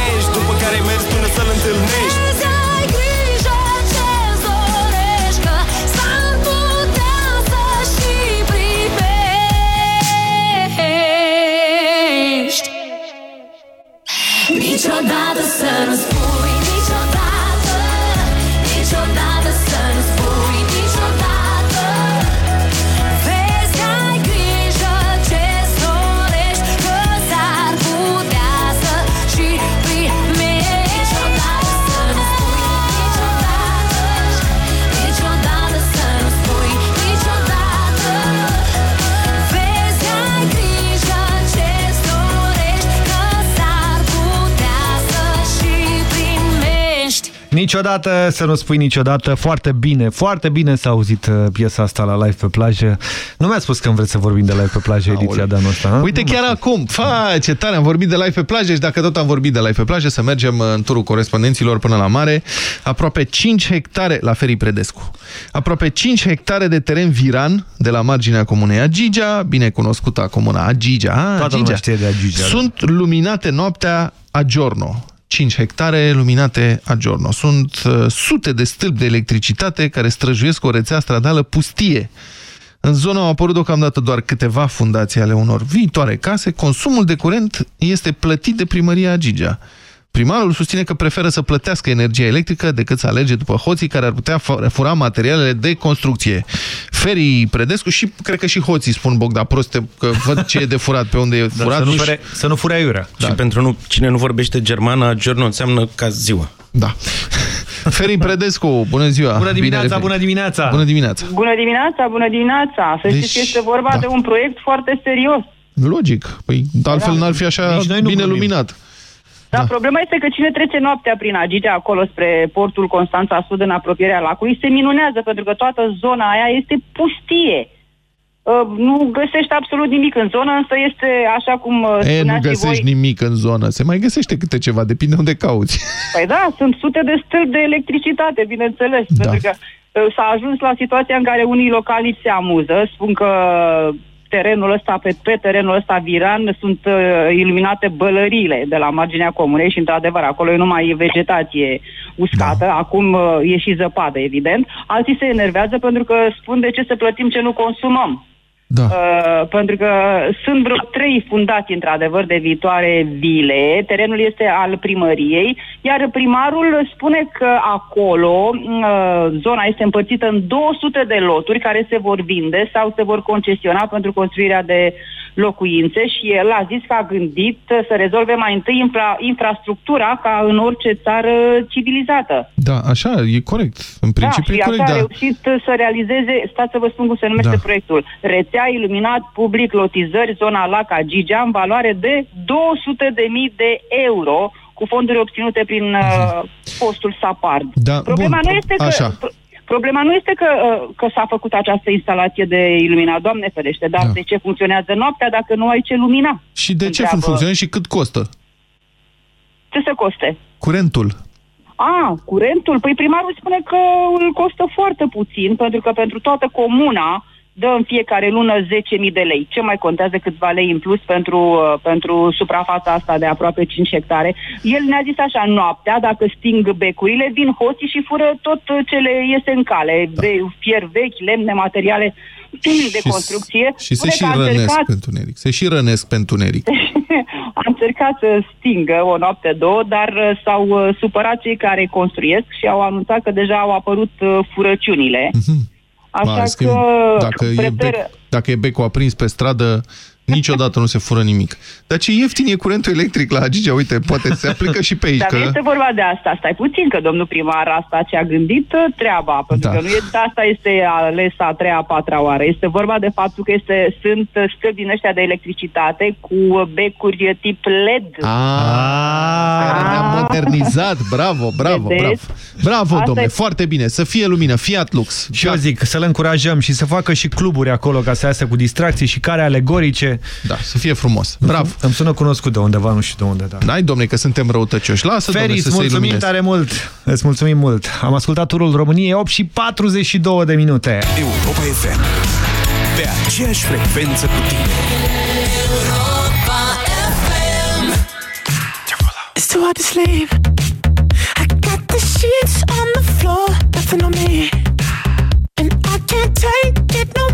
Niciodată să nu spui niciodată. Foarte bine, foarte bine s-a auzit uh, piesa asta la live pe plajă. Nu mi-a spus că vreți să vorbim de live pe plajă ediția de anul ăsta. ha? Uite, chiar acum, fa, ce tare, am vorbit de live pe plajă și dacă tot am vorbit de live pe plajă, să mergem uh, în turul corespondenților până la mare. Aproape 5 hectare, la Ferii Predescu, aproape 5 hectare de teren viran de la marginea comunei Agigea, bine cunoscuta comuna Agigea, a, Toată lumea știe de Agigea, da. sunt luminate noaptea a giorno. 5 hectare luminate a giorno. Sunt uh, sute de stâlpi de electricitate care străjuiesc o rețea stradală pustie. În zonă au apărut deocamdată doar câteva fundații ale unor viitoare case. Consumul de curent este plătit de primăria Agigea. Primarul susține că preferă să plătească energia electrică decât să alege după hoții care ar putea fu- fura materialele de construcție. Ferii Predescu și cred că și hoții spun Bogda proste că văd ce e de furat pe unde e Da, furat. să, nu Și- fure, să nu fure aiurea. Da. Și pentru nu, cine nu vorbește germană, giorno înseamnă ca ziua. Da. Ferii Predescu, bună ziua! Bună dimineața, Bine ai bună dimineața! Bună dimineața! Bună dimineața, bună dimineața! Să Deci, știți că este vorba da. de un proiect foarte serios. Logic. Păi altfel n-ar fi așa Nici noi nu bine vorbim. luminat. Dar problema este că cine trece noaptea prin Agigea, acolo spre portul Constanța Sud, în apropierea lacului, se minunează, pentru că toată zona aia este pustie. Uh, nu găsești absolut nimic în zonă, însă este așa cum uh, E, nu spuneați și găsești voi. nimic în zonă. Se mai găsește câte ceva, depinde unde cauți. Păi da, sunt sute de stâlpi de electricitate, bineînțeles, Da. pentru că uh, s-a ajuns la situația în care unii locali se amuză, spun că terenul ăsta, pe, pe terenul ăsta viran, sunt uh, iluminate bălăriile de la marginea comunei și, într-adevăr, acolo e numai vegetație uscată, da. acum uh, e și zăpadă, evident. Alții se enervează pentru că spun de ce să plătim ce nu consumăm. Da. Uh, pentru că sunt vreo trei fundații, într-adevăr, de viitoare vile. Terenul este al primăriei, iar primarul spune că acolo uh, zona este împărțită în 200 de loturi care se vor vinde sau se vor concesiona pentru construirea de locuințe și el a zis că a gândit să rezolve mai întâi infra- infrastructura ca în orice țară civilizată. Da, așa, e corect. În principiu da, e și corect, așa a da. reușit să realizeze, stați să vă spun cum se numește Da. proiectul, rețea iluminat public lotizări zona Lac Agigea în valoare de 200 de mii de euro cu fonduri obținute prin uh, postul SAPARD. Da, Problema bun, nu este că așa. Pro- Problema nu este că, uh, că s-a făcut această instalație de iluminat, Doamne ferește, dar Da. de ce funcționează noaptea dacă nu ai ce lumina? Și de ce Întreabă. funcționează și cât costă? Ce să coste? Curentul. A, curentul? Păi primarul spune că îl costă foarte puțin, pentru că pentru toată comuna dă în fiecare lună 10.000 de lei. Ce mai contează câțiva lei în plus pentru, uh, pentru suprafața asta de aproape 5 hectare? El ne-a zis așa, noaptea, dacă sting becurile, vin hoții și fură tot uh, ce le iese în cale. Da. Fier vechi, lemne, materiale de construcție. Și se Spune și că a rănesc încercat- pe întuneric. Se și rănesc pe întuneric. a încercat să stingă o noapte, două, dar uh, s-au uh, supărat cei care construiesc și au anunțat că deja au apărut uh, furăciunile. Așa Mai schimb, că dacă, e prefer... bec, dacă e becul aprins pe stradă, niciodată nu se fură nimic. Dar ce ieftin e curentul electric la Agigea? Uite, poate se aplică și pe aici. Dar că... nu este vorba de asta. Stai puțin că domnul primar asta ce a gândit uh, treaba, pentru Da. că nu e, asta este ales a treia, a patra oară. Este vorba de faptul că este, sunt uh, scăpi din ăștia de electricitate cu uh, becuri tip LED. Ah, ne-am modernizat, bravo, bravo, bravo. Vedeți? Bravo, Asta domnule, e- foarte bine. Să fie lumină, Fiat Lux. Și eu zic să le încurajăm și să facă și cluburi acolo ca să iasă cu distracții și care alegorice. Da, să fie frumos. Bravo. Îmi sună cunoscut de undeva, nu știu de unde, da. N-ai, domne, că suntem răutăcioși. Lasă, domne, Feri, să îți se mulțumim ilumineze. tare mult. Îți mulțumim mult. Am ascultat turul României 8 și 42 de minute. Europa FM. Pe aceeași frecvență cu tine. It's too hard to sleep. I got the sheets on the floor, nothing on me. And I can't take it no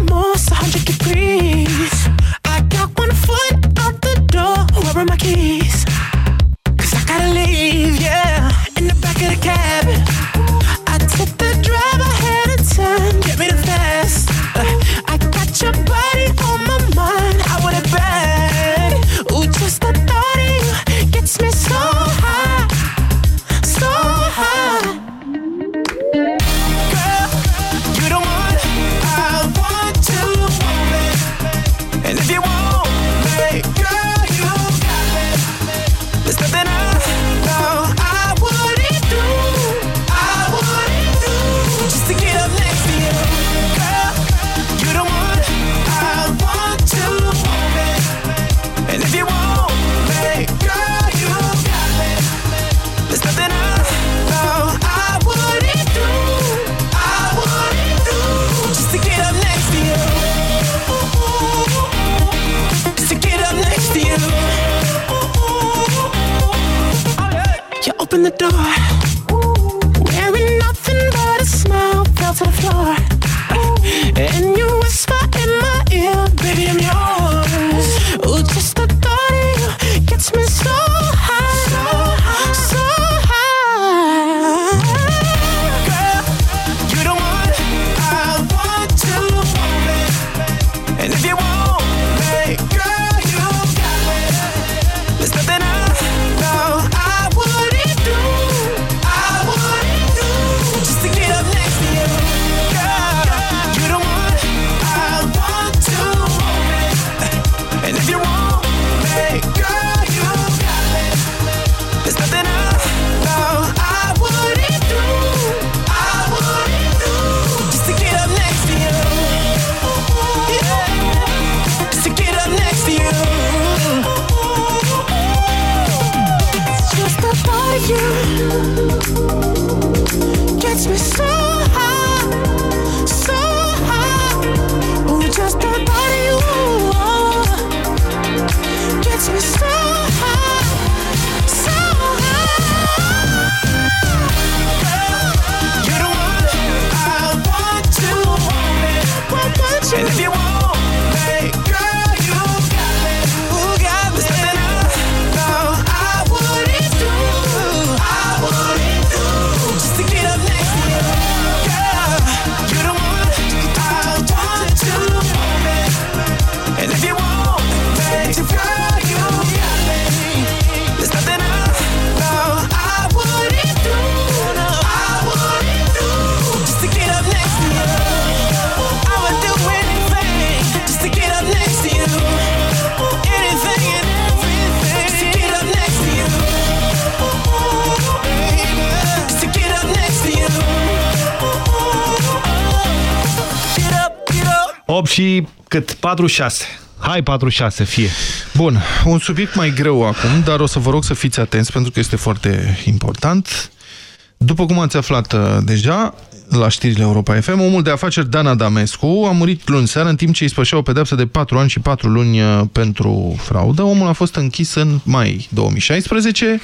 46. Hai 46, fie. Bun, un subiect mai greu acum, dar o să vă rog să fiți atenți pentru că este foarte important. După cum ați aflat uh, deja, la știrile Europa FM, omul de afaceri Dan Adamescu a murit luni seară în timp ce îi spășea o pedepsă de 4 ani și 4 luni uh, pentru fraudă. Omul a fost închis în mai 2016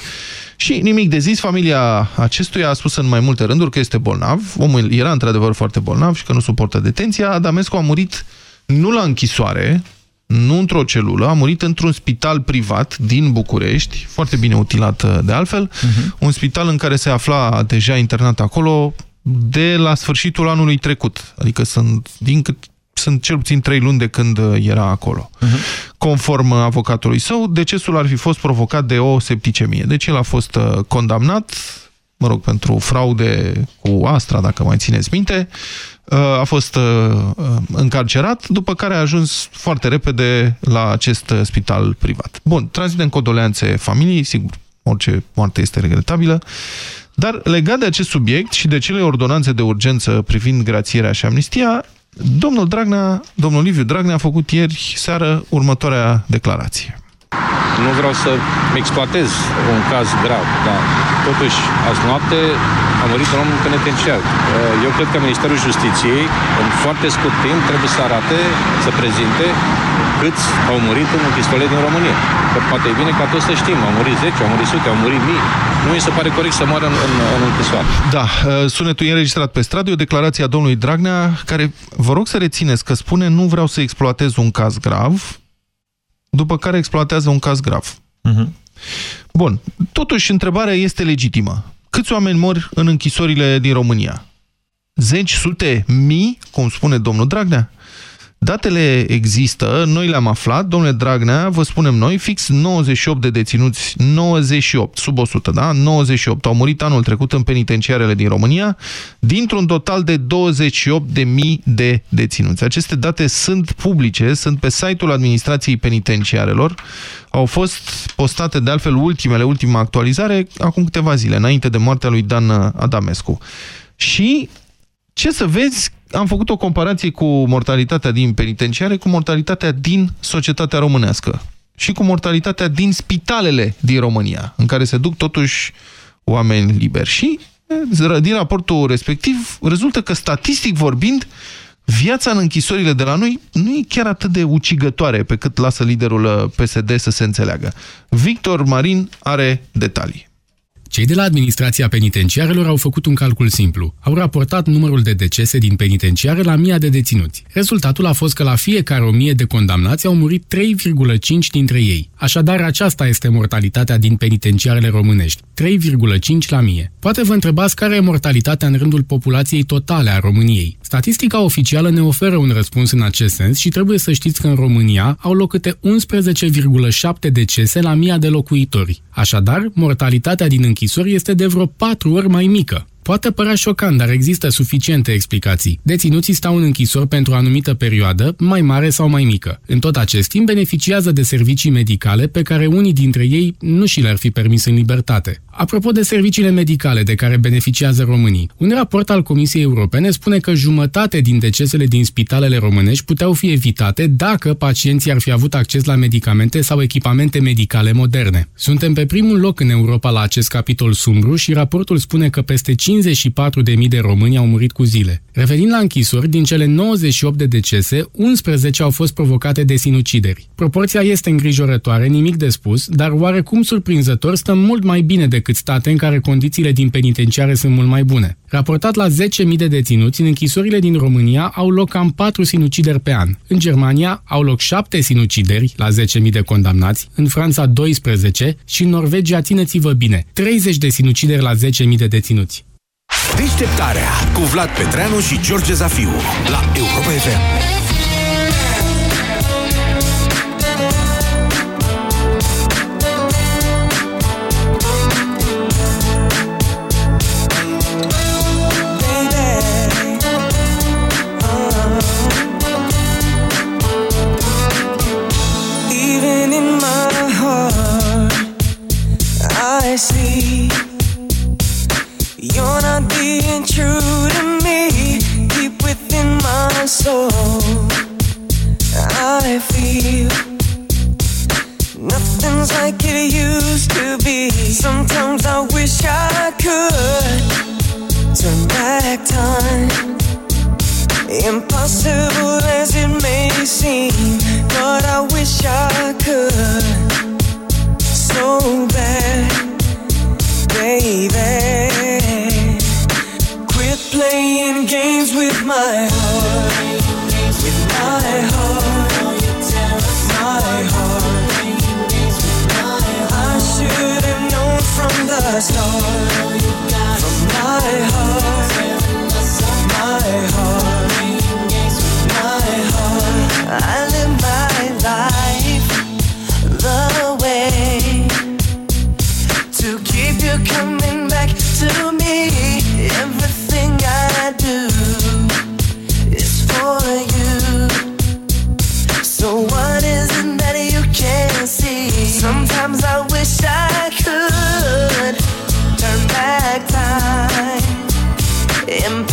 și nimic de zis, familia acestuia a spus în mai multe rânduri că este bolnav. Omul era într-adevăr foarte bolnav și că nu suportă detenția. Adamescu a murit nu la închisoare, nu într-o celulă, a murit într-un spital privat din București, foarte bine utilat uh, de altfel, uh -huh. un spital în care se afla deja internat acolo de la sfârșitul anului trecut. Adică sunt, din cât, sunt cel puțin trei luni de când uh, era acolo. Uh -huh. Conform avocatului său, decesul ar fi fost provocat de o septicemie. Deci el a fost uh, condamnat, mă rog, pentru fraude cu Astra, dacă mai țineți minte, uh, a fost încarcerat, după care a ajuns foarte repede la acest spital privat. Bun, transmitem condoleanțe familiei, sigur, orice moarte este regretabilă, dar legat de acest subiect și de cele ordonanțe de urgență privind grațierea și amnistia, domnul Dragnea, domnul Liviu Dragnea a făcut ieri seară următoarea declarație. Nu vreau să exploatez un caz grav, dar totuși azi noapte a murit un om penitenciar. Eu cred că Ministerul Justiției, în foarte scurt timp, trebuie să arate, să prezinte câți au murit în închisorile din România. Că poate e bine ca toți să știm, au murit 10, au murit sute, au murit mii. Nu mi se pare corect să moară în, în, în închisoare. Da, sunetul e înregistrat pe stradă, o declarație a domnului Dragnea, care vă rog să rețineți că spune nu vreau să exploatez un caz grav, după care exploatează un caz grav. Uh Mhm. -huh. Bun, totuși întrebarea este legitimă. Câți oameni mor în închisorile din România? Zeci, sute, mii, cum spune domnul Dragnea? Datele există, noi le-am aflat, domnule Dragnea, vă spunem noi, fix 98 de deținuți, 98, sub 100, da? 98 au murit anul trecut în penitenciarele din România, dintr-un total de 28.000 de deținuți. Aceste date sunt publice, sunt pe site-ul administrației penitenciarelor, au fost postate de altfel ultimele, ultima actualizare, acum câteva zile, înainte de moartea lui Dan Adamescu. Și ce să vezi, am făcut o comparație cu mortalitatea din penitenciare, cu mortalitatea din societatea românească și cu mortalitatea din spitalele din România, în care se duc totuși oameni liberi. Și din raportul respectiv rezultă că, statistic vorbind, viața în închisorile de la noi nu e chiar atât de ucigătoare pe cât lasă liderul PSD să se înțeleagă. Victor Marin are detalii. Cei de la administrația penitenciarelor au făcut un calcul simplu. Au raportat numărul de decese din penitenciare la mia de deținuți. Rezultatul a fost că la fiecare o mie de condamnați au murit 3,5 dintre ei. Așadar, aceasta este mortalitatea din penitenciarele românești. 3,5 la mie. Poate vă întrebați care e mortalitatea în rândul populației totale a României. Statistica oficială ne oferă un răspuns în acest sens și trebuie să știți că în România au loc câte 11,7 decese la mia de locuitori. Așadar, mortalitatea din închisori este de vreo 4 ori mai mică. Poate părea șocant, dar există suficiente explicații. Deținuții stau în închisori pentru o anumită perioadă, mai mare sau mai mică. În tot acest timp beneficiază de servicii medicale pe care unii dintre ei nu și le-ar fi permis în libertate. Apropo de serviciile medicale de care beneficiază românii, un raport al Comisiei Europene spune că jumătate din decesele din spitalele românești puteau fi evitate dacă pacienții ar fi avut acces la medicamente sau echipamente medicale moderne. Suntem pe primul loc în Europa la acest capitol sumbru și raportul spune că peste 54.000 de români au murit cu zile. Revenind la închisori, din cele 98 de decese, 11 au fost provocate de sinucideri. Proporția este îngrijorătoare, nimic de spus, dar oarecum surprinzător stăm mult mai bine decât state în care condițiile din penitenciare sunt mult mai bune. Raportat la 10.000 de deținuți, în închisorile din România au loc cam 4 sinucideri pe an. În Germania au loc 7 sinucideri la 10.000 de condamnați, în Franța 12 și în Norvegia, țineți-vă bine, 30 de sinucideri la 10.000 de deținuți. Deșteptarea cu Vlad Petreanu și George Zafiu la Europa FM. My I feel. Nothing's like it used to be. Sometimes I wish I could turn back time. Impossible as it may seem, but I wish I could so bad, baby. Quit playing games with my heart, start, from my heart, Sometimes I wish I could turn back time. Impossible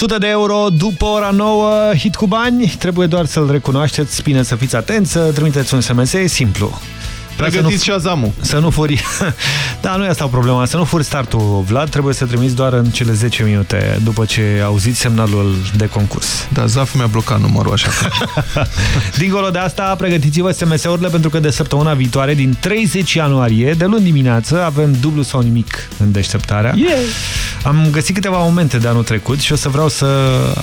100 de euro după ora 9, hit cu bani, trebuie doar să-l recunoașteți, bine să fiți atenți, să trimiteți un SMS, e simplu. Pregătiți și azamul. Să nu furi... da, nu e asta o problemă. Să nu furi startul, Vlad. Trebuie să trimiți doar în cele 10 minute după ce auziți semnalul de concurs. Da, Zaf mi-a blocat numărul așa că... Dincolo de asta, pregătiți-vă SMS-urile pentru că de săptămâna viitoare, din 30 ianuarie, de luni dimineață, avem dublu sau nimic în deșteptarea. Yeah! Am găsit câteva momente de anul trecut și o să vreau să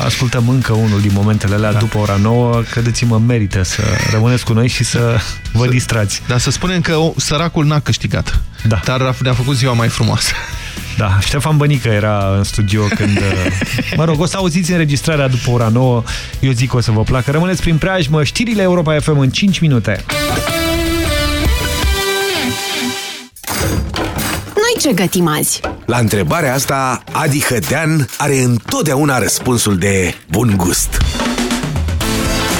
ascultăm încă unul din momentele alea da. după ora 9. Credeți-mă, merită să rămâneți cu noi și să vă să, distrați. Dar să spunem că o, săracul n-a câștigat. Da. Dar ne-a făcut ziua mai frumoasă. Da, Ștefan Bănică era în studio când... Mă rog, o să auziți înregistrarea după ora 9. Eu zic că o să vă placă. Rămâneți prin preajmă. Știrile Europa FM în 5 minute. Noi ce gătim azi? La întrebarea asta, Adi Hădean are întotdeauna răspunsul de bun gust.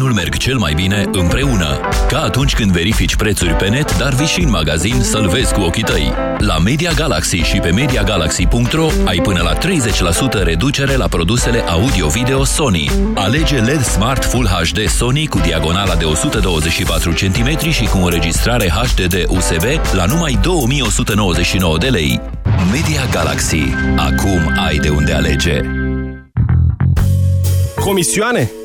offline-ul merg cel mai bine împreună. Ca atunci când verifici prețuri pe net, dar vii și în magazin să-l vezi cu ochii tăi. La Media Galaxy și pe MediaGalaxy.ro ai până la 30% reducere la produsele audio-video Sony. Alege LED Smart Full HD Sony cu diagonala de 124 cm și cu înregistrare HDD USB la numai 2199 de lei. Media Galaxy. Acum ai de unde alege. Comisioane?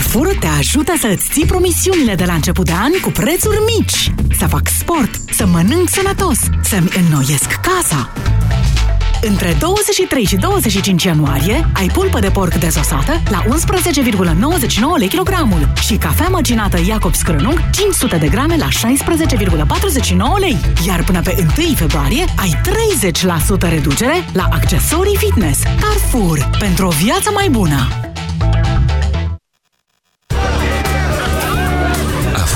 Carrefour te ajută să îți ții promisiunile de la început de an cu prețuri mici. Să fac sport, să mănânc sănătos, să-mi înnoiesc casa. Între 23 și 25 ianuarie ai pulpă de porc dezosată la 11,99 lei kilogramul și cafea măcinată Jacobs Crânung 500 de grame la 16,49 lei. Iar până pe 1 februarie ai 30% reducere la accesorii fitness. Carrefour. Pentru o viață mai bună.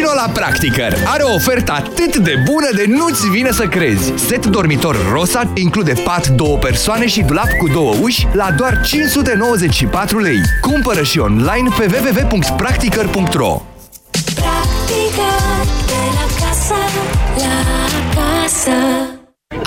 Vino la Practicăr! Are o ofertă atât de bună de nu-ți vine să crezi! Set dormitor Rosa include pat două persoane și dulap cu două uși la doar 594 lei. Cumpără și online pe www.practicăr.ro Practică de la casă la casă.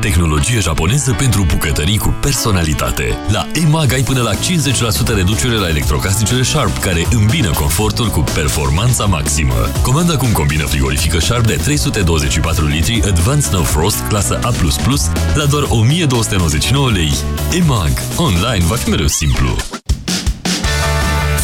Tehnologie japoneză pentru bucătării cu personalitate. La EMAG ai până la 50% reducere la electrocasnicele Sharp, care îmbină confortul cu performanța maximă. Comanda acum combină frigorifică Sharp de 324 litri Advanced No Frost clasă A++ la doar 1299 lei. EMAG. Online va fi mereu simplu.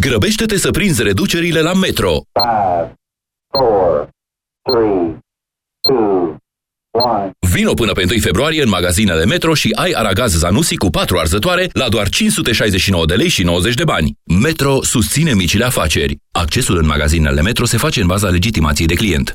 Grăbește-te să prinzi reducerile la Metro! 5, 4, 3, 2, 1. Vino până pe 1 februarie în magazinele Metro și ai aragaz Zanussi cu 4 arzătoare la doar 569 de lei și 90 de bani. Metro susține micile afaceri. Accesul în magazinele Metro se face în baza legitimației de client.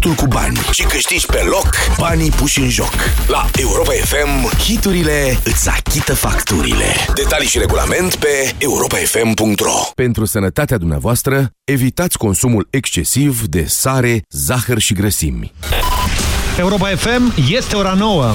hitul cu bani și câștigi pe loc banii puși în joc. La Europa FM, hiturile îți achită facturile. Detalii și regulament pe europafm.ro Pentru sănătatea dumneavoastră, evitați consumul excesiv de sare, zahăr și grăsimi. Europa FM este ora 9.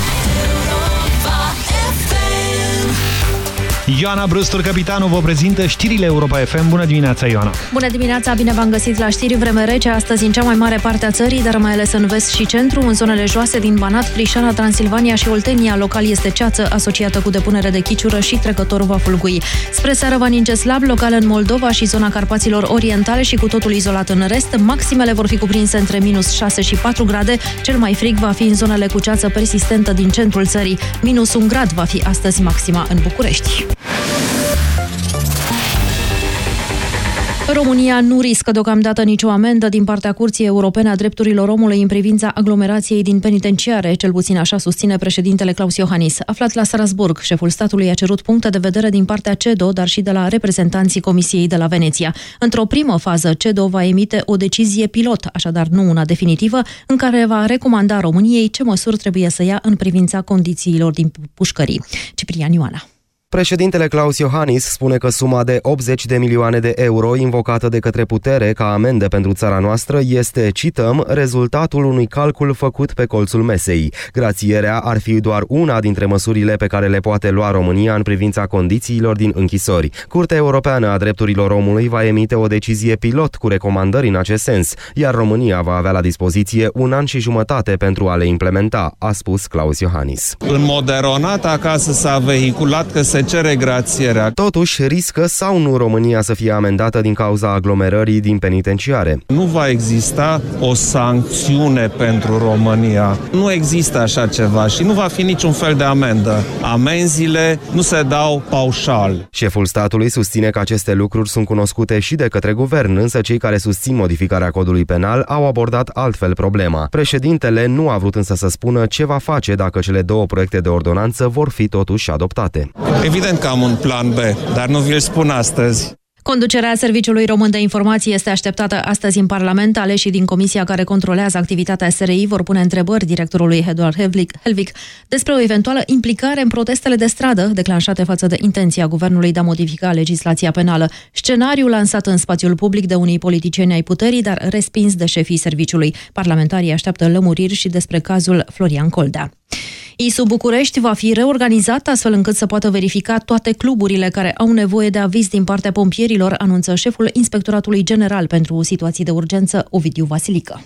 Ioana Brustur, capitanul, vă prezintă știrile Europa FM. Bună dimineața, Ioana! Bună dimineața, bine v-am găsit la știri. Vreme rece astăzi în cea mai mare parte a țării, dar mai ales în vest și centru, în zonele joase din Banat, Frișana, Transilvania și Oltenia. Local este ceață asociată cu depunere de chiciură și trecător va fulgui. Spre seară va ninge slab, local în Moldova și zona Carpaților Orientale și cu totul izolat în rest. Maximele vor fi cuprinse între minus 6 și 4 grade. Cel mai frig va fi în zonele cu ceață persistentă din centrul țării. Minus 1 grad va fi astăzi maxima în București. România nu riscă deocamdată nicio amendă din partea Curții Europene a Drepturilor Omului în privința aglomerației din penitenciare, cel puțin așa susține președintele Claus Iohannis. Aflat la Strasburg, șeful statului a cerut puncte de vedere din partea CEDO, dar și de la reprezentanții Comisiei de la Veneția. Într-o primă fază, CEDO va emite o decizie pilot, așadar nu una definitivă, în care va recomanda României ce măsuri trebuie să ia în privința condițiilor din pușcării. Ciprian Ioana. Președintele Claus Iohannis spune că suma de 80 de milioane de euro invocată de către putere ca amendă pentru țara noastră este, cităm, rezultatul unui calcul făcut pe colțul mesei. Grațierea ar fi doar una dintre măsurile pe care le poate lua România în privința condițiilor din închisori. Curtea Europeană a Drepturilor Omului va emite o decizie pilot cu recomandări în acest sens, iar România va avea la dispoziție un an și jumătate pentru a le implementa, a spus Claus Iohannis. În mod eronat acasă s-a vehiculat că se cere grațierea. Totuși, riscă sau nu România să fie amendată din cauza aglomerării din penitenciare? Nu va exista o sancțiune pentru România. Nu există așa ceva și nu va fi niciun fel de amendă. Amenziile nu se dau paușal. Șeful statului susține că aceste lucruri sunt cunoscute și de către guvern, însă cei care susțin modificarea codului penal au abordat altfel problema. Președintele nu a vrut însă să spună ce va face dacă cele două proiecte de ordonanță vor fi totuși adoptate. Evident că am un plan B, dar nu vi-l spun astăzi. Conducerea Serviciului Român de Informații este așteptată astăzi în Parlament. Aleșii din comisia care controlează activitatea SRI vor pune întrebări directorului Eduard Helvig despre o eventuală implicare în protestele de stradă declanșate față de intenția guvernului de a modifica legislația penală. Scenariul lansat în spațiul public de unii politicieni ai puterii, dar respins de șefii serviciului. Parlamentarii așteaptă lămuriri și despre cazul Florian Coldea. ISU București va fi reorganizat astfel încât să poată verifica toate cluburile care au nevoie de aviz din partea pompierilor, anunță șeful Inspectoratului General pentru Situații de Urgență, Ovidiu Vasilică.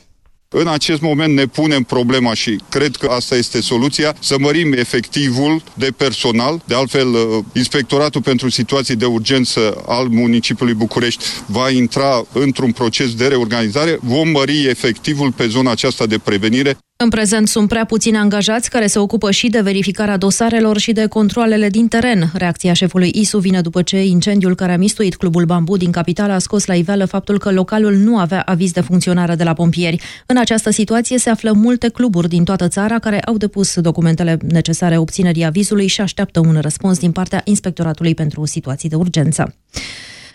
În acest moment ne punem problema și cred că asta este soluția, să mărim efectivul de personal. De altfel, Inspectoratul pentru Situații de Urgență al municipiului București va intra într-un proces de reorganizare. Vom mări efectivul pe zona aceasta de prevenire. În prezent sunt prea puțini angajați care se ocupă și de verificarea dosarelor și de controlele din teren. Reacția șefului ISU vine după ce incendiul care a mistuit clubul Bambu din capitală a scos la iveală faptul că localul nu avea aviz de funcționare de la pompieri. În această situație se află multe cluburi din toată țara care au depus documentele necesare obținerii avizului și așteaptă un răspuns din partea Inspectoratului pentru Situații de Urgență.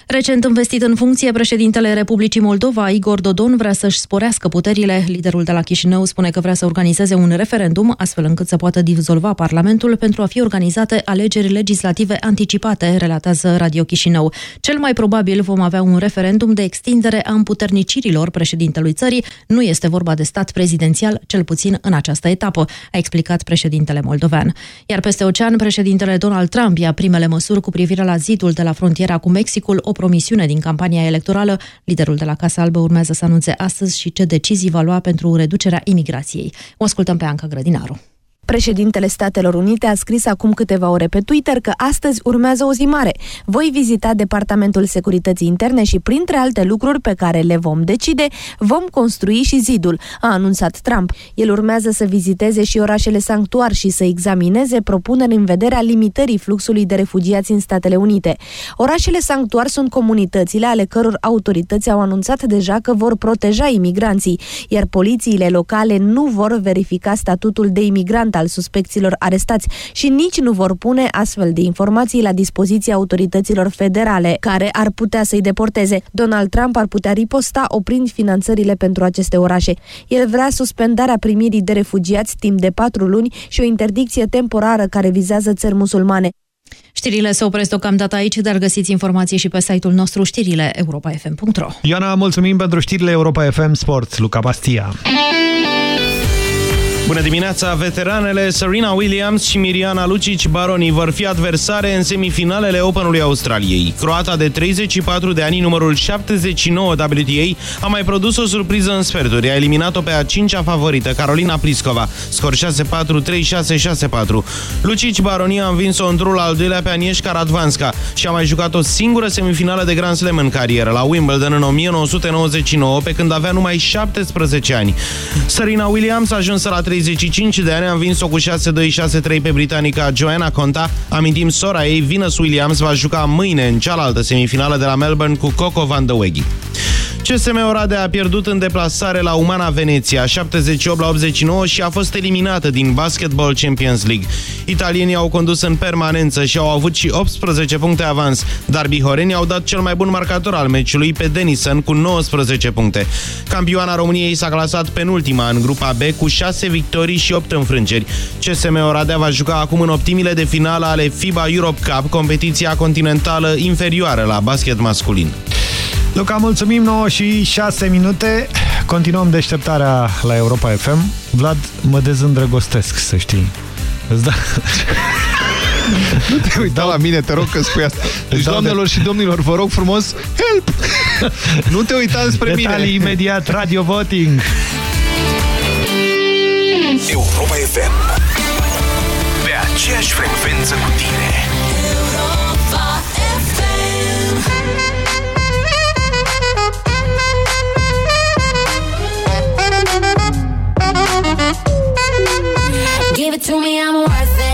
Recent investit în funcție, președintele Republicii Moldova, Igor Dodon, vrea să-și sporească puterile. Liderul de la Chișinău spune că vrea să organizeze un referendum, astfel încât să poată dizolva Parlamentul pentru a fi organizate alegeri legislative anticipate, relatează Radio Chișinău. Cel mai probabil vom avea un referendum de extindere a împuternicirilor președintelui țării. Nu este vorba de stat prezidențial, cel puțin în această etapă, a explicat președintele moldovean. Iar peste ocean, președintele Donald Trump ia primele măsuri cu privire la zidul de la frontiera cu Mexicul, o promisiune din campania electorală. Liderul de la Casa Albă urmează să anunțe astăzi și ce decizii va lua pentru reducerea imigrației. O ascultăm pe Anca Grădinaru. Președintele Statelor Unite a scris acum câteva ore pe Twitter că astăzi urmează o zi mare. Voi vizita Departamentul Securității Interne și, printre alte lucruri pe care le vom decide, vom construi și zidul, a anunțat Trump. El urmează să viziteze și orașele sanctuar și să examineze propuneri în vederea limitării fluxului de refugiați în Statele Unite. Orașele sanctuar sunt comunitățile ale căror autorități au anunțat deja că vor proteja imigranții, iar polițiile locale nu vor verifica statutul de imigrant al suspecților arestați și nici nu vor pune astfel de informații la dispoziția autorităților federale, care ar putea să-i deporteze. Donald Trump ar putea riposta oprind finanțările pentru aceste orașe. El vrea suspendarea primirii de refugiați timp de patru luni și o interdicție temporară care vizează țări musulmane. Știrile se opresc deocamdată aici, dar găsiți informații și pe site-ul nostru știrile europa.fm.ro Ioana, mulțumim pentru știrile Europa FM Sport, Luca Bastia. Bună dimineața! Veteranele Serena Williams și Miriana Lucic Baroni vor fi adversare în semifinalele Openului Australiei. Croata de 34 de ani, numărul 79 WTA, a mai produs o surpriză în sferturi. A eliminat-o pe a cincea favorită, Carolina Pliskova, scor 6-4, 3-6, 6-4. Lucic Baroni a învins-o într-un al doilea pe Agnieszka Radvanska și a mai jucat o singură semifinală de Grand Slam în carieră, la Wimbledon în 1999, pe când avea numai 17 ani. Serena Williams a ajuns la 35 de ani, a învins-o cu 6-2-6-3 pe britanica Joanna Conta. Amintim, sora ei, Venus Williams, va juca mâine în cealaltă semifinală de la Melbourne cu Coco Van de Weghi. CSM Oradea a pierdut în deplasare la Umana Veneția 78 la 89 și a fost eliminată din Basketball Champions League. Italienii au condus în permanență și au avut și 18 puncte avans, dar bihorenii au dat cel mai bun marcator al meciului pe Denison cu 19 puncte. Campioana României s-a clasat penultima în grupa B cu 6 victorii și 8 înfrângeri. CSM Oradea va juca acum în optimile de finală ale FIBA Europe Cup, competiția continentală inferioară la basket masculin. Luca, mulțumim, 9 și 6 minute. Continuăm deșteptarea la Europa FM. Vlad, mă dezîndrăgostesc, să știi. Îți da... Nu te uita la mine, te rog că spui asta. Deci, doamnelor și domnilor, vă rog frumos, help! Nu te uita spre mine. Detalii imediat, radio voting. Europa FM. Pe aceeași frecvență cu tine. Give it to me, I'm worth it.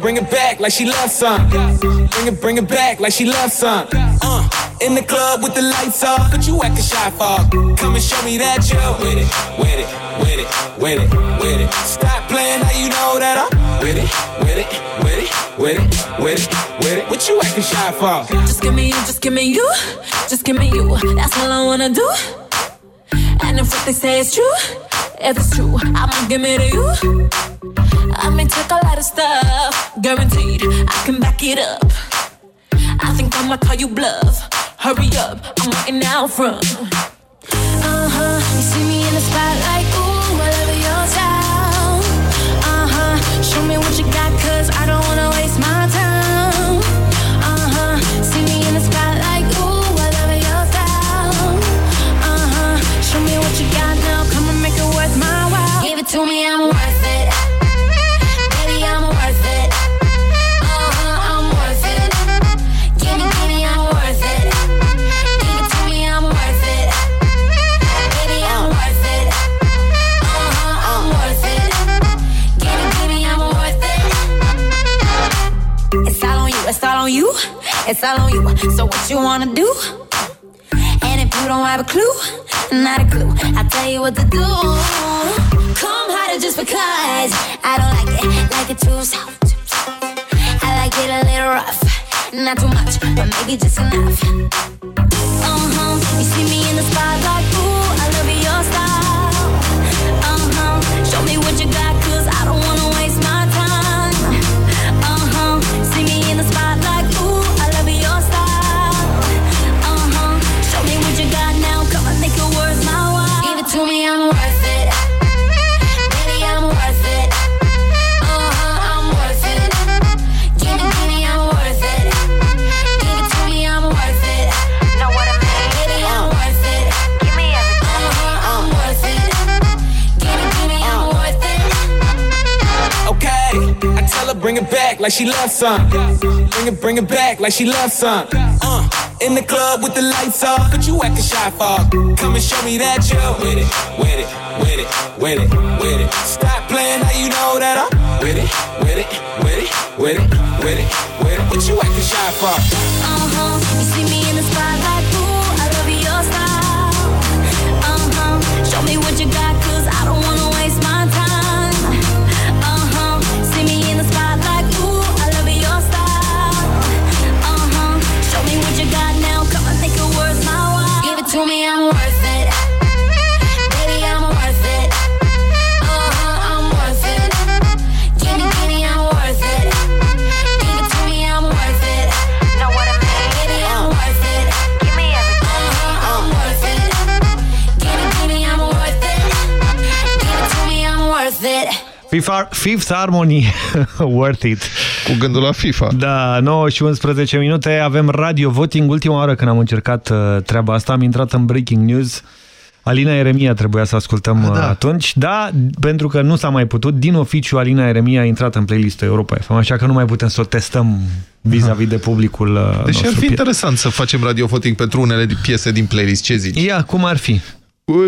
Bring it back like she loves some. Bring it, bring it back like she loves some. Uh, in the club with the lights off, but you acting shy for. Come and show me that you're with it, with it, with it, with it, with it. Stop playing how you know that I'm with it, with it, with it, with it, with it, with it. What you acting shy for? Just give me you, just give me you, just give me you. That's all I wanna do. And if what they say is true, if it's true, I'ma give it to you. I may take a lot of stuff, guaranteed I can back it up. I think I'ma call you bluff. Hurry up, I'm waiting out front. Uh huh. You see me in the spotlight, So what you wanna do? And if you don't have a clue, not a clue, I'll tell you what to do. Come harder just because I don't like it, like it too soft. I like it a little rough, not too much, but maybe just enough. Uh huh. You see me in the spotlight, ooh, I love your style. Uh huh. Show me what Bring it back like she loves some. Bring it, bring it back like she loves some. Uh, in the club with the lights off, but you acting shy for. Come and show me that you're with it, with it, with it, with it, with it. Stop playing how you know that I'm with it, with it, with it, with it, with it, with it. What you acting shy for? Uh Fifth, Ar Fifth Harmony, worth it. Cu gândul la FIFA. Da, 9 și 11 minute, avem radio voting. Ultima oară când am încercat uh, treaba asta, am intrat în breaking news. Alina Eremia trebuia să ascultăm Ah, da. atunci, da, pentru că nu s-a mai putut. Din oficiu, Alina Eremia a intrat în playlistul Europa FM, așa că nu mai putem să o testăm vis-a-vis de publicul uh, Deși ar nostru. fi interesant să facem radio voting pentru unele piese din playlist. Ce zici? Ia, cum ar fi?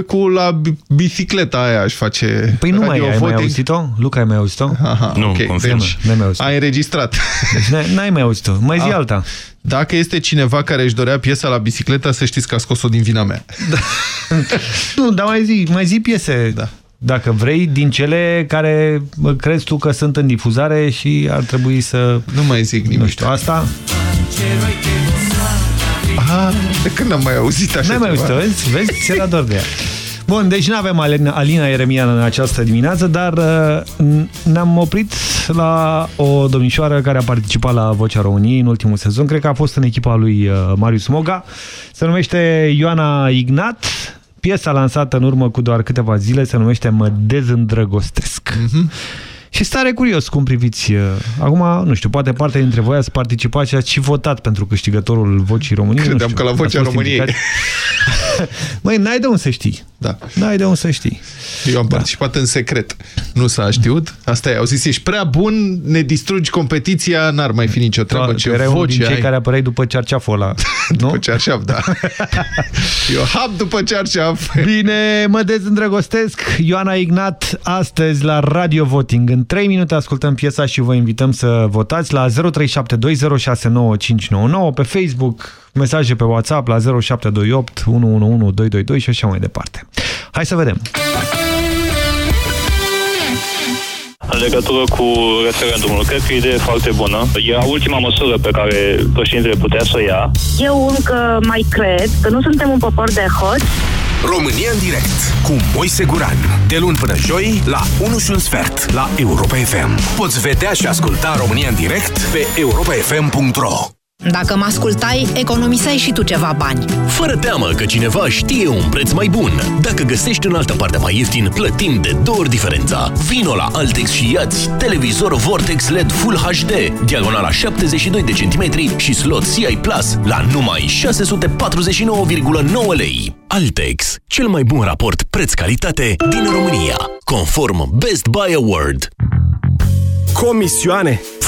Cu la bi- bicicleta aia aș face Păi nu mai radio ai, ai mai voting. auzit-o? Luca, ai mai auzit-o? Aha, Nu, ok. confirm. Deci, N-ai mai auzit. ai înregistrat. Deci n-ai- n-ai mai auzit-o. Mai zi A. alta. Dacă este cineva care își dorea piesa la bicicletă, să știți că a scos-o din vina mea. Nu, dar mai zi, mai zi piese. Da. Dacă vrei, din cele care bă, crezi tu că sunt în difuzare și ar trebui să... Nu mai zic nimic. Nu știu, asta... Aha, de când am mai auzit așa N-ai mai ceva? auzit vezi? Vezi? Ți era doar de ea. Bun, deci nu avem Alina, Alina Eremian în această dimineață, dar uh, ne-am oprit la o domnișoară care a participat la Vocea României în ultimul sezon. Cred că a fost în echipa lui uh, Marius Moga. Se numește Ioana Ignat. Piesa lansată în urmă cu doar câteva zile se numește Mă dezîndrăgostesc. Mhm. Și stare curios cum priviți. uh, Acum, nu știu, poate parte dintre voi ați participat și ați și votat pentru câștigătorul Vocii României. nu Credeam știu, că la Vocea ați fost României. implicați? Măi, n-ai de unde să știi. Da. N-ai de unde să știi. Eu am participat în secret. Nu s-a știut. Asta e. Au zis, ești prea bun, ne distrugi competiția, n-ar mai fi nicio treabă. Tu Ce erai unul din voce cei ai. care apăreai după cearceaful ăla. După cearșaf, da. Eu hap după cearșaf. Bine, mă dezîndrăgostesc. Ioana Ignat, astăzi la Radio Voting. În 3 minute ascultăm piesa și vă invităm să votați la 0372069599 pe Facebook, mesaje pe WhatsApp la 0728 111222 și așa mai departe. Hai să vedem. În legătură cu referendumul, cred că e o idee foarte bună. Era ultima măsură pe care președintele putea să o ia. Eu încă mai cred că nu suntem un popor de hoți. România în direct cu Moise Guran. De luni până joi la 1 și un sfert la Europa FM. Poți vedea și asculta România în direct pe europafm.ro Dacă mă ascultai, economiseai și tu ceva bani. Fără teamă că cineva știe un preț mai bun. Dacă găsești în altă parte mai ieftin, plătim de două ori diferența. Vino la Altex și iați televizor Vortex LED Full HD, diagonala 72 de centimetri și slot CI Plus la numai 649,9 lei. Altex, cel mai bun raport preț-calitate din România, conform Best Buy Award. Comisioane?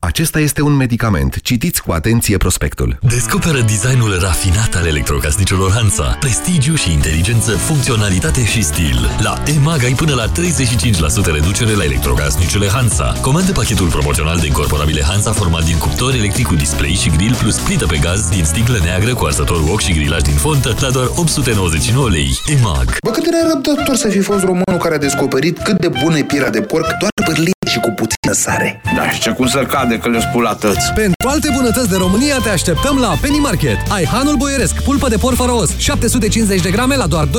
Acesta este un medicament. Citiți cu atenție prospectul. Descoperă designul rafinat al electrocasnicelor Hansa. Prestigiu și inteligență, funcționalitate și stil. La EMAG ai până la 35% reducere la electrocasnicele Hansa. Comandă pachetul promoțional de incorporabile Hansa format din cuptor electric cu display și grill plus plită pe gaz din sticlă neagră cu arsător wok și grilaj din fontă la doar 899 lei. EMAG. Bă, cât de nerăbdător să fi fost românul care a descoperit cât de bună e pira de porc doar pârlit și cu puțină sare. Da, și ce cum să cade că le spula tăți. Pentru alte bunătăți de România te așteptăm la Penny Market. Ai hanul boieresc, pulpă de porc fără os, 750 de grame la doar 12,49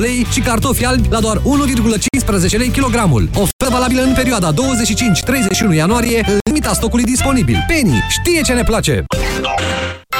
lei și cartofi albi la doar 1,15 lei kilogramul. Ofertă valabilă în perioada 25-31 ianuarie, în limita stocului disponibil. Penny știe ce ne place!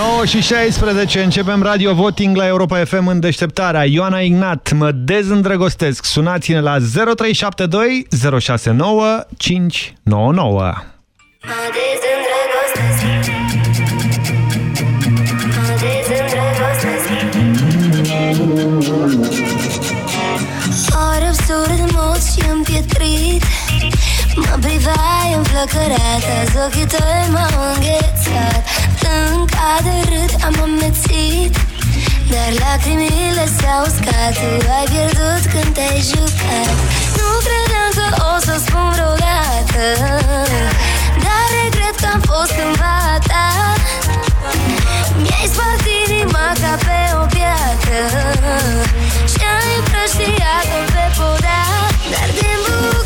9 și 16, începem radio voting la Europa FM în deșteptarea. Ioana Ignat, mă dezîndrăgostesc. Sunați-ne la 0372 069 599. Mă dezîndrăgostesc Mă dezîndrăgostesc Ori absurd, mult și împietrit Mă priveai înflăcărat Azi ochii tăi m-au înghețat Plâng ca de râd, am amețit Dar lacrimile s-au uscat. Tu ai pierdut când te-ai jucat. Nu credeam că o să spun vreodată Dar regret că am fost cândva a ta Mi-ai spart inima ca pe o piatră Și-ai împrăștiat-o pe podea. Dar din bucăți,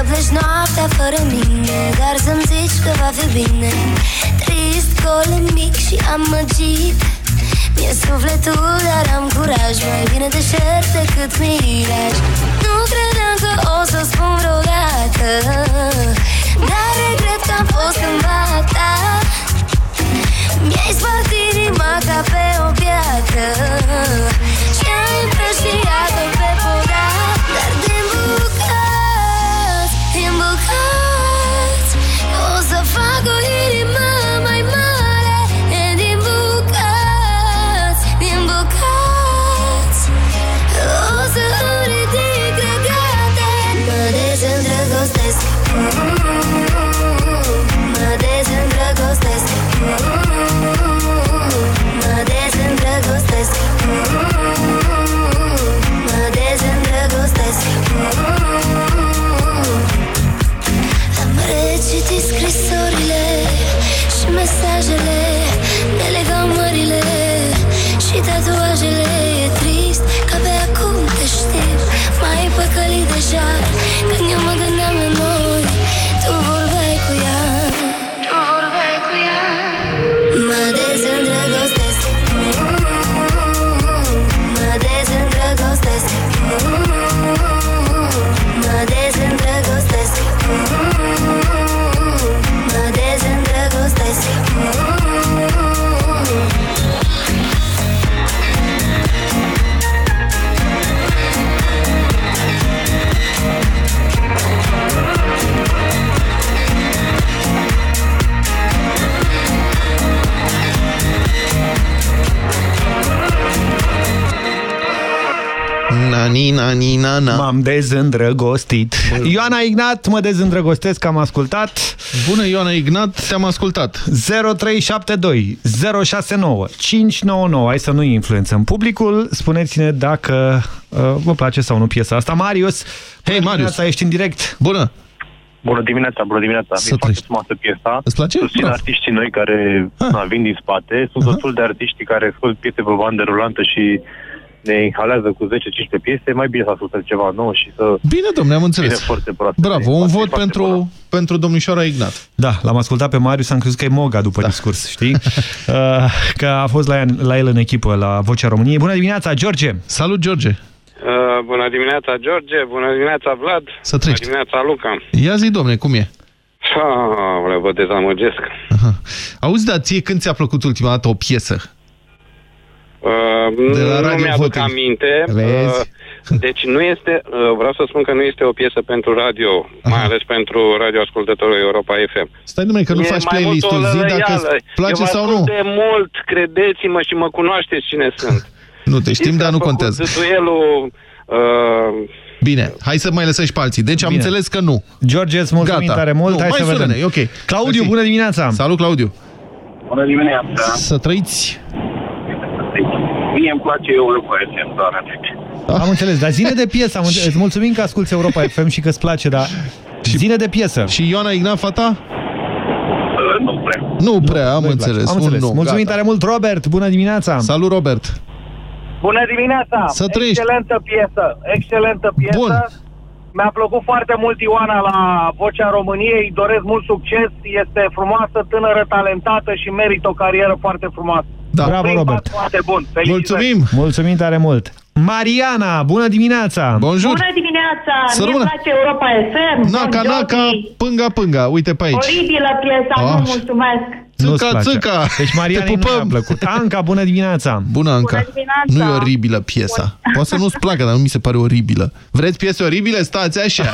Să pleci noaptea fără mine Dar să-mi zici că va fi bine. Trist, gol, mic și amăgit. Mi-e sufletul, dar am curaj. Mai bine deșert decât miraj. Nu credeam că o să spun vreodată Dar regret că am fost cândva a ta Mi-ai spart inima ca pe o piatră. Și-ai împrăștiat-o mesajele Ne legau mările Și tatuajele Nani, nani, nana. M-am dezîndrăgostit. Ioana Ignat, mă dezîndrăgostesc, am ascultat. Bună, Ioana Ignat, te-am ascultat. 0372 069 599. Hai să nu influențăm publicul. Spuneți-ne dacă uh, vă place sau nu piesa asta. Marius, Hei, Marius. ești în direct. Bună. Bună dimineața, bună dimineața. Să Mi-e foarte frumoasă piesa. Îți place? Susțin Bravo. artiștii noi care na, vin din spate. Sunt destul de artiști care scot piese pe bandă rulantă și ne inhalează cu 10-15 piese. Mai bine să ascultăm ceva nou și să... Bine, domnule, am înțeles. Bine, foarte proastă. Bravo, un Foarte, vot foarte bună. pentru, pentru domnișoara Ignat. Da, l-am ascultat pe Marius, am crezut că e Moga după da. discurs, știi? Uh, că a fost la, la el în echipă, la Vocea României. Bună dimineața, George! Salut, George! Uh, bună dimineața, George. Bună dimineața, Vlad. Să treci. Bună dimineața, Luca. Ia zi, domne, cum e? Ah, vă dezamăgesc. Auzi, dar ție când ți-a plăcut ultima dată o piesă? Uh, De la nu Radio mi-aduc Voting. aminte. Vezi? Uh, deci nu este, uh, vreau să spun că nu este o piesă pentru radio, mai ales pentru radioascultătorul Europa FM. Stai, domnule, că nu E faci mai mult playlist-ul, o zi dacă lălăială. îți place Eu vă sau nu. ascult de mult, credeți-mă și mă cunoașteți cine sunt. Nu te știm, Știți dar că nu a făcut contează. duelul uh, Bine, hai să mai lăsăm și pe alții. Deci am Bine. înțeles că nu. George, îți mulțumim Gata. tare mult. Nu, Hai mai să vedem. sună-ne, e ok. Claudiu, Mersi. bună dimineața! Salut, Claudiu! Bună dimineața! Să trăiți! Mie îmi place Europa FM, doar atât. Am înțeles, dar zine de piesă. Am înțeles. Îți mulțumim că asculti Europa FM și că îți place, dar zine de piesă. Și Ioana Ignat, fata? Nu prea. Nu prea, am Nu-i înțeles. place. Am Un înțeles. nu, Mulțumim gata. tare mult, Robert. Bună dimineața! Salut, Robert! Bună dimineața! Să trăiești. Excelentă piesă! Excelentă piesă! Bun. Mi-a plăcut foarte mult Ioana la Vocea României, îi doresc mult succes, este frumoasă, tânără, talentată și merită o carieră foarte frumoasă. Da. Bravo, Prin Robert. pas Foarte bun. Felicitări. Mulțumim! Mulțumim tare mult! Mariana, bună dimineața! Bonjour! Bună dimineața! Să Mie rămână. place Europa FM. Naca, Bon naca, Jovi. pânga, pânga. Uite pe aici. Oribilă piesa, Ah. nu mulțumesc. Nu-ți Țâca, place. țâca! Deci Mariana Te nu pupăm. mi-a plăcut. Anca, bună dimineața! Bună, Anca. Bună dimineața. Nu e oribilă piesa. Poate să nu-ți placă, dar nu mi se pare oribilă. Vreți piese oribile? Stați așa.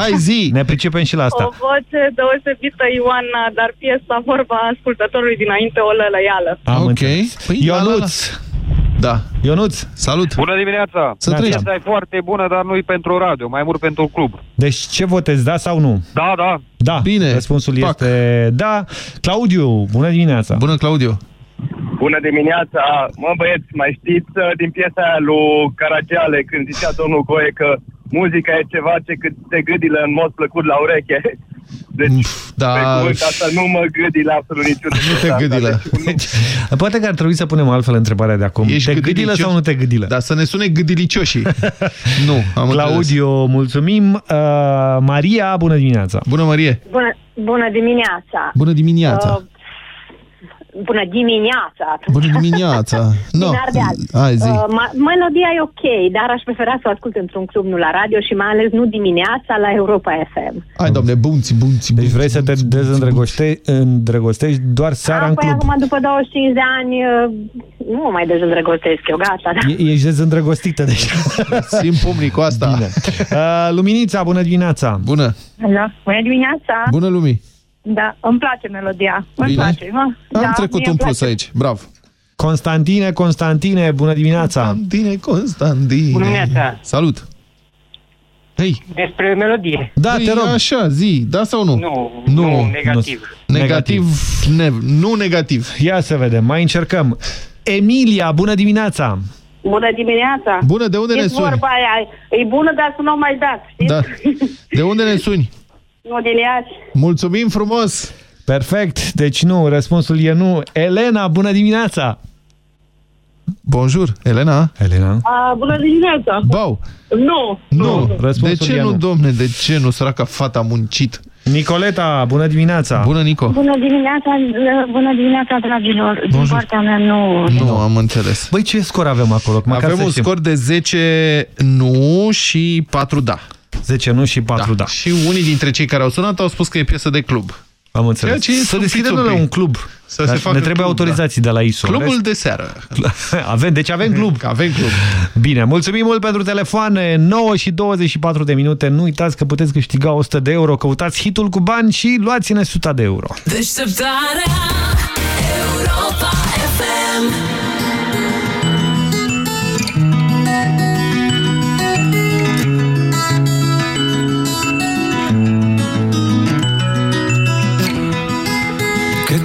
Hai zi! Ne pricepem și la asta. O voce deosebită, Ioana, dar piesa vorba ascultătorului dinainte o lălăială. Am Ok. înțeles. Păi, la, la, la. Ionuț, Da. Ionuț, Salut! Bună dimineața! Să trăiești. Piesa e foarte bună, dar nu e pentru radio, mai mult pentru club. deci ce votezi, da sau nu? Da, da. Da. Bine. Răspunsul Pac. este da. Claudiu, bună dimineața! Bună, Claudiu! Bună dimineața! Mă băieți, mai știți uh, din piesa aia lui Caragiale când zicea domnul Goe că muzica e ceva ce cât te gâdilă în mod plăcut la ureche? Deci, Da. pe cuvânt, asta nu mă gâdilă absolut niciun Nu te gâdilă. Deci, Poate că ar trebui să punem altfel întrebarea de acum. Ești te gâdilă gâdilicios? sau nu te gâdilă? Da, să ne sune gâdilicioșii. nu, am înțeles. Claudiu, mulțumim. Uh, Maria, bună dimineața! Bună, Marie! Bună, bună dimineața! Bună dimineața! Uh, bună dimineața! Bună dimineața! Din No. Ardeal. Hai, zi. Uh, ma- melodia e ok, dar aș prefera să o ascult într-un club, nu la radio și mai ales nu dimineața la Europa FM. Hai, doamne, bunți, bunți, Deci vrei să te dezîndrăgostești îndrăgostești doar seara în Apoi club. acum, după 25 de ani, uh, nu mă mai dezîndrăgostesc eu, gata. Da. E- Ești dezîndrăgostită deja. Sim pumnii cu asta. Bine. Uh, Luminița, bună dimineața! Bună! Da. Bună dimineața! Bună lumii! Da, îmi place melodia. Îmi Bine. place. Mă. Am da, trecut mie un îmi plus place. aici. Bravo! Constantine, Constantine, bună dimineața! Constantine, Constantine. Bună dimineața. Salut! Hei! Despre melodie. Da, Băi, te rog. Așa, zi, da sau nu? Nu, nu, negativ. Negativ, ne, nu negativ. Ia să vedem, mai încercăm. Emilia, bună dimineața! Bună dimineața! Bună, de unde ne Știți suni? vorba aia, e bună, dar să nu o mai dați, știți? Da. De unde ne suni? Nu din Iași. Mulțumim frumos! Perfect, deci nu, răspunsul e nu. Elena, bună dimineața! Bonjour, Elena. Elena. A, bună dimineața! Bau. Nu! Nu, de Răspunsul ce e nu, nu. domne, de ce nu, săraca fata a muncit? Nicoleta, bună dimineața! Bună, Nico! Bună dimineața, bună dimineața, dragilor. Din Bonjour. partea mea, nu. Nu, am înțeles. Băi, ce scor avem acolo? Măcar Avem să un știm. scor de 10 nu și 4 da. 10 nu și 4 da. Și unii dintre cei care au sunat au spus că e piesă de club. Am înțeles. Ceea ce e Să deschidem supițupi. noi un club. Să Dar se facă ne trebuie club, autorizații de la ISO. Clubul Rest- de seară. Avem, deci avem club. Avem club. Bine, mulțumim mult pentru telefoane. 9 și 24 de minute. Nu uitați că puteți câștiga 100 de euro. Căutați hitul cu bani și luați-ne 100 de euro. Deșteptarea Europa FM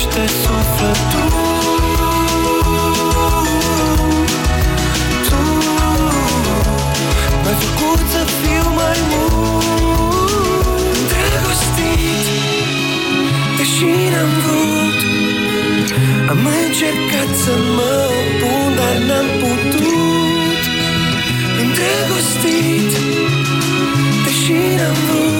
dorește sufletul. Tu M-ai făcut să fiu mai mult Îndrăgostit Deși n-am vrut Am încercat să mă opun Dar n-am putut. Îndrăgostit Deși n-am vrut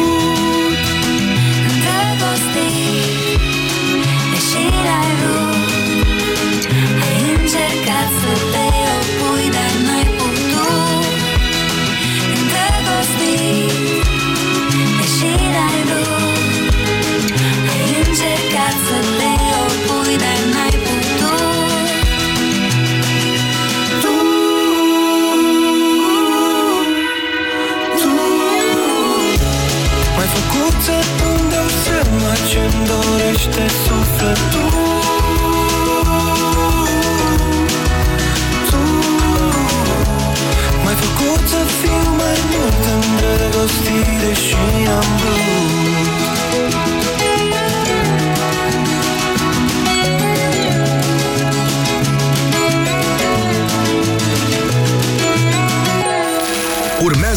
dorește sufletul. Tu M-ai făcut să fiu mai mult îndrăgostit Deși n-am vrut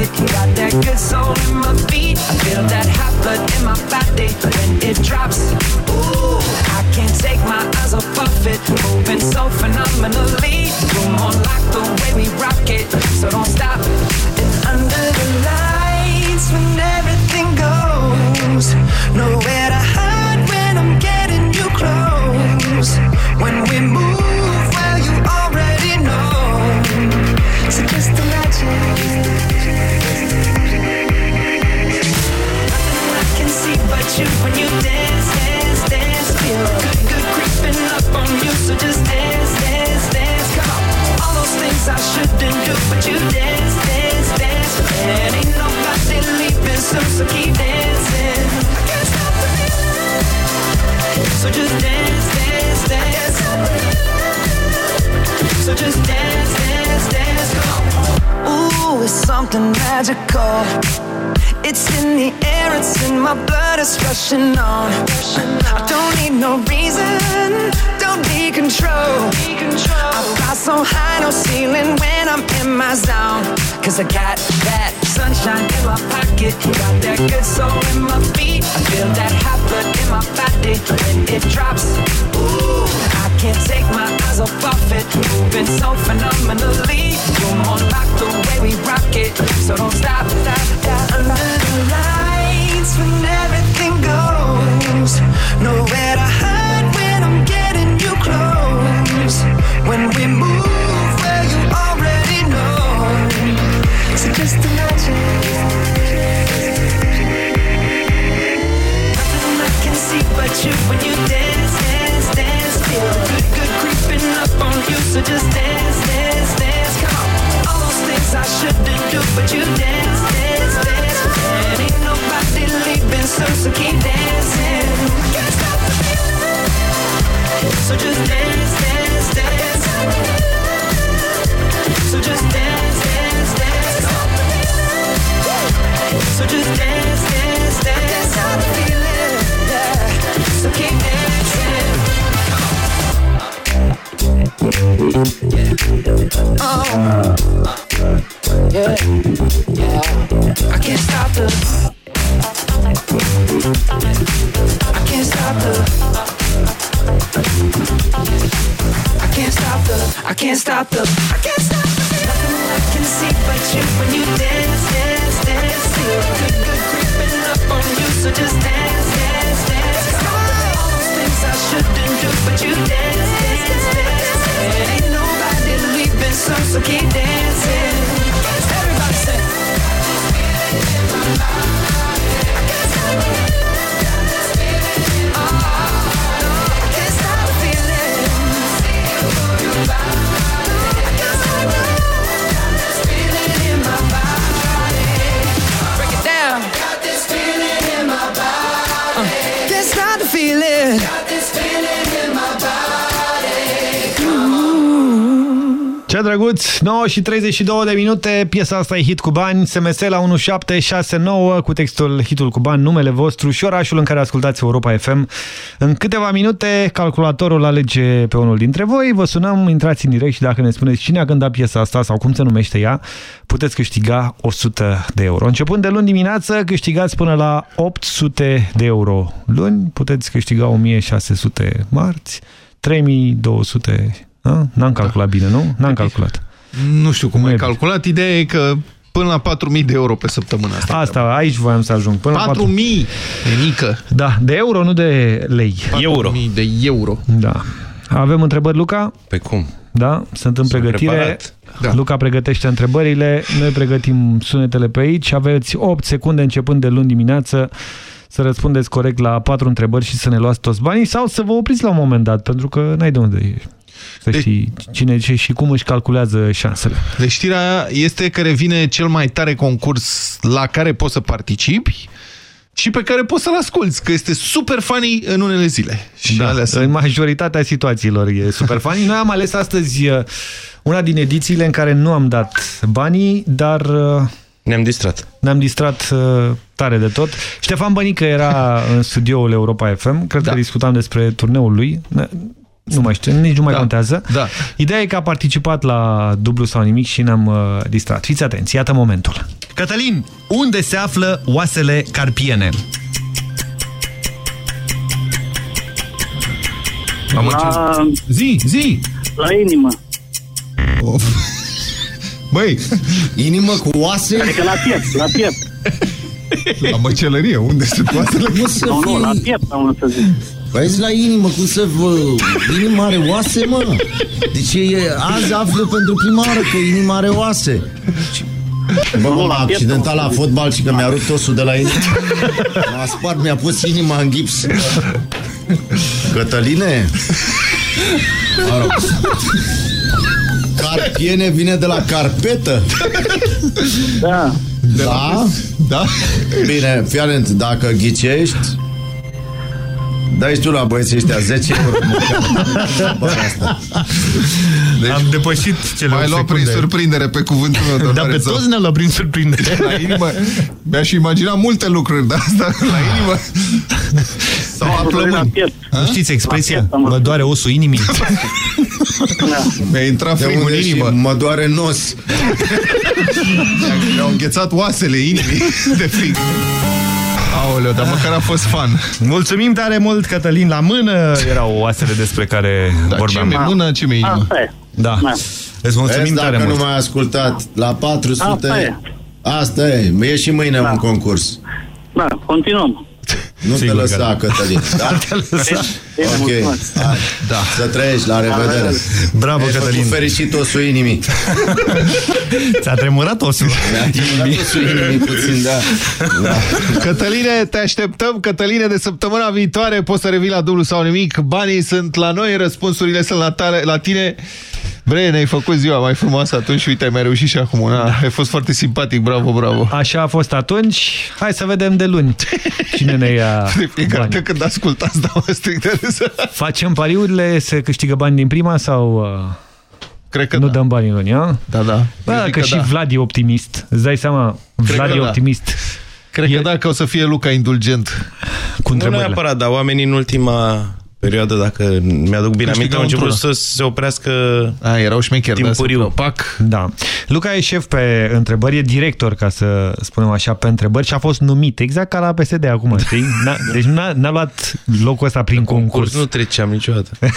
got that good soul in my feet. I feel that hot blood in my body when it drops. Ooh, I can't take my eyes off of it, moving so phenomenally. Come on, like the way we rock it, so don't stop. And under the lights, just dance, dance, dance. Come on. All those things I shouldn't do, but you dance, dance, dance. And ain't nobody leaving soon, so keep dancing. I can't stop the feeling. So just dance, dance, dance. So just dance, dance, dance. Come on. Ooh, it's something magical. It's in the air, it's in my blood, it's rushing on. I don't need no reason, need control. I fly so high, no ceiling when I'm in my zone. Cause I got that sunshine in my pocket, got that good soul in my feet. I feel that hot blood in my body when it drops. Ooh, I can't take my eyes off of it, moving so phenomenally. You're more like the way we rock it, so don't stop, stop, stop. Under the lights when everything goes, nowhere to When we move, well you already know. So just imagine. Nothing I can see but you when you dance, dance, dance. Feel good, good creeping up on you. So just dance, dance, dance. Come on. All those things I shouldn't do, but you dance, dance, dance. And ain't nobody leaving, so, so keep dancing. So just dance, dance, dance. So just dance, dance, dance. So just dance, dance, dance. Stop the feeling. Yeah. So keep dancing. Oh. Yeah, yeah. I can't stop the. I can't stop the. Can't stop the. I can't stop the. Nothing I can see but you when you dance, dance, dance. Good, good creeping up on you, so just dance, dance, dance. All those things I shouldn't do, but you dance, dance, dance. And ain't nobody leaving, so so keep dancing. Ce drăguț, 9 și 32 de minute, piesa asta e hit cu bani, SMS la 1769 cu textul hitul cu bani, numele vostru și orașul în care ascultați Europa FM. În câteva minute, calculatorul alege pe unul dintre voi, vă sunăm, intrați în direct și dacă ne spuneți cine a cântat piesa asta sau cum se numește ea, puteți câștiga 100 de euro. Începând de luni dimineață, câștigați până la 800 de euro. Luni puteți câștiga 1600 marți, 3200 a? N-am calculat bine, nu? N-am calculat. Nu știu cum ai calculat. Ideea e că până la 4.000 de euro pe săptămână asta. Asta, aici voiam să ajung. Până 4.000 la 4... e mică. Da, de euro, nu de lei. 4.000 de euro. Da. Avem întrebări, Luca? Pe cum? Da, sunt în Sunt pregătire. preparat. Da. Luca pregătește întrebările, noi pregătim sunetele pe aici. Aveți 8 secunde începând de luni dimineață să răspundeți corect la patru întrebări și să ne luați toți banii sau să vă opriți la un moment dat, pentru că n-ai de unde să Deci- știi cine ce și cum își calculează șansele. Deci știrea este că revine cel mai tare concurs la care poți să participi și pe care poți să-l asculți, că este super funny în unele zile. Și Da, alea sunt- în majoritatea situațiilor e super funny. Noi am ales astăzi uh, una din edițiile în care nu am dat banii, dar... uh, Ne-am distrat. Ne-am distrat uh, tare de tot. Ștefan Bănică era în studioul Europa FM. Cred Da. că discutam despre turneul lui. Ne- Nu mai știu, nici nu mai Da. contează. Da. Ideea e că a participat la dublu sau nimic și ne-am uh, distrat. Fiți atenți, iată momentul. Cătălin, unde se află oasele carpiene? Am La, Zi, zi! la inimă. Băi, Inimă cu oase? Adică la piept, la piept. la măcelărie, unde sunt oasele? Cum să Nu, nu, la fie? piept, am să zic. Păi la inimă, cum să vă... Inima are oase, mă? Deci e, azi aflu pentru prima oară că inima are oase. Bă, mă, m-a accidentat la fotbal și că mi-a rupt osul de la inimă. M-a spart, mi-a pus inima în gips. Cătăline? Mă rog. Carpiene vine de la carpetă? Da. Da? Da? Bine, fii atent, dacă ghicești, dai și tu la băieții ăștia 10 euro măcar. Bă, asta. Deci, Am depășit cele M-ai opt luat prin secunde. surprindere pe cuvântul meu, Dar domnule pe Zău. toți ne-a luat prin surprindere. La inimă, mi-aș imagina multe lucruri, dar asta la inimă sau la La plămâni. piept. Nu știți expresia? La piept, am Mă doare osul inimii. Mi-a intrat De frigul unde în și inimă. mă doare nos. Mi-au înghețat oasele inimii de frig. Aoleu, dar măcar a fost fan. Mulțumim tare mult, Cătălin. La mână erau oasele despre care Da, ce vorbeam. mi mână, ce mi inimă. Asta e. Da. Da. Îți mulțumim Vezi, tare dacă mult. nu m-ai ascultat, la 400... Asta e. Asta e. E și mâine un concurs. Da, continuăm. Nu Sigur te că lăsa, da. Cătălin. Da? Bine, Ok. mulțumesc. Hai. Da. Să trăiești, la revedere. Bravo, Ai Cătălin. făcut fericit osul inimii. Ți-a tremurat osul. Mi-a tremurat osul inimii puțin, da. da. Cătăline, te așteptăm. Cătăline, de săptămâna viitoare poți să revii la dublu sau nimic. Banii sunt la noi, răspunsurile sunt la, tare, la tine. Bre, ne-ai făcut ziua mai frumoasă atunci și uite, ai mai reușit și acum. Da. Ai fost foarte simpatic, bravo, bravo. Așa a fost atunci. Hai să vedem de luni cine ne ia De fiecare dată când ascultați, dau strict de râs. Facem pariurile, se câștigă bani din prima sau... Uh, Cred că nu da. dăm bani în luni, a? Da, da. Bă, Eu că, zic că și da. Vlad e optimist. Îți dai seama? Cred Vlad că e da. optimist. Cred că da, că o să fie Luca indulgent. Cu Nu întrebările. neapărat, dar oamenii în ultima perioadă, dacă mi-aduc bine aminte, Câștigau au început într-una. să se oprească A, erau șmecheri, da, timpuriu. Pac. Da. Luca e șef pe întrebări, e director, ca să spunem așa, pe întrebări și a fost numit, exact ca la PSD acum, știi? N-a, deci n-a luat locul ăsta prin concurs. Curs nu treceam niciodată.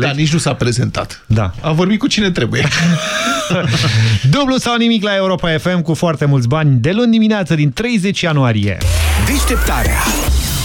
Da, nici nu s-a prezentat. Da. A vorbit cu cine trebuie. Dublu sau nimic la Europa FM cu foarte mulți bani de luni dimineață din 30 ianuarie. Deșteptarea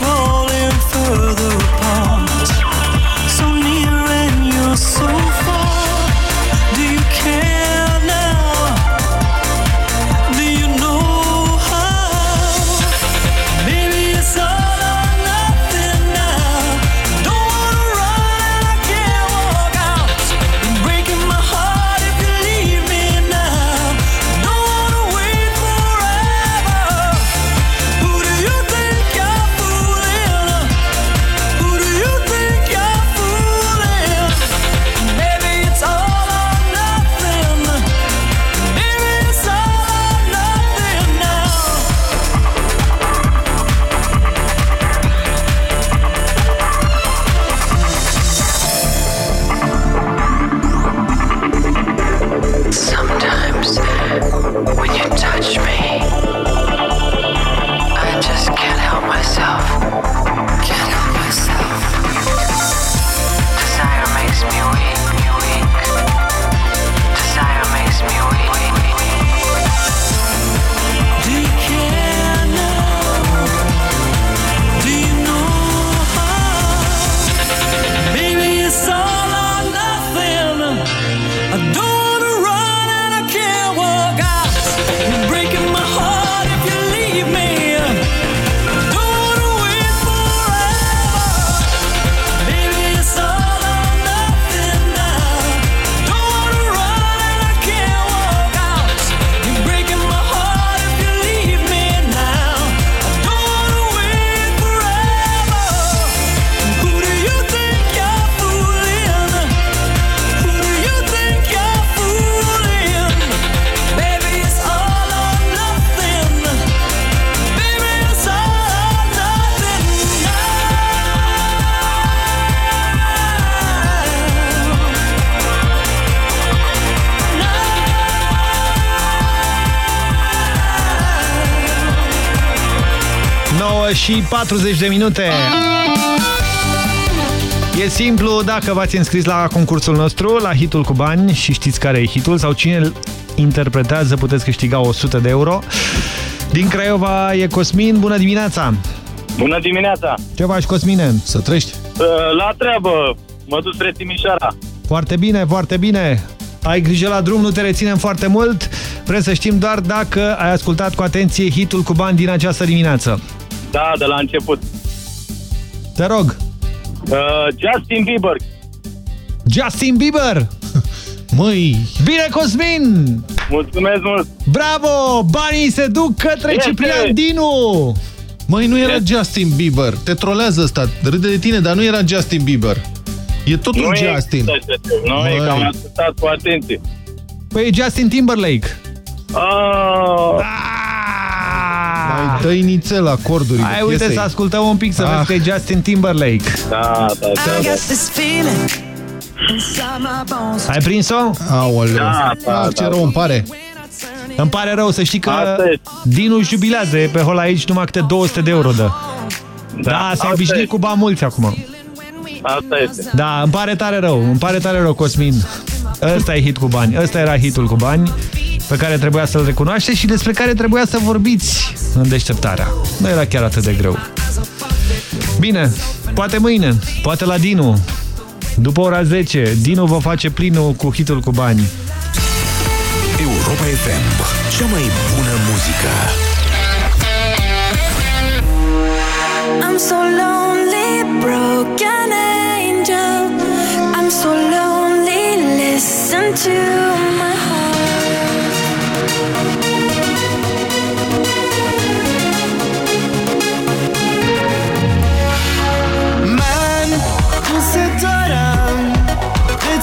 Oh. Și 40 de minute. E simplu, dacă v-ați înscris la concursul nostru, la hitul cu bani și știți care e hitul sau cine îl interpretează, puteți câștiga 100 de euro. Din Craiova e Cosmin, bună dimineața! Bună dimineața! Ce faci, Cosmine? Să trăiești! Uh, La treabă, mă duc spre Timișoara. Foarte bine, foarte bine! Ai grijă la drum, nu te reținem foarte mult. Vrem să știm doar dacă ai ascultat cu atenție hitul cu bani din această dimineață. Da, de la început. Te rog. Uh, Justin Bieber. Justin Bieber! Măi! Bine, Cosmin! Mulțumesc mult! Bravo! Banii se duc către Este! Ciprian Dinu! Măi, nu era Justin Bieber. Te trolează ăsta. Râde de tine, dar nu era Justin Bieber. E totul Nu e Justin. Nu e Măi. că am ascultat cu atenție. Păi e Justin Timberlake. Oh. Mai dă inițel acordurile Hai, uite piesei. să ascultăm un pic, să Ah. vezi că e Justin Timberlake. Da, da, I got this feeling inside my bones. Ai prins-o? Aoleu. Da, da, ah, ce da, rău îmi pare. Îmi pare rău să știi că Asta e. Dinu își jubilează e pe hol aici numai câte 200 de euro dă. Da, s-a asta obișnuit e. cu bani mulți acum. Asta este. Da, îmi pare tare rău, îmi pare tare rău, Cosmin. Ăsta e hit cu bani, ăsta era hitul cu bani pe care trebuia să-l recunoașteți și despre care trebuia să vorbiți în deșteptarea. Nu era chiar atât de greu. Bine, poate mâine, poate la Dinu. După ora 10, Dinu va face plinul cu hitul cu bani. Europa FM, cea mai bună muzică. I'm so lonely, broken angel. I'm so lonely, listen to my من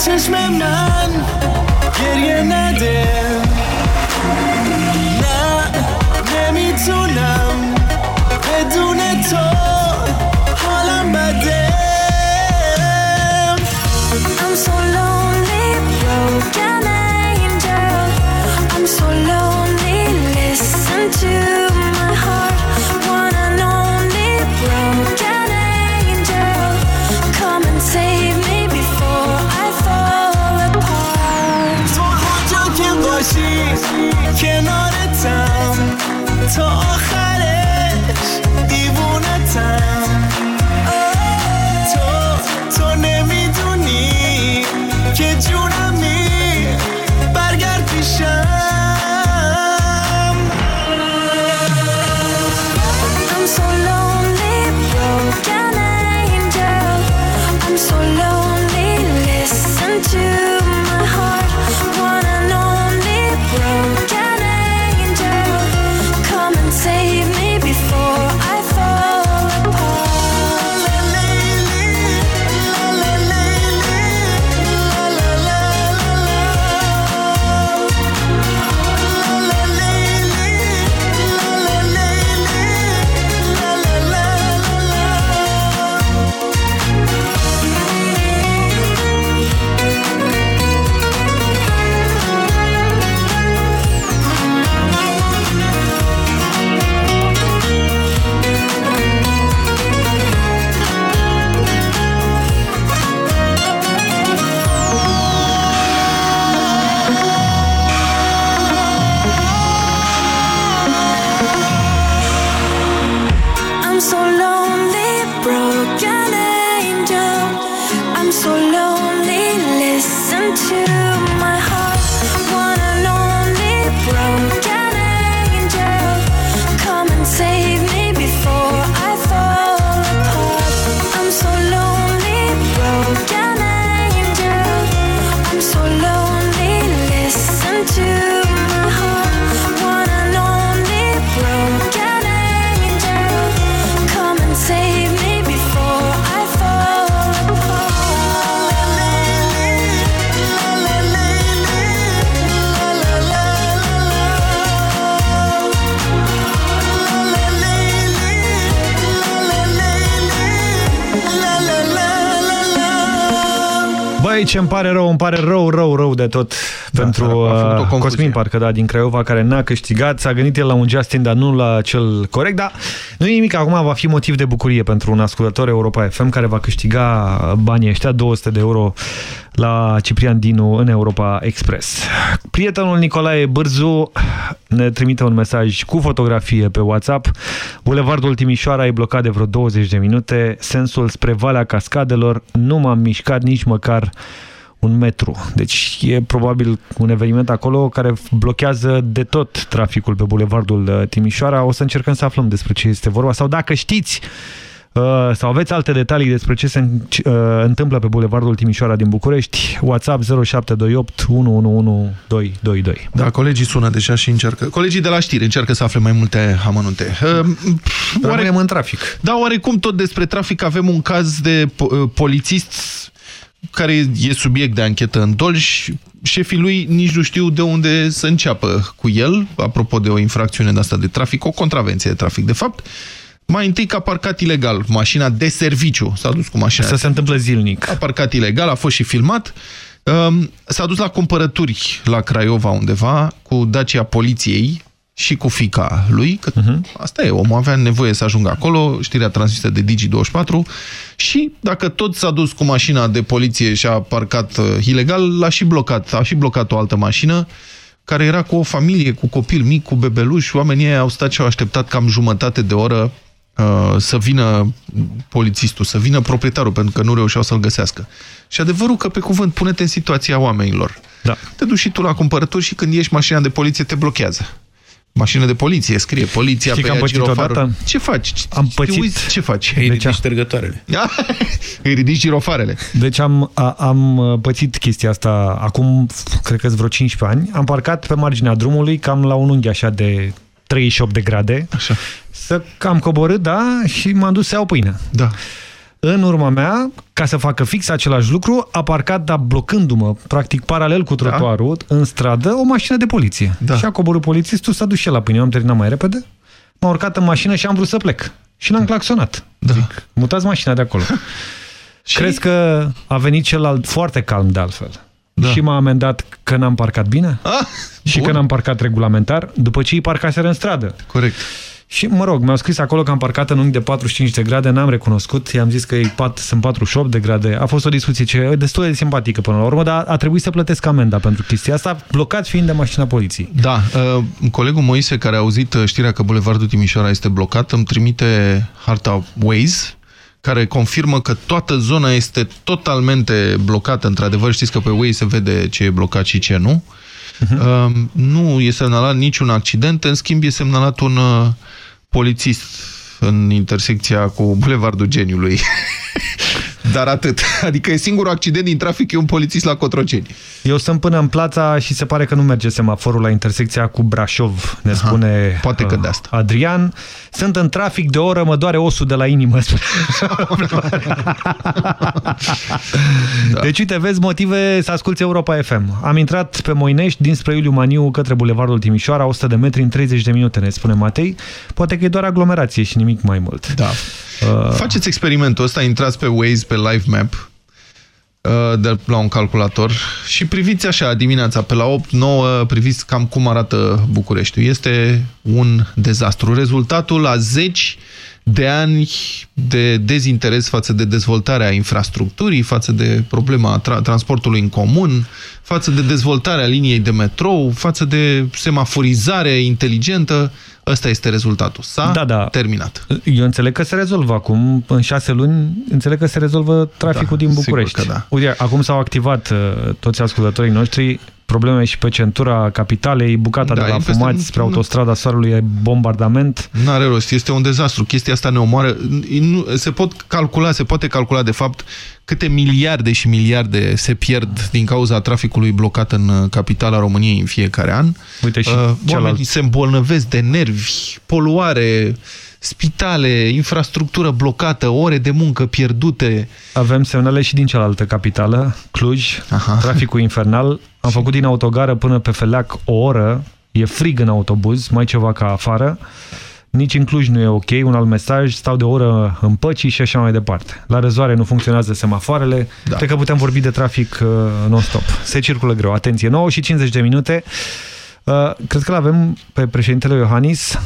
چشم من گریه نده. نه نمی‌تونم. Lonely, listen to my heart. Ce îmi pare rău, îmi pare rău, rău, rău de tot da, pentru a făcut o uh, confuzie. Cosmin, parcă da, din Craiova, care n-a câștigat. S-a gândit el la un Justin, dar nu la cel corect, dar nu e nimic. Acum va fi motiv de bucurie pentru un ascultător Europa FM care va câștiga banii ăștia, 200 de euro la Ciprian Dinu în Europa Express. Prietenul Nicolae Bârzu ne trimite un mesaj cu fotografie pe WhatsApp. Bulevardul Timișoara e blocat de vreo 20 de minute. Sensul spre Valea Cascadelor nu m-am mișcat nici măcar un metru. Deci e probabil un eveniment acolo care blochează de tot traficul pe bulevardul uh, Timișoara. O să încercăm să aflăm despre ce este vorba sau dacă știți Uh, sau aveți alte detalii despre ce se uh, întâmplă pe Bulevardul Timișoara din București, WhatsApp 0728 111222. Da, colegii sună deja și încearcă. Colegii de la știri încearcă să afle mai multe amănunte. Uh, oare, în trafic. Da, oarecum tot despre trafic avem un caz de polițist care e subiect de anchetă în Dolj. Șefii lui nici nu știu de unde să înceapă cu el, apropo de o infracțiune de asta de trafic, o contravenție de trafic, de fapt. Mai întâi că a parcat ilegal mașina de serviciu. S-a dus cu mașina. Asta se întâmplă zilnic. A parcat ilegal, a fost și filmat. Um, S-a dus la cumpărături la Craiova undeva cu Dacia poliției și cu fica lui, că uh mhm. -huh. asta e, omul avea nevoie să ajungă acolo, știrea transmisă de Digi24 și dacă tot s-a dus cu mașina de poliție și a parcat uh, ilegal, l-a și blocat, a și blocat o altă mașină care era cu o familie, cu copil mic, cu bebeluș, oamenii au stat și au așteptat cam jumătate de oră Uh, să vină polițistul, să vină proprietarul, pentru că nu reușeau să-l găsească. Și adevărul că, pe cuvânt, pune-te în situația oamenilor. Da. Te duci și tu la cumpărături și când ieși mașina de poliție te blochează. Mașină de poliție, scrie poliția Știi pe ea girofarul. Ce faci? Am pățit. Uiți, ce faci? Îi ridici ștergătoarele. Îi ridici girofarele. Deci am, a, am uh, pățit chestia asta acum, cred că vreo 15 ani. Am parcat pe marginea drumului, cam la un unghi așa de 38 de grade. Așa. Să cam coborât, da, și m-am dus să iau pâine. Da. În urma mea, ca să facă fix același lucru, a parcat, dar blocându-mă, practic paralel cu da. trotuarul, da. în stradă, o mașină de poliție. Da. Și a coborât polițistul, s-a dus și el la pâine. am terminat mai repede, m-a urcat în mașină și am vrut să plec. Și l-am claxonat. Da. Zic, mutați mașina de acolo. și... Crezi că a venit celălalt foarte calm de altfel. Da. Și m-a amendat că n-am parcat bine ah, și bun. că n-am parcat regulamentar, după ce îi parcaseră în stradă. Corect. Și, mă rog, mi-au scris acolo că am parcat în unghi de 45 de grade, n-am recunoscut, i-am zis că pat, sunt 48 de grade. A fost o discuție ce e destul de simpatică până la urmă, dar a trebuit să plătesc amenda pentru chestia asta, blocat fiind de mașina poliției. Da, uh, colegul Moise, care a auzit uh, știrea că Bulevardul Timișoara este blocat, îmi trimite harta Waze, care confirmă că toată zona este totalmente blocată. Într-adevăr, știți că pe Waze se vede ce e blocat și ce nu. Uh -huh. uh, nu e semnalat niciun accident, în schimb e semnalat un uh, polițist în intersecția cu Bulevardul Geniului. Dar atât. Adică e singurul accident din trafic, e un polițist la Cotroceni. Eu sunt până în plața și se pare că nu merge semaforul la intersecția cu Brașov, ne Aha, spune poate că de asta. Adrian. Sunt în trafic de oră, mă doare osul de la inimă. da. Deci, uite, vezi motive să asculti Europa FM. Am intrat pe Moinești dinspre Iuliu Maniu către Bulevardul Timișoara, 100 de metri în 30 de minute, ne spune Matei. Poate că e doar aglomerație și nimic mai mult. Da. Uh... Faceți experimentul ăsta, intrați pe Waze, pe Live Map, uh, de la un calculator și priviți așa dimineața, pe la 8-9, priviți cam cum arată Bucureștiul. Este un dezastru. Rezultatul la 10 de ani de dezinteres față de dezvoltarea infrastructurii, față de problema tra transportului în comun, față de dezvoltarea liniei de metrou, față de semaforizare inteligentă, ăsta este rezultatul. S-a da, da. terminat. Eu înțeleg că se rezolvă acum, în șase luni, înțeleg că se rezolvă traficul da, din București. Sigur că da. Uite, acum s-au activat uh, toți ascultătorii noștri probleme și pe centura capitalei, bucata da, de la Fumați spre autostrada Soarelui e bombardament. Nu are rost, este un dezastru. Chestia asta ne omoară. Nu, se pot calcula, se poate calcula de fapt câte miliarde și miliarde se pierd din cauza traficului blocat în uh, capitala României în fiecare an. Uite și uh, oamenii se îmbolnăvesc de nervi, poluare, spitale, infrastructură blocată, ore de muncă pierdute. Avem semnale și din cealaltă capitală, Cluj, Aha. traficul infernal. Am făcut din autogară până pe Feleac o oră, e frig în autobuz, mai ceva ca afară. Nici în Cluj nu e ok, un alt mesaj, stau de o oră în păcii și așa mai departe. La răzoare nu funcționează semafoarele, da. cred că putem vorbi de trafic uh, non-stop. Se circulă greu, atenție, 9 și 50 de minute. Uh, cred că l-avem pe președintele Iohannis.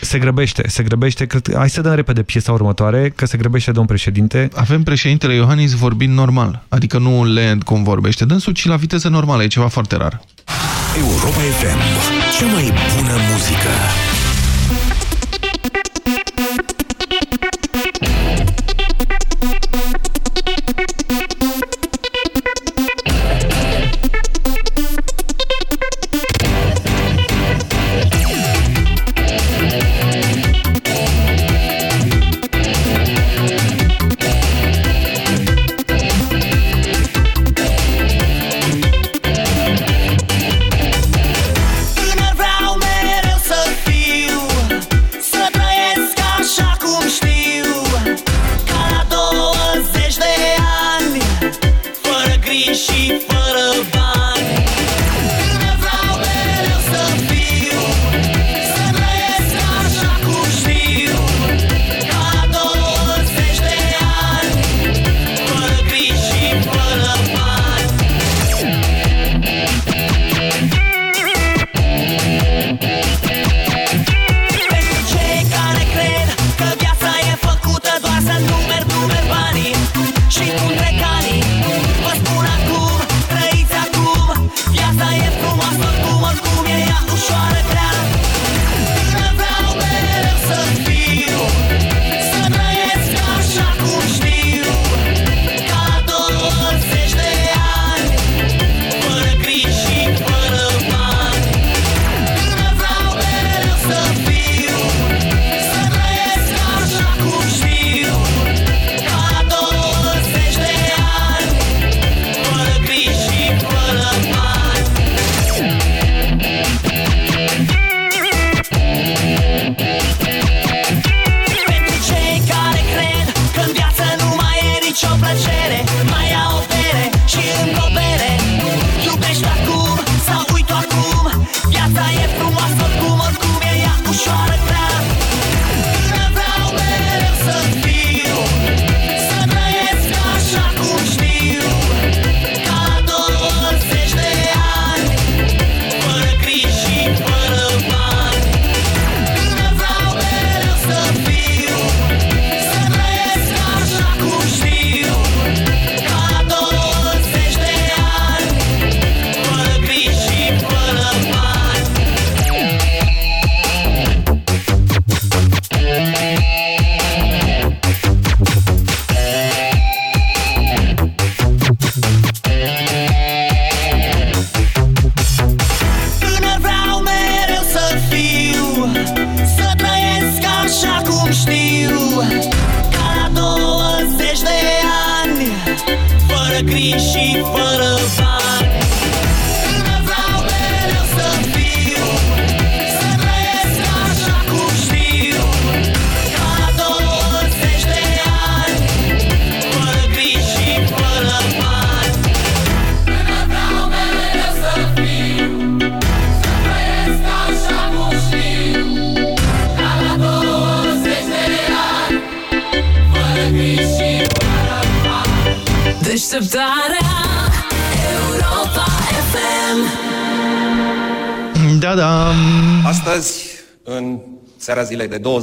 Se grăbește, se grăbește. Cred, hai să dăm repede piesa următoare, că se grăbește domn președinte. Avem președintele Iohannis vorbind normal, adică nu lent cum vorbește, dânsul, ci la viteză normală, e ceva foarte rar. Europa FM, cea mai bună muzică.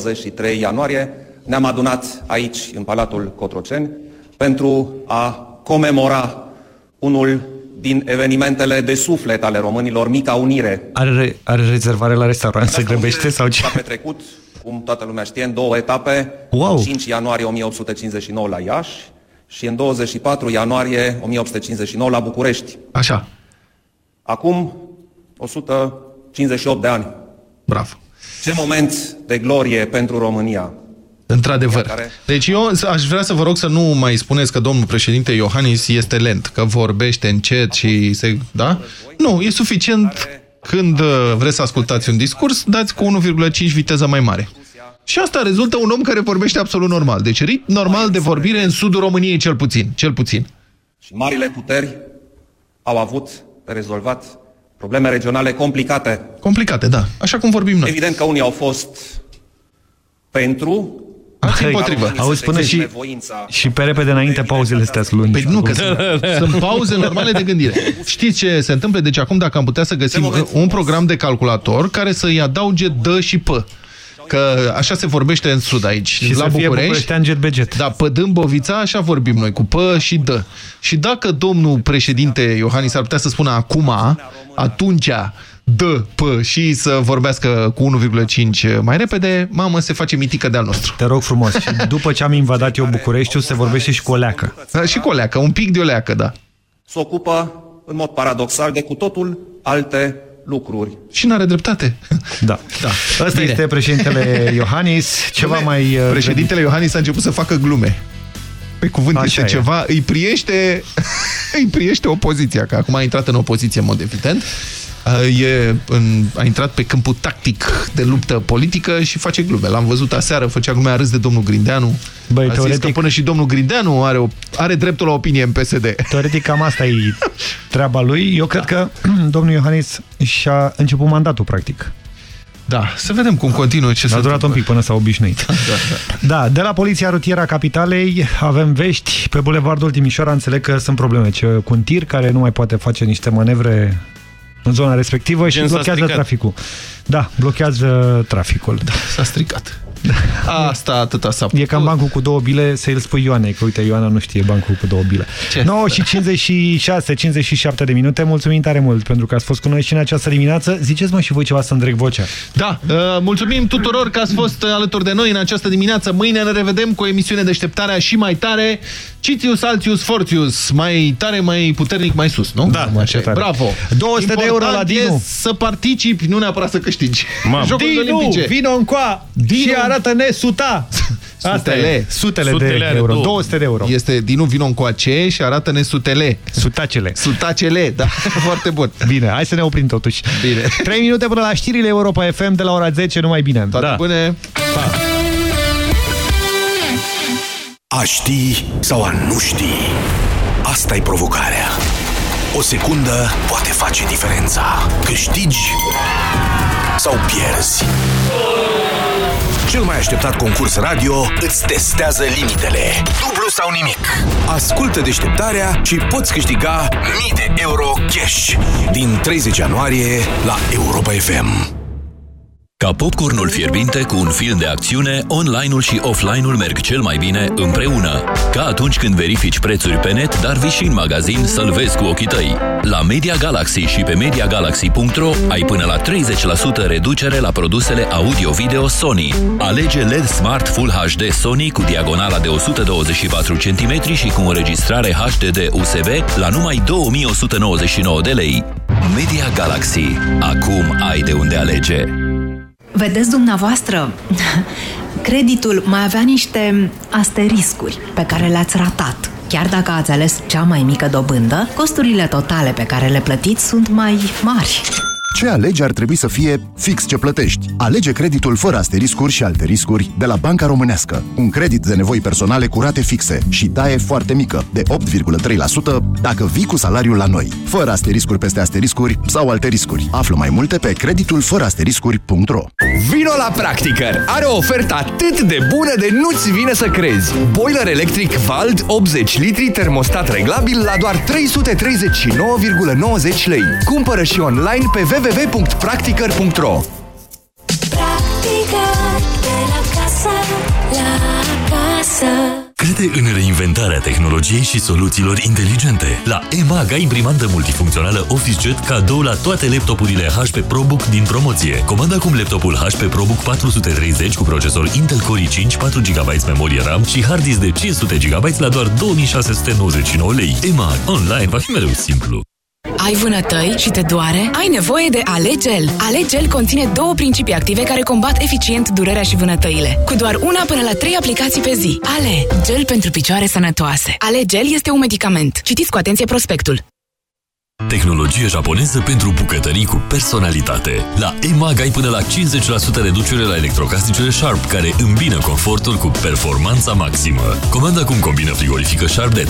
23 ianuarie, ne-am adunat aici, în Palatul Cotroceni, pentru a comemora unul din evenimentele de suflet ale românilor, Mica Unire. Are, are rezervare la restaurant, se grăbește sau ce? S-a petrecut, cum toată lumea știe, în două etape, Wow. 5 ianuarie 1859 la Iași și în 24 ianuarie 1859 la București. Așa. Acum 158 de ani. Bravo. Ce moment de glorie pentru România. Într-adevăr. Care- Deci eu aș vrea să vă rog să nu mai spuneți că domnul președinte Iohannis este lent, că vorbește încet și se... Da? Nu, e suficient când uh, vreți să ascultați un discurs, dați cu 1,5 viteză mai mare. Și asta rezultă un om care vorbește absolut normal. Deci ritm normal de vorbire în sudul României cel puțin. Cel puțin. Și marile puteri au avut de rezolvat probleme regionale complicate. Complicate, da. Așa cum vorbim noi. Evident că unii au fost pentru, Alții Băi, împotrivă. românii Auzi, să spune exprime și, voința. și pe repede înainte pauzele astea sunt lungi. Păi nu, că sunt, sunt pauze normale de gândire. Știți ce se întâmplă? Deci acum dacă am putea să găsim un program de calculator care să-i adauge dă și pă. Că așa se vorbește în sud aici, Și la să fie București. bucureștean jet beget. Da, Pădâmbovița, așa vorbim noi, cu pă și dă. Și dacă domnul președinte Iohannis ar putea să spună acum, atunci dă pă și să vorbească cu 1,5 mai repede, mamă, se face mitică de-al nostru. Te rog frumos. Și după ce am invadat eu Bucureștiul, se vorbește și cu o leacă. Da, și cu o leacă, un pic de o leacă, da. se ocupă, în mod paradoxal, de cu totul alte lucruri. Și n-are dreptate. Da. da. Ăsta Bine. este președintele Iohannis. Ceva mai... uh, Președintele Iohannis a început să facă glume. Pe cuvânt Așa este e. ceva, îi priește, îi priește opoziția, că acum a intrat în opoziție în mod evident. E în, a intrat pe câmpul tactic de luptă politică și face glume. L-am văzut aseară, făcea glume a râs de domnul Grindeanu. Băi, a zis teoretic- că până și domnul Grindeanu are, o, are dreptul la opinie în PSD. Teoretic cam asta e treaba lui. Eu cred că domnul Iohannis și-a început mandatul, practic. Da, să vedem cum continuă ce A se durat un întâmplă. pic până s-a obișnuit. Da, da. Da, de la Poliția Rutieră a Capitalei avem vești. Pe Bulevardul Timișoara înțeleg că sunt probleme. Ce, cu un tir care nu mai poate face niște manevre în zona respectivă și Gen s-a blochează stricat. traficul. Da, blochează traficul. Da. S-a stricat. Asta atâta s-a E cam bancul cu două bile să îl spui Ioanei, că uite, Ioana nu știe bancul cu două bile. Ce? 9 și 56, 57 de minute. Mulțumim tare mult pentru că ați fost cu noi și în această dimineață. Ziceți mă și voi ceva să îndreg vocea. Da, uh, mulțumim tuturor că ați fost uh, alături de noi în această dimineață. Mâine ne revedem cu o emisiune deșteptarea și mai tare. Citius, Altius, Fortius. Mai tare, mai puternic, mai sus, nu? Da, așa e. tare. Bravo. 200 de euro la Important e Dinu. să participi, nu neapărat să câștigi. Mamă. Jocurile Dinu, Olimpice. vino încoa Dinu. și arată-ne suta. Asta Sutele. e. Sutele, Sutele de are euro. două. 200 de euro. Este Dinu vino încoace și arată-ne sutele. Sutacele. Sutacele, da, foarte bun. Bine, hai să ne oprim totuși. Bine. 3 minute până la știrile Europa FM de la ora 10, numai bine. Toate Da. bune. A ști sau a nu ști? asta e provocarea. O secundă poate face diferența. Câștigi sau pierzi. Cel mai așteptat concurs radio îți testează limitele. Dublu sau nimic. Ascultă deșteptarea și poți câștiga mii de euro cash din 30 ianuarie la Europa FM. Ca popcornul fierbinte cu un film de acțiune, online-ul și offline-ul merg cel mai bine împreună. Ca atunci când verifici prețuri pe net, dar vii și în magazin să-l vezi cu ochii tăi. La Media Galaxy și pe MediaGalaxy.ro ai până la 30% reducere la produsele audio-video Sony. Alege LED Smart Full HD Sony cu diagonala de 124 cm și cu înregistrare HDD USB la numai 2199 de lei. Media Galaxy. Acum ai de unde alege. Vedeți dumneavoastră, creditul mai avea niște asteriscuri pe care le-ați ratat. Chiar dacă ați ales cea mai mică dobândă, costurile totale pe care le plătiți sunt mai mari. Ce alegi ar trebui să fie fix ce plătești. Alege creditul fără asteriscuri și alte riscuri de la Banca Românească. Un credit de nevoi personale cu rate fixe și taie foarte mică, de 8,3% dacă vii cu salariul la noi. Fără asteriscuri peste asteriscuri sau alte riscuri. Află mai multe pe creditul fără asteriscuri.ro Vino la Practicăr! Are o ofertă atât de bună de nu-ți vine să crezi. Boiler electric Vald 80 litri termostat reglabil la doar 339,90 lei. Cumpără și online pe www.practicăr.ro Practică de la casă la casă Crede în reinventarea tehnologiei și soluțiilor inteligente. La EMAG ai imprimantă multifuncțională OfficeJet cadou la toate laptopurile HP ProBook din promoție. Comanda acum laptopul HP ProBook 430 cu procesor Intel Core i5, 4 GB memorie RAM și hard disk de 500 GB la doar 2699 lei. EMAG. Online va fi mereu simplu. Ai vânătăi și te doare? Ai nevoie de Alegel. Alegel conține două principii active care combat eficient durerea și vânătăile. Cu doar una până la trei aplicații pe zi. Ale, gel pentru picioare sănătoase. Alegel este un medicament. Citiți cu atenție prospectul. Tehnologie japoneză pentru bucătării cu personalitate. La EMAG ai până la 50% reducere la electrocasnicele Sharp, care îmbină confortul cu performanța maximă. Comanda acum combină frigorifică Sharp de